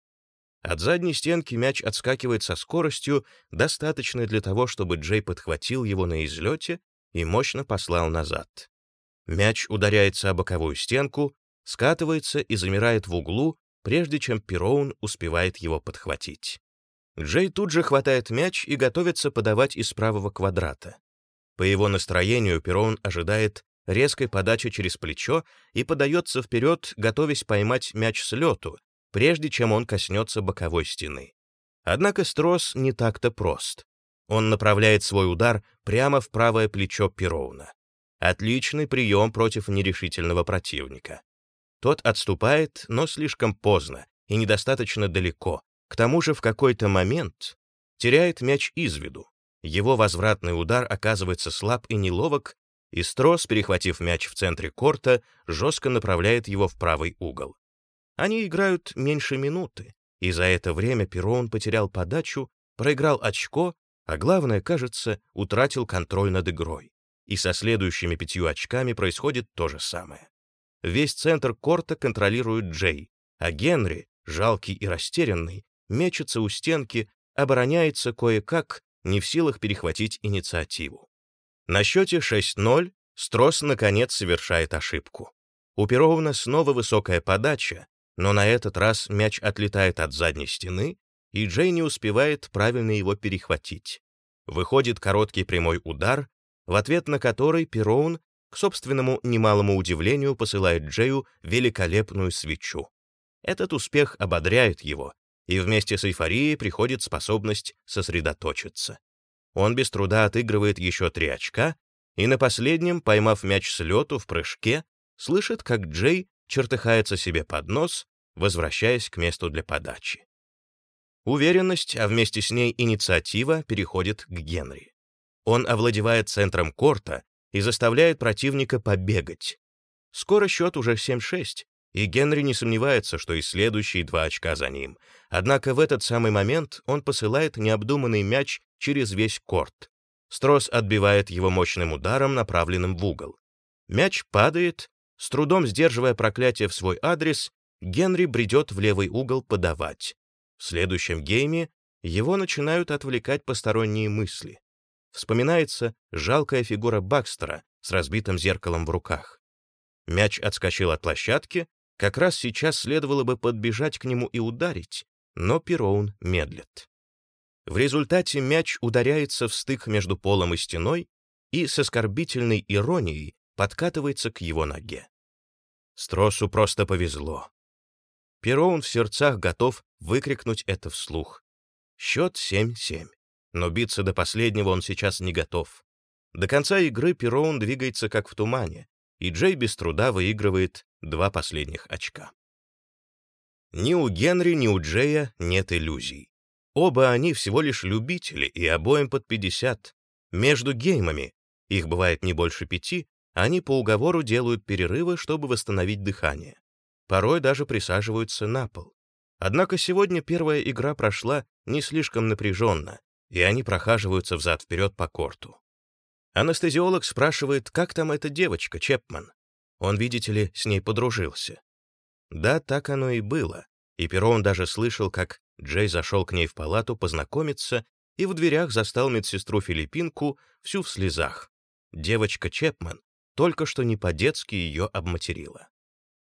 [SPEAKER 1] От задней стенки мяч отскакивает со скоростью, достаточной для того, чтобы Джей подхватил его на излете и мощно послал назад. Мяч ударяется о боковую стенку, скатывается и замирает в углу, прежде чем Пероун успевает его подхватить. Джей тут же хватает мяч и готовится подавать из правого квадрата. По его настроению Пероун ожидает резкой подачи через плечо и подается вперед, готовясь поймать мяч с лету, прежде чем он коснется боковой стены. Однако Строс не так-то прост. Он направляет свой удар прямо в правое плечо Пероуна. Отличный прием против нерешительного противника. Тот отступает, но слишком поздно и недостаточно далеко. К тому же в какой-то момент теряет мяч из виду. Его возвратный удар оказывается слаб и неловок, и Строс, перехватив мяч в центре корта, жестко направляет его в правый угол. Они играют меньше минуты, и за это время Перон потерял подачу, проиграл очко, а главное, кажется, утратил контроль над игрой. И со следующими пятью очками происходит то же самое. Весь центр корта контролирует Джей, а Генри, жалкий и растерянный, мечется у стенки, обороняется кое-как, не в силах перехватить инициативу. На счете 6-0 Строс, наконец, совершает ошибку. У Перовна снова высокая подача, но на этот раз мяч отлетает от задней стены, и Джей не успевает правильно его перехватить. Выходит короткий прямой удар, в ответ на который Пероун к собственному немалому удивлению посылает Джею великолепную свечу. Этот успех ободряет его, и вместе с эйфорией приходит способность сосредоточиться. Он без труда отыгрывает еще три очка, и на последнем, поймав мяч с лету в прыжке, слышит, как Джей чертыхается себе под нос, возвращаясь к месту для подачи. Уверенность, а вместе с ней инициатива переходит к Генри. Он овладевает центром корта и заставляет противника побегать. Скоро счет уже 7-6, и Генри не сомневается, что и следующие два очка за ним. Однако в этот самый момент он посылает необдуманный мяч через весь корт. Строс отбивает его мощным ударом, направленным в угол. Мяч падает, с трудом сдерживая проклятие в свой адрес, Генри бредет в левый угол подавать. В следующем гейме его начинают отвлекать посторонние мысли. Вспоминается жалкая фигура Бакстера с разбитым зеркалом в руках. Мяч отскочил от площадки, Как раз сейчас следовало бы подбежать к нему и ударить, но Пероун медлит. В результате мяч ударяется в стык между полом и стеной и с оскорбительной иронией подкатывается к его ноге. Стросу просто повезло. Пероун в сердцах готов выкрикнуть это вслух. Счет 7-7. Но биться до последнего он сейчас не готов. До конца игры Пероун двигается как в тумане, и Джей без труда выигрывает два последних очка. Ни у Генри, ни у Джея нет иллюзий. Оба они всего лишь любители, и обоим под 50. Между геймами, их бывает не больше пяти, они по уговору делают перерывы, чтобы восстановить дыхание. Порой даже присаживаются на пол. Однако сегодня первая игра прошла не слишком напряженно, и они прохаживаются взад-вперед по корту. Анестезиолог спрашивает, как там эта девочка, Чепман. Он, видите ли, с ней подружился. Да, так оно и было. И Перон даже слышал, как Джей зашел к ней в палату познакомиться и в дверях застал медсестру-филиппинку всю в слезах. Девочка Чепман только что не по-детски ее обматерила.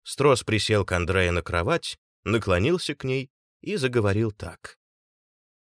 [SPEAKER 1] Строс присел к Андрея на кровать, наклонился к ней и заговорил так.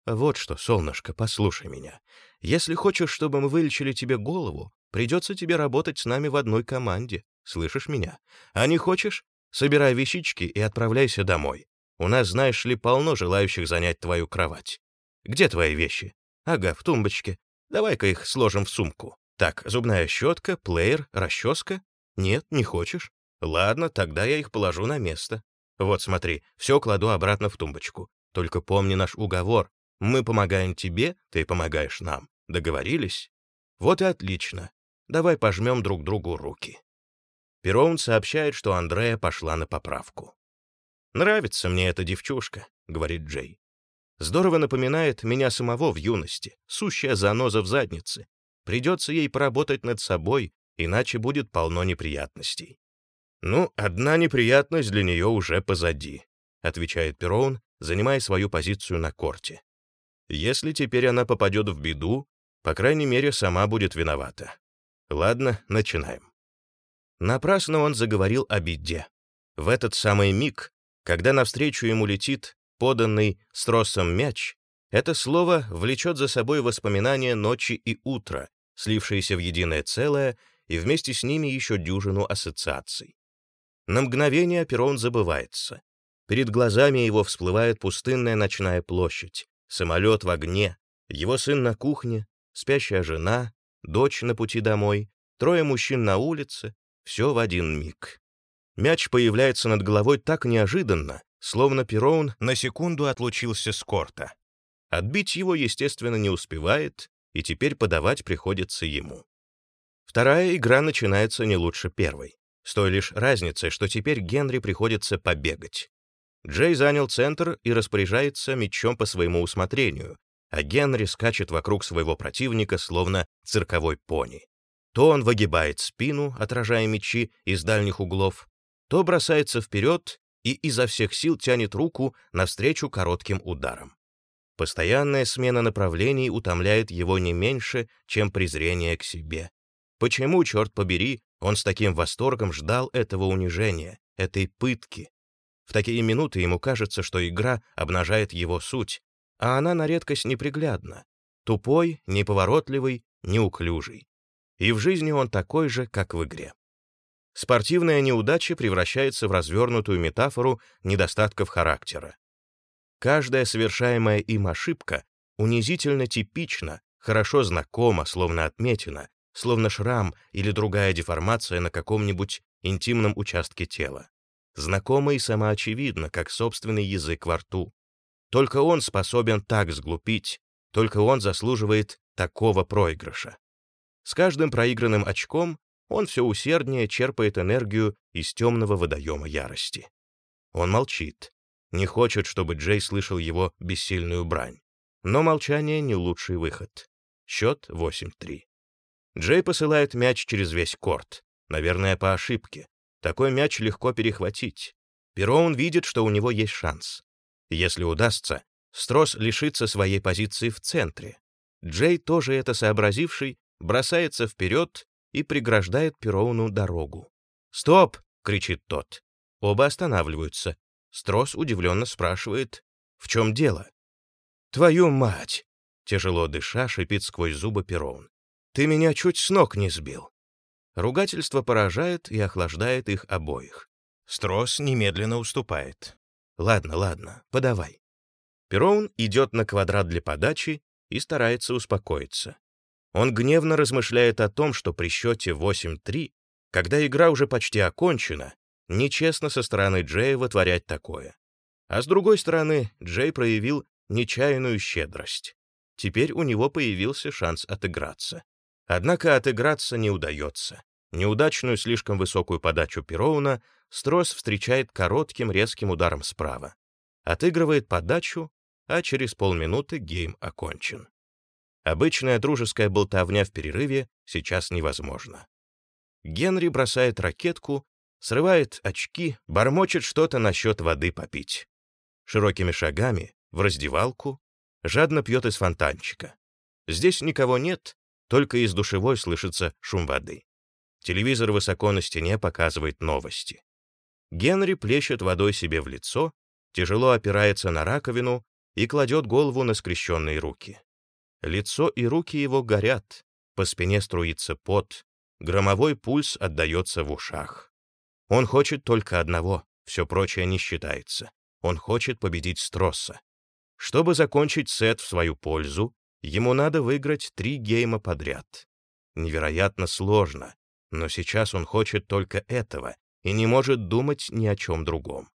[SPEAKER 1] «Вот что, солнышко, послушай меня. Если хочешь, чтобы мы вылечили тебе голову, придется тебе работать с нами в одной команде. Слышишь меня? А не хочешь? Собирай вещички и отправляйся домой. У нас, знаешь ли, полно желающих занять твою кровать. Где твои вещи? Ага, в тумбочке. Давай-ка их сложим в сумку. Так, зубная щетка, плеер, расческа? Нет, не хочешь? Ладно, тогда я их положу на место. Вот смотри, все кладу обратно в тумбочку. Только помни наш уговор. Мы помогаем тебе, ты помогаешь нам. Договорились? Вот и отлично. Давай пожмем друг другу руки. Пероун сообщает, что Андрея пошла на поправку. «Нравится мне эта девчушка», — говорит Джей. «Здорово напоминает меня самого в юности, сущая заноза в заднице. Придется ей поработать над собой, иначе будет полно неприятностей». «Ну, одна неприятность для нее уже позади», — отвечает Пероун, занимая свою позицию на корте. «Если теперь она попадет в беду, по крайней мере, сама будет виновата. Ладно, начинаем». Напрасно он заговорил о беде. В этот самый миг, когда навстречу ему летит поданный с тросом мяч, это слово влечет за собой воспоминания ночи и утра, слившиеся в единое целое, и вместе с ними еще дюжину ассоциаций. На мгновение Перрон забывается. Перед глазами его всплывает пустынная ночная площадь, самолет в огне, его сын на кухне, спящая жена, дочь на пути домой, трое мужчин на улице, все в один миг. Мяч появляется над головой так неожиданно, словно Пероун на секунду отлучился с корта. Отбить его, естественно, не успевает, и теперь подавать приходится ему. Вторая игра начинается не лучше первой, с той лишь разницей, что теперь Генри приходится побегать. Джей занял центр и распоряжается мячом по своему усмотрению, а Генри скачет вокруг своего противника, словно цирковой пони. То он выгибает спину, отражая мечи из дальних углов, то бросается вперед и изо всех сил тянет руку навстречу коротким ударам. Постоянная смена направлений утомляет его не меньше, чем презрение к себе. Почему, черт побери, он с таким восторгом ждал этого унижения, этой пытки? В такие минуты ему кажется, что игра обнажает его суть, а она на редкость неприглядна, тупой, неповоротливый, неуклюжий и в жизни он такой же, как в игре. Спортивная неудача превращается в развернутую метафору недостатков характера. Каждая совершаемая им ошибка унизительно типична, хорошо знакома, словно отметина, словно шрам или другая деформация на каком-нибудь интимном участке тела. Знакома и самоочевидна, как собственный язык во рту. Только он способен так сглупить, только он заслуживает такого проигрыша. С каждым проигранным очком он все усерднее черпает энергию из темного водоема ярости. Он молчит, не хочет, чтобы Джей слышал его бессильную брань. Но молчание не лучший выход. Счет 8-3. Джей посылает мяч через весь корт. Наверное, по ошибке. Такой мяч легко перехватить. Пероун видит, что у него есть шанс. Если удастся, Строс лишится своей позиции в центре. Джей, тоже это сообразивший, бросается вперед и преграждает Пероуну дорогу. «Стоп!» — кричит тот. Оба останавливаются. Строс удивленно спрашивает, в чем дело? «Твою мать!» — тяжело дыша, шипит сквозь зубы Пероун. «Ты меня чуть с ног не сбил!» Ругательство поражает и охлаждает их обоих. Строс немедленно уступает. «Ладно, ладно, подавай». Пероун идет на квадрат для подачи и старается успокоиться. Он гневно размышляет о том, что при счете 8-3, когда игра уже почти окончена, нечестно со стороны Джея вытворять такое. А с другой стороны, Джей проявил нечаянную щедрость. Теперь у него появился шанс отыграться. Однако отыграться не удается. Неудачную слишком высокую подачу Пероуна Строс встречает коротким резким ударом справа. Отыгрывает подачу, а через полминуты гейм окончен. Обычная дружеская болтовня в перерыве сейчас невозможна. Генри бросает ракетку, срывает очки, бормочет что-то насчет воды попить. Широкими шагами в раздевалку, жадно пьет из фонтанчика. Здесь никого нет, только из душевой слышится шум воды. Телевизор высоко на стене показывает новости. Генри плещет водой себе в лицо, тяжело опирается на раковину и кладет голову на скрещенные руки. Лицо и руки его горят, по спине струится пот, громовой пульс отдается в ушах. Он хочет только одного, все прочее не считается. Он хочет победить Стросса. Чтобы закончить сет в свою пользу, ему надо выиграть три гейма подряд. Невероятно сложно, но сейчас он хочет только этого и не может думать ни о чем другом.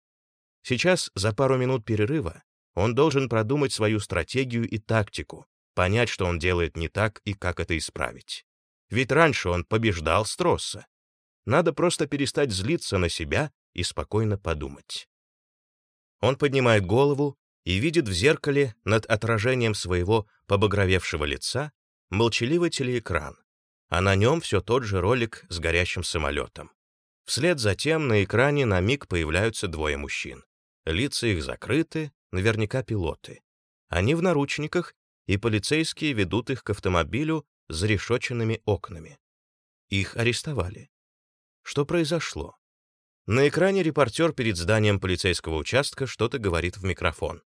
[SPEAKER 1] Сейчас, за пару минут перерыва, он должен продумать свою стратегию и тактику, понять, что он делает не так и как это исправить. Ведь раньше он побеждал Стросса. Надо просто перестать злиться на себя и спокойно подумать. Он поднимает голову и видит в зеркале над отражением своего побагровевшего лица молчаливый телеэкран, а на нем все тот же ролик с горящим самолетом. Вслед за тем на экране на миг появляются двое мужчин. Лица их закрыты, наверняка пилоты. Они в наручниках, и полицейские ведут их к автомобилю с зарешоченными окнами. Их арестовали. Что произошло? На экране репортер перед зданием полицейского участка что-то говорит в микрофон.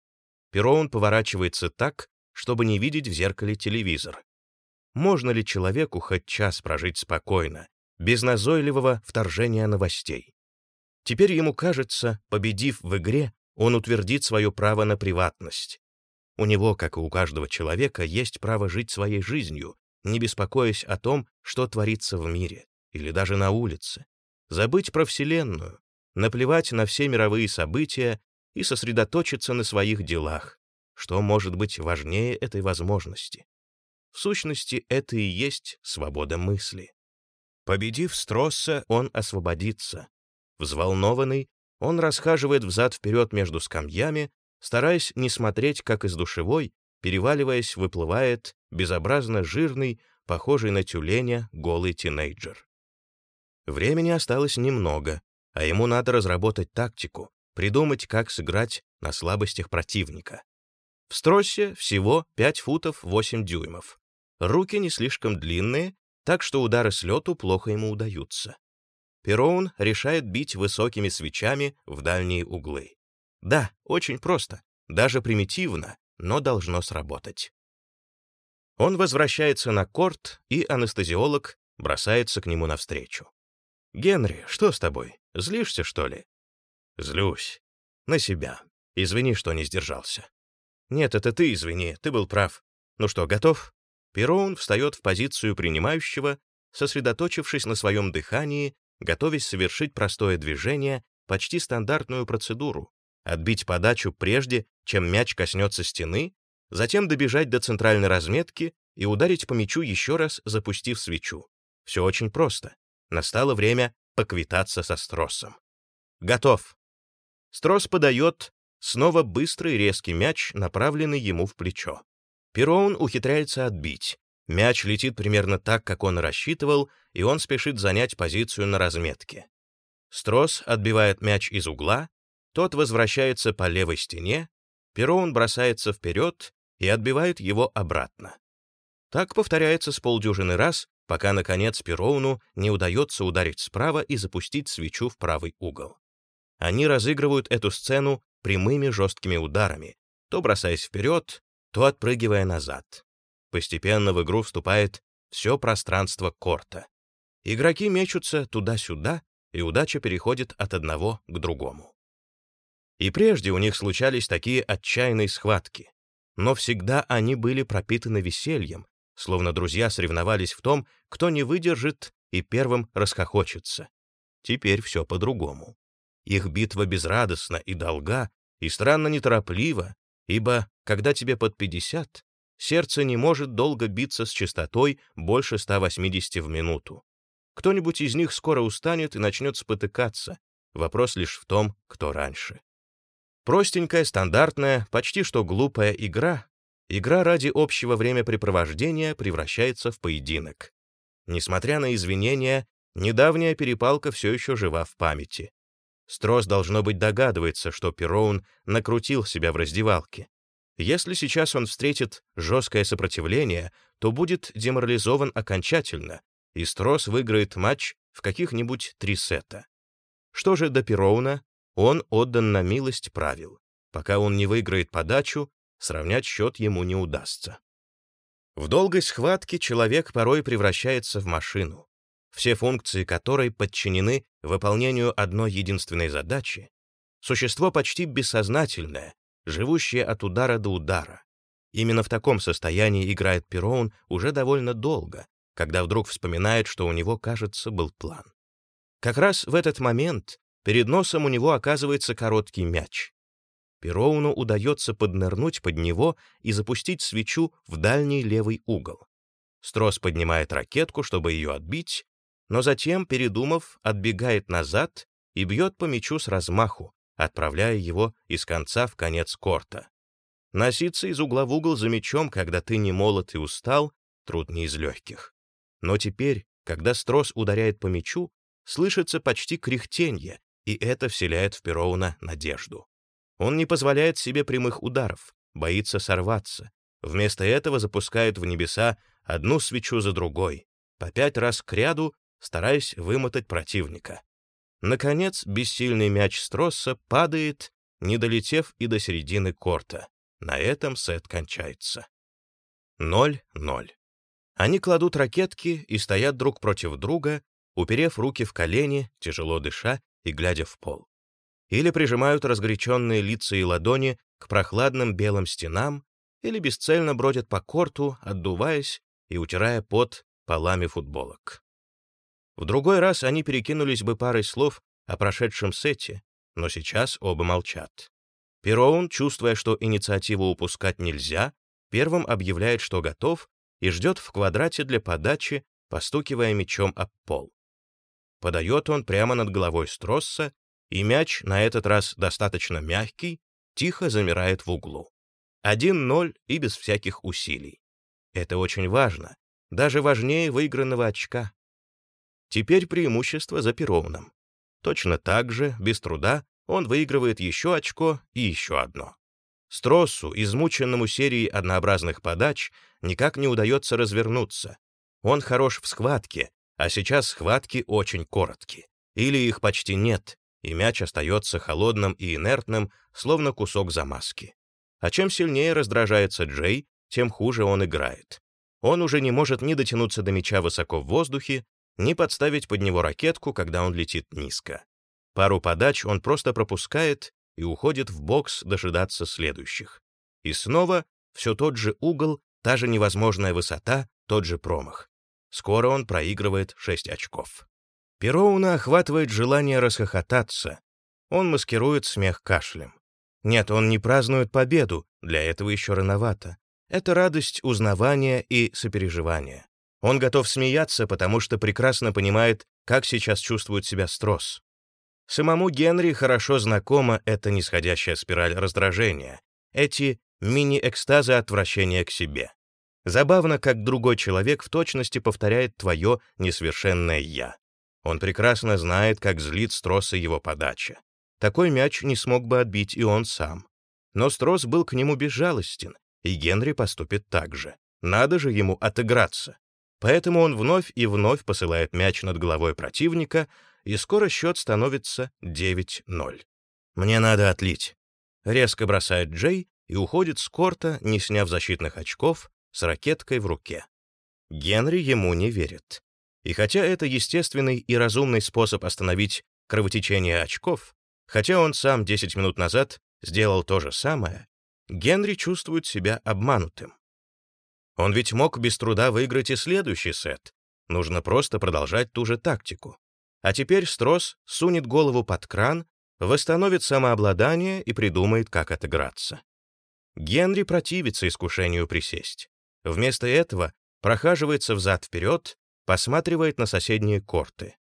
[SPEAKER 1] Пероун поворачивается так, чтобы не видеть в зеркале телевизор. Можно ли человеку хоть час прожить спокойно, без назойливого вторжения новостей? Теперь ему кажется, победив в игре, он утвердит свое право на приватность. У него, как и у каждого человека, есть право жить своей жизнью, не беспокоясь о том, что творится в мире или даже на улице. Забыть про Вселенную, наплевать на все мировые события и сосредоточиться на своих делах, что может быть важнее этой возможности. В сущности, это и есть свобода мысли. Победив Стросса, он освободится. Взволнованный, он расхаживает взад-вперед между скамьями, стараясь не смотреть, как из душевой, переваливаясь, выплывает безобразно жирный, похожий на тюленя, голый тинейджер. Времени осталось немного, а ему надо разработать тактику, придумать, как сыграть на слабостях противника. В стросе всего 5 футов 8 дюймов. Руки не слишком длинные, так что удары с лету плохо ему удаются. Пероун решает бить высокими свечами в дальние углы. Да, очень просто, даже примитивно, но должно сработать. Он возвращается на корт, и анестезиолог бросается к нему навстречу. «Генри, что с тобой? Злишься, что ли?» «Злюсь. На себя. Извини, что не сдержался». «Нет, это ты извини, ты был прав. Ну что, готов?» Пероун встает в позицию принимающего, сосредоточившись на своем дыхании, готовясь совершить простое движение, почти стандартную процедуру, отбить подачу прежде, чем мяч коснется стены, затем добежать до центральной разметки и ударить по мячу еще раз, запустив свечу. Все очень просто. Настало время поквитаться со Стросом. Готов. Строс подает снова быстрый резкий мяч, направленный ему в плечо. Пероун ухитряется отбить. Мяч летит примерно так, как он рассчитывал, и он спешит занять позицию на разметке. Строс отбивает мяч из угла, тот возвращается по левой стене, Пероун бросается вперед и отбивает его обратно. Так повторяется с полдюжины раз, пока, наконец, Пероуну не удается ударить справа и запустить свечу в правый угол. Они разыгрывают эту сцену прямыми жесткими ударами, то бросаясь вперед, то отпрыгивая назад. Постепенно в игру вступает все пространство корта. Игроки мечутся туда-сюда, и удача переходит от одного к другому. И прежде у них случались такие отчаянные схватки, но всегда они были пропитаны весельем, словно друзья соревновались в том, кто не выдержит и первым расхохочется. Теперь все по-другому. Их битва безрадостна и долга, и странно нетороплива, ибо, когда тебе под 50, сердце не может долго биться с частотой больше 180 в минуту. Кто-нибудь из них скоро устанет и начнет спотыкаться. Вопрос лишь в том, кто раньше. Простенькая, стандартная, почти что глупая игра, игра ради общего времяпрепровождения превращается в поединок. Несмотря на извинения, недавняя перепалка все еще жива в памяти. Строс, должно быть, догадывается, что Пероун накрутил себя в раздевалке. Если сейчас он встретит жесткое сопротивление, то будет деморализован окончательно, и Строс выиграет матч в каких-нибудь три сета. Что же до Пероуна, он отдан на милость правил. Пока он не выиграет подачу, сравнять счет ему не удастся. В долгой схватке человек порой превращается в машину все функции которой подчинены выполнению одной единственной задачи, существо почти бессознательное, живущее от удара до удара. Именно в таком состоянии играет Пероун уже довольно долго, когда вдруг вспоминает, что у него, кажется, был план. Как раз в этот момент перед носом у него оказывается короткий мяч. Пероуну удается поднырнуть под него и запустить свечу в дальний левый угол. Строс поднимает ракетку, чтобы ее отбить, но затем, передумав, отбегает назад и бьет по мячу с размаху, отправляя его из конца в конец корта. Носиться из угла в угол за мячом, когда ты не молод и устал, труд не из легких. Но теперь, когда Строс ударяет по мячу, слышится почти кряхтенье, и это вселяет в Пероуна надежду. Он не позволяет себе прямых ударов, боится сорваться. Вместо этого запускает в небеса одну свечу за другой, по пять раз к ряду стараясь вымотать противника. Наконец, бессильный мяч Стросса падает, не долетев и до середины корта. На этом сет кончается. 0-0. Они кладут ракетки и стоят друг против друга, уперев руки в колени, тяжело дыша и глядя в пол. Или прижимают разгоряченные лица и ладони к прохладным белым стенам, или бесцельно бродят по корту, отдуваясь и утирая пот полами футболок. В другой раз они перекинулись бы парой слов о прошедшем сете, но сейчас оба молчат. Пероун, чувствуя, что инициативу упускать нельзя, первым объявляет, что готов, и ждет в квадрате для подачи, постукивая мячом об пол. Подает он прямо над головой Стросса, и мяч, на этот раз достаточно мягкий, тихо замирает в углу. 1-0 и без всяких усилий. Это очень важно, даже важнее выигранного очка. Теперь преимущество за Перовным. Точно так же, без труда, он выигрывает еще очко и еще одно. Строссу, измученному серией однообразных подач, никак не удается развернуться. Он хорош в схватке, а сейчас схватки очень короткие. Или их почти нет, и мяч остается холодным и инертным, словно кусок замазки. А чем сильнее раздражается Джей, тем хуже он играет. Он уже не может ни дотянуться до мяча высоко в воздухе, ни подставить под него ракетку, когда он летит низко. Пару подач он просто пропускает и уходит в бокс дожидаться следующих. И снова все тот же угол, та же невозможная высота, тот же промах. Скоро он проигрывает 6 очков. Пероуна охватывает желание расхохотаться. Он маскирует смех кашлем. Нет, он не празднует победу, для этого еще рановато. Это радость узнавания и сопереживания. Он готов смеяться, потому что прекрасно понимает, как сейчас чувствует себя Строс. Самому Генри хорошо знакома эта нисходящая спираль раздражения, эти мини-экстазы отвращения к себе. Забавно, как другой человек в точности повторяет твое несовершенное «я». Он прекрасно знает, как злит Строса его подача. Такой мяч не смог бы отбить и он сам. Но Строс был к нему безжалостен, и Генри поступит так же. Надо же ему отыграться. Поэтому он вновь и вновь посылает мяч над головой противника, и скоро счет становится 9-0. «Мне надо отлить», — резко бросает Джей и уходит с корта, не сняв защитных очков, с ракеткой в руке. Генри ему не верит. И хотя это естественный и разумный способ остановить кровотечение очков, хотя он сам 10 минут назад сделал то же самое, Генри чувствует себя обманутым. Он ведь мог без труда выиграть и следующий сет. Нужно просто продолжать ту же тактику. А теперь Строс сунет голову под кран, восстановит самообладание и придумает, как отыграться. Генри противится искушению присесть. Вместо этого прохаживается взад-вперед, посматривает на соседние корты.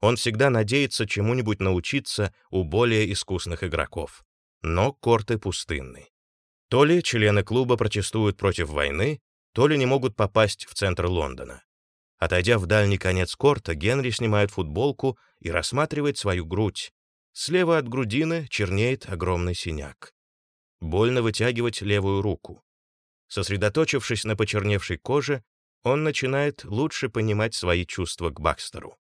[SPEAKER 1] Он всегда надеется чему-нибудь научиться у более искусных игроков. Но корты пустынны. То ли члены клуба протестуют против войны, то ли не могут попасть в центр Лондона. Отойдя в дальний конец корта, Генри снимает футболку и рассматривает свою грудь. Слева от грудины чернеет огромный синяк. Больно вытягивать левую руку. Сосредоточившись на почерневшей коже, он начинает лучше понимать свои чувства к Бакстеру.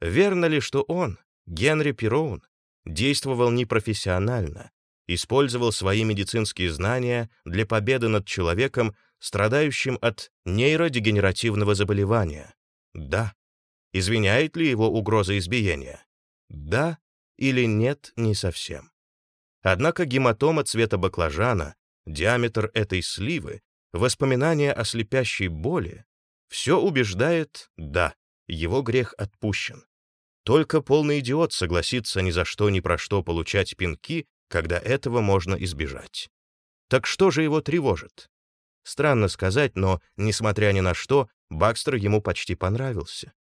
[SPEAKER 1] Верно ли, что он, Генри Пироун, действовал непрофессионально, использовал свои медицинские знания для победы над человеком, страдающим от нейродегенеративного заболевания? Да. Извиняет ли его угроза избиения? Да или нет, не совсем. Однако гематома цвета баклажана, диаметр этой сливы, воспоминания о слепящей боли — все убеждает «да, его грех отпущен». Только полный идиот согласится ни за что ни про что получать пинки, когда этого можно избежать. Так что же его тревожит? Странно сказать, но, несмотря ни на что, Бакстер ему почти понравился.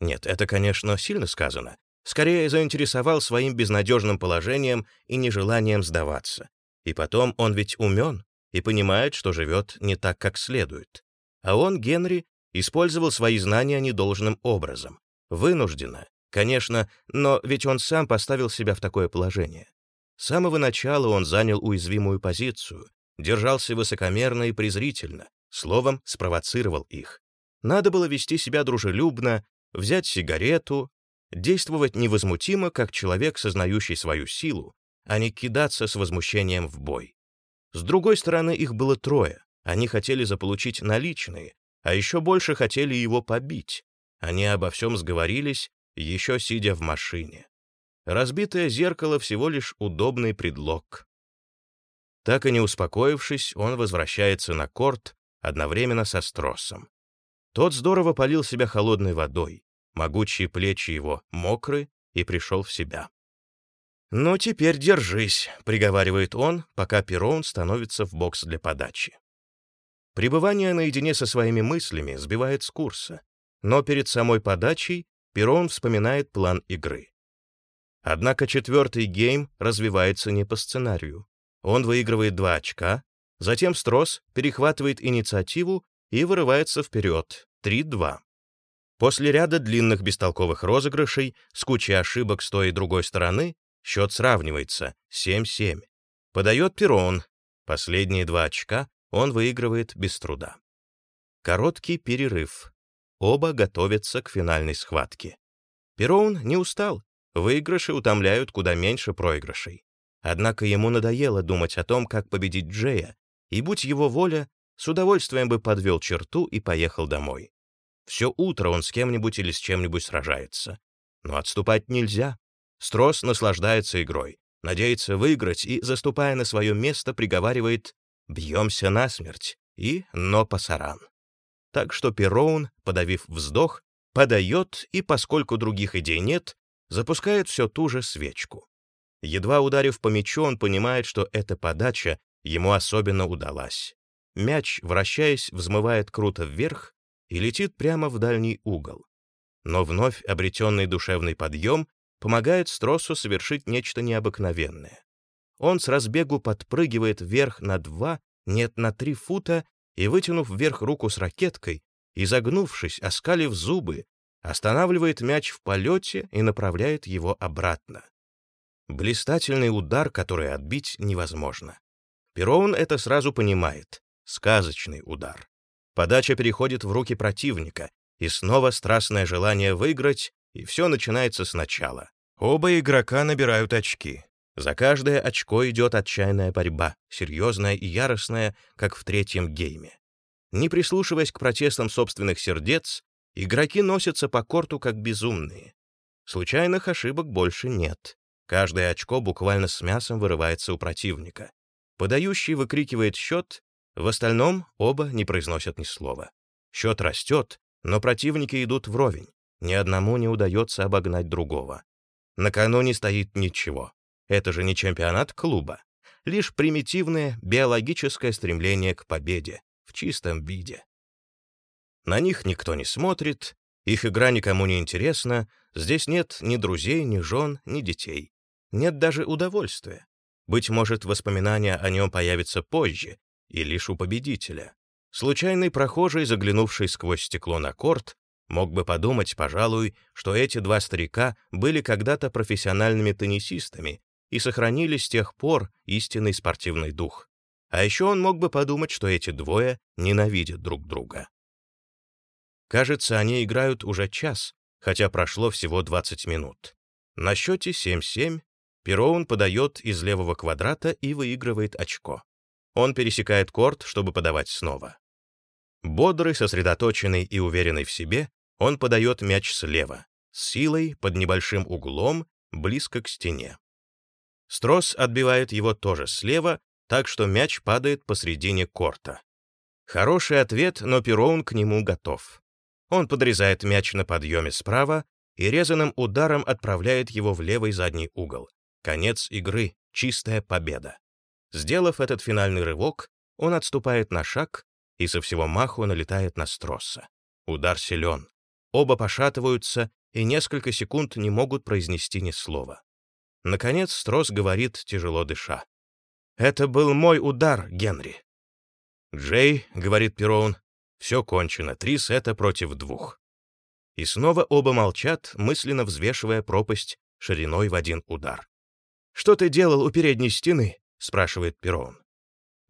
[SPEAKER 1] Нет, это, конечно, сильно сказано, скорее заинтересовал своим безнадежным положением и нежеланием сдаваться. И потом он ведь умен и понимает, что живет не так, как следует. А он, Генри, использовал свои знания недолжным образом. Вынужденно, конечно, но ведь он сам поставил себя в такое положение. С самого начала он занял уязвимую позицию, держался высокомерно и презрительно, словом, спровоцировал их. Надо было вести себя дружелюбно, взять сигарету, действовать невозмутимо, как человек, сознающий свою силу, а не кидаться с возмущением в бой. С другой стороны, их было трое. Они хотели заполучить наличные, а еще больше хотели его побить. Они обо всем сговорились, еще сидя в машине. Разбитое зеркало всего лишь удобный предлог. Так и не успокоившись, он возвращается на корт одновременно со Стросом. Тот здорово полил себя холодной водой, Могучие плечи его мокры, и пришел в себя. «Ну, теперь держись», — приговаривает он, пока Перрон становится в бокс для подачи. Пребывание наедине со своими мыслями сбивает с курса, но перед самой подачей Перрон вспоминает план игры. Однако четвертый гейм развивается не по сценарию. Он выигрывает два очка, затем Строс перехватывает инициативу и вырывается вперед 3-2. После ряда длинных бестолковых розыгрышей с кучей ошибок с той и другой стороны счет сравнивается 7-7. Подает Перрон. Последние два очка он выигрывает без труда. Короткий перерыв. Оба готовятся к финальной схватке. Перрон не устал. Выигрыши утомляют куда меньше проигрышей. Однако ему надоело думать о том, как победить Джея, и, будь его воля, с удовольствием бы подвел черту и поехал домой. Все утро он с кем-нибудь или с чем-нибудь сражается. Но отступать нельзя. Строс наслаждается игрой, надеется выиграть и, заступая на свое место, приговаривает «бьемся насмерть» и «но пасаран». Так что Перроун, подавив вздох, подает и, поскольку других идей нет, запускает все ту же свечку. Едва ударив по мячу, он понимает, что эта подача ему особенно удалась. Мяч, вращаясь, взмывает круто вверх и летит прямо в дальний угол. Но вновь обретенный душевный подъем помогает Стросу совершить нечто необыкновенное. Он с разбегу подпрыгивает вверх на два, нет, на три фута, и, вытянув вверх руку с ракеткой, изогнувшись, оскалив зубы, останавливает мяч в полете и направляет его обратно. Блистательный удар, который отбить невозможно. Пероун это сразу понимает. Сказочный удар. Подача переходит в руки противника, и снова страстное желание выиграть, и все начинается сначала. Оба игрока набирают очки. За каждое очко идет отчаянная борьба, серьезная и яростная, как в третьем гейме. Не прислушиваясь к протестам собственных сердец, игроки носятся по корту как безумные. Случайных ошибок больше нет. Каждое очко буквально с мясом вырывается у противника. Подающий выкрикивает счет, в остальном оба не произносят ни слова. Счет растет, но противники идут вровень. Ни одному не удается обогнать другого. На кону не стоит ничего. Это же не чемпионат клуба. Лишь примитивное биологическое стремление к победе в чистом виде. На них никто не смотрит, их игра никому не интересна, здесь нет ни друзей, ни жен, ни детей. Нет даже удовольствия. Быть может, воспоминания о нем появятся позже, и лишь у победителя. Случайный прохожий, заглянувший сквозь стекло на корт, мог бы подумать, пожалуй, что эти два старика были когда-то профессиональными теннисистами и сохранили с тех пор истинный спортивный дух. А еще он мог бы подумать, что эти двое ненавидят друг друга. Кажется, они играют уже час, хотя прошло всего 20 минут. На счете 7-7 Пероун подает из левого квадрата и выигрывает очко. Он пересекает корт, чтобы подавать снова. Бодрый, сосредоточенный и уверенный в себе, он подает мяч слева, с силой, под небольшим углом, близко к стене. Строс отбивает его тоже слева, так что мяч падает посредине корта. Хороший ответ, но Пероун к нему готов. Он подрезает мяч на подъеме справа и резаным ударом отправляет его в левый задний угол. Конец игры, чистая победа. Сделав этот финальный рывок, он отступает на шаг и со всего маху налетает на Стросса. Удар силен. Оба пошатываются и несколько секунд не могут произнести ни слова. Наконец Стросс говорит, тяжело дыша. «Это был мой удар, Генри». «Джей», — говорит Пероун, — «все кончено, три сета против двух». И снова оба молчат, мысленно взвешивая пропасть шириной в один удар. «Что ты делал у передней стены?» — спрашивает Пероун.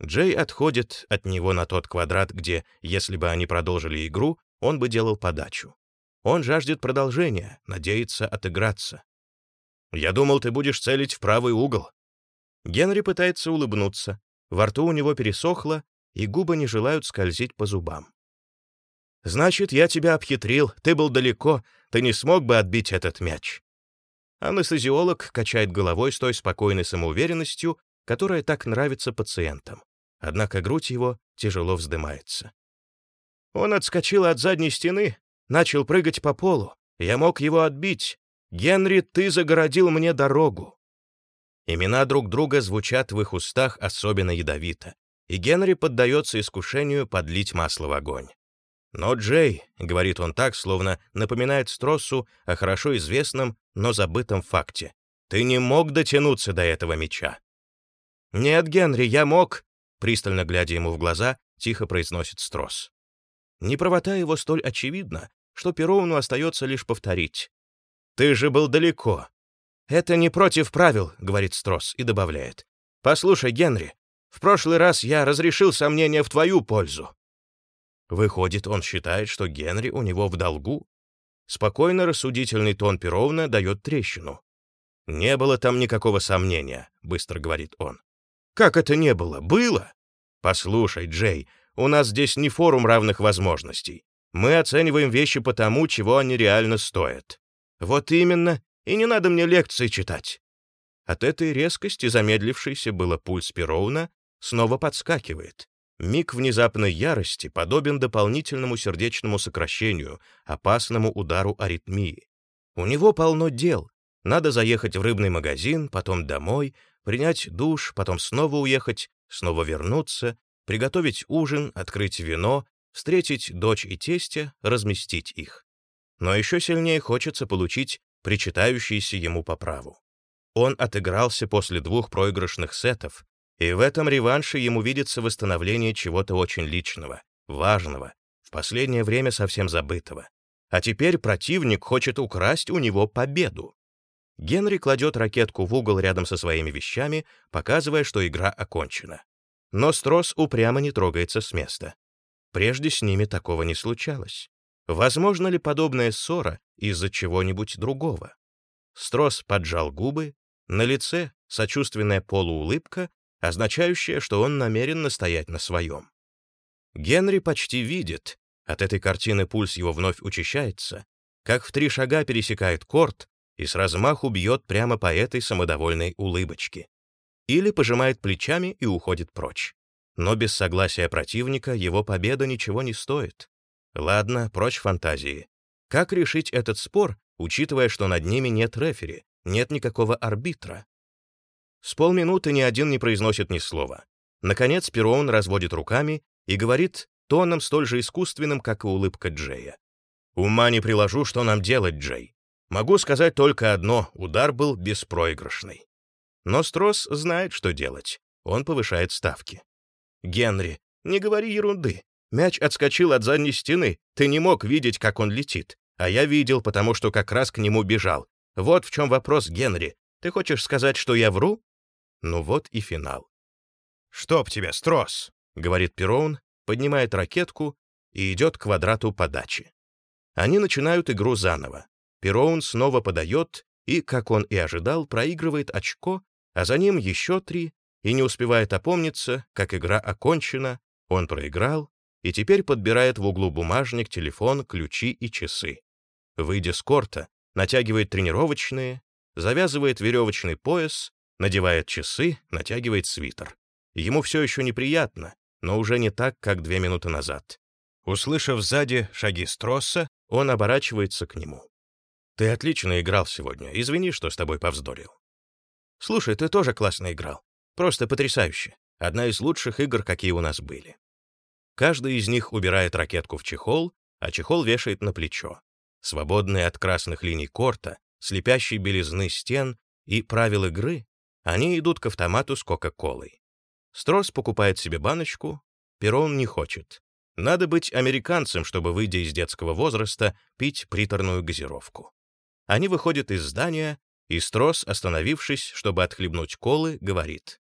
[SPEAKER 1] Джей отходит от него на тот квадрат, где, если бы они продолжили игру, он бы делал подачу. Он жаждет продолжения, надеется отыграться. «Я думал, ты будешь целить в правый угол». Генри пытается улыбнуться. Во рту у него пересохло, и губы не желают скользить по зубам. «Значит, я тебя обхитрил, ты был далеко, ты не смог бы отбить этот мяч». Анестезиолог качает головой с той спокойной самоуверенностью, которая так нравится пациентам однако грудь его тяжело вздымается. Он отскочил от задней стены, начал прыгать по полу. Я мог его отбить. «Генри, ты загородил мне дорогу». Имена друг друга звучат в их устах особенно ядовито, и Генри поддается искушению подлить масло в огонь. «Но, Джей», — говорит он так, словно напоминает Строссу о хорошо известном, но забытом факте, «ты не мог дотянуться до этого меча». «Нет, Генри, я мог», Пристально глядя ему в глаза, тихо произносит Строс. Неправота его столь очевидна, что Перовну остается лишь повторить. «Ты же был далеко». «Это не против правил», — говорит Строс и добавляет. «Послушай, Генри, в прошлый раз я разрешил сомнения в твою пользу». Выходит, он считает, что Генри у него в долгу. Спокойно рассудительный тон Перовна дает трещину. «Не было там никакого сомнения», — быстро говорит он. Как это не было? Было? Послушай, Джей, у нас здесь не форум равных возможностей. Мы оцениваем вещи по тому, чего они реально стоят. Вот именно, и не надо мне лекции читать. От этой резкости замедлившийся было пульс Пероуна снова подскакивает. Миг внезапной ярости подобен дополнительному сердечному сокращению, опасному удару аритмии. У него полно дел. Надо заехать в рыбный магазин, потом домой, принять душ, потом снова уехать, снова вернуться, приготовить ужин, открыть вино, встретить дочь и тестя, разместить их. Но еще сильнее хочется получить причитающиеся ему по праву. Он отыгрался после двух проигрышных сетов, и в этом реванше ему видится восстановление чего-то очень личного, важного, в последнее время совсем забытого. А теперь противник хочет украсть у него победу. Генри кладет ракетку в угол рядом со своими вещами, показывая, что игра окончена. Но Строс упрямо не трогается с места. Прежде с ними такого не случалось. Возможно ли подобная ссора из-за чего-нибудь другого? Строс поджал губы, На лице сочувственная полуулыбка, означающая, что он намерен настоять на своем. Генри почти видит, от этой картины пульс его вновь учащается, как в три шага пересекает корт и с размаху бьет прямо по этой самодовольной улыбочке. Или пожимает плечами и уходит прочь. Но без согласия противника его победа ничего не стоит. Ладно, прочь фантазии. Как решить этот спор, учитывая, что над ними нет рефери, нет никакого арбитра? С полминуты ни один не произносит ни слова. Наконец Перроун разводит руками и говорит тоном столь же искусственным, как и улыбка Джея. «Ума не приложу, что нам делать, Джей. Могу сказать только одно — удар был беспроигрышный». Но Стросс знает, что делать. Он повышает ставки. «Генри, не говори ерунды. Мяч отскочил от задней стены. Ты не мог видеть, как он летит. А я видел, потому что как раз к нему бежал. Вот в чем вопрос, Генри. Ты хочешь сказать, что я вру?» Ну вот и финал. «Чтоб тебя, Стросс!» — говорит Перроун, поднимает ракетку и идет к квадрату подачи. Они начинают игру заново. Перроун снова подает и, как он и ожидал, проигрывает очко, а за ним еще три, и не успевает опомниться, как игра окончена, он проиграл, и теперь подбирает в углу бумажник, телефон, ключи и часы. Выйдя с корта, натягивает тренировочные, завязывает веревочный пояс, надевает часы, натягивает свитер. Ему все еще неприятно, но уже не так, как две минуты назад. Услышав сзади шаги Стросса, он оборачивается к нему. «Ты отлично играл сегодня. Извини, что с тобой повздорил». «Слушай, ты тоже классно играл. Просто потрясающе. Одна из лучших игр, какие у нас были». Каждый из них убирает ракетку в чехол, а чехол вешает на плечо. Свободные от красных линий корта, слепящей белизны стен и правил игры, они идут к автомату с Кока-Колой. Стросс покупает себе баночку, Перрон не хочет. Надо быть американцем, чтобы, выйдя из детского возраста, пить приторную газировку. Они выходят из здания, и Стросс, остановившись, чтобы отхлебнуть колы, говорит.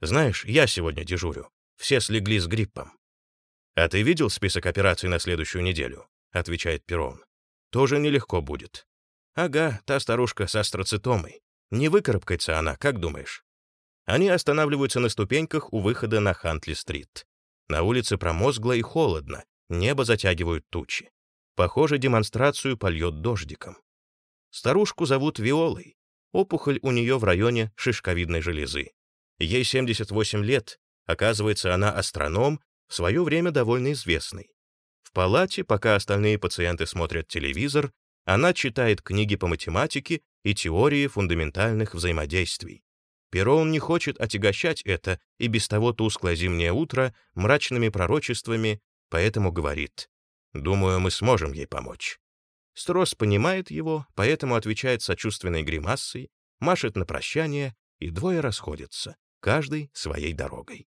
[SPEAKER 1] «Знаешь, я сегодня дежурю. Все слегли с гриппом». «А ты видел список операций на следующую неделю?» — отвечает Перрон. «Тоже нелегко будет». «Ага, та старушка с астроцитомой. Не выкарабкается она, как думаешь?» Они останавливаются на ступеньках у выхода на Хантли-стрит. На улице промозгло и холодно, небо затягивают тучи. Похоже, демонстрацию польет дождиком. Старушку зовут Виолой. Опухоль у нее в районе шишковидной железы. Ей 78 лет, оказывается, она астроном, в свое время довольно известный. В палате, пока остальные пациенты смотрят телевизор, она читает книги по математике и теории фундаментальных взаимодействий. Перрон не хочет отягощать это и без того тусклое зимнее утро мрачными пророчествами, поэтому говорит, «Думаю, мы сможем ей помочь». Строс понимает его, поэтому отвечает сочувственной гримасой, машет на прощание, и двое расходятся, каждый своей дорогой.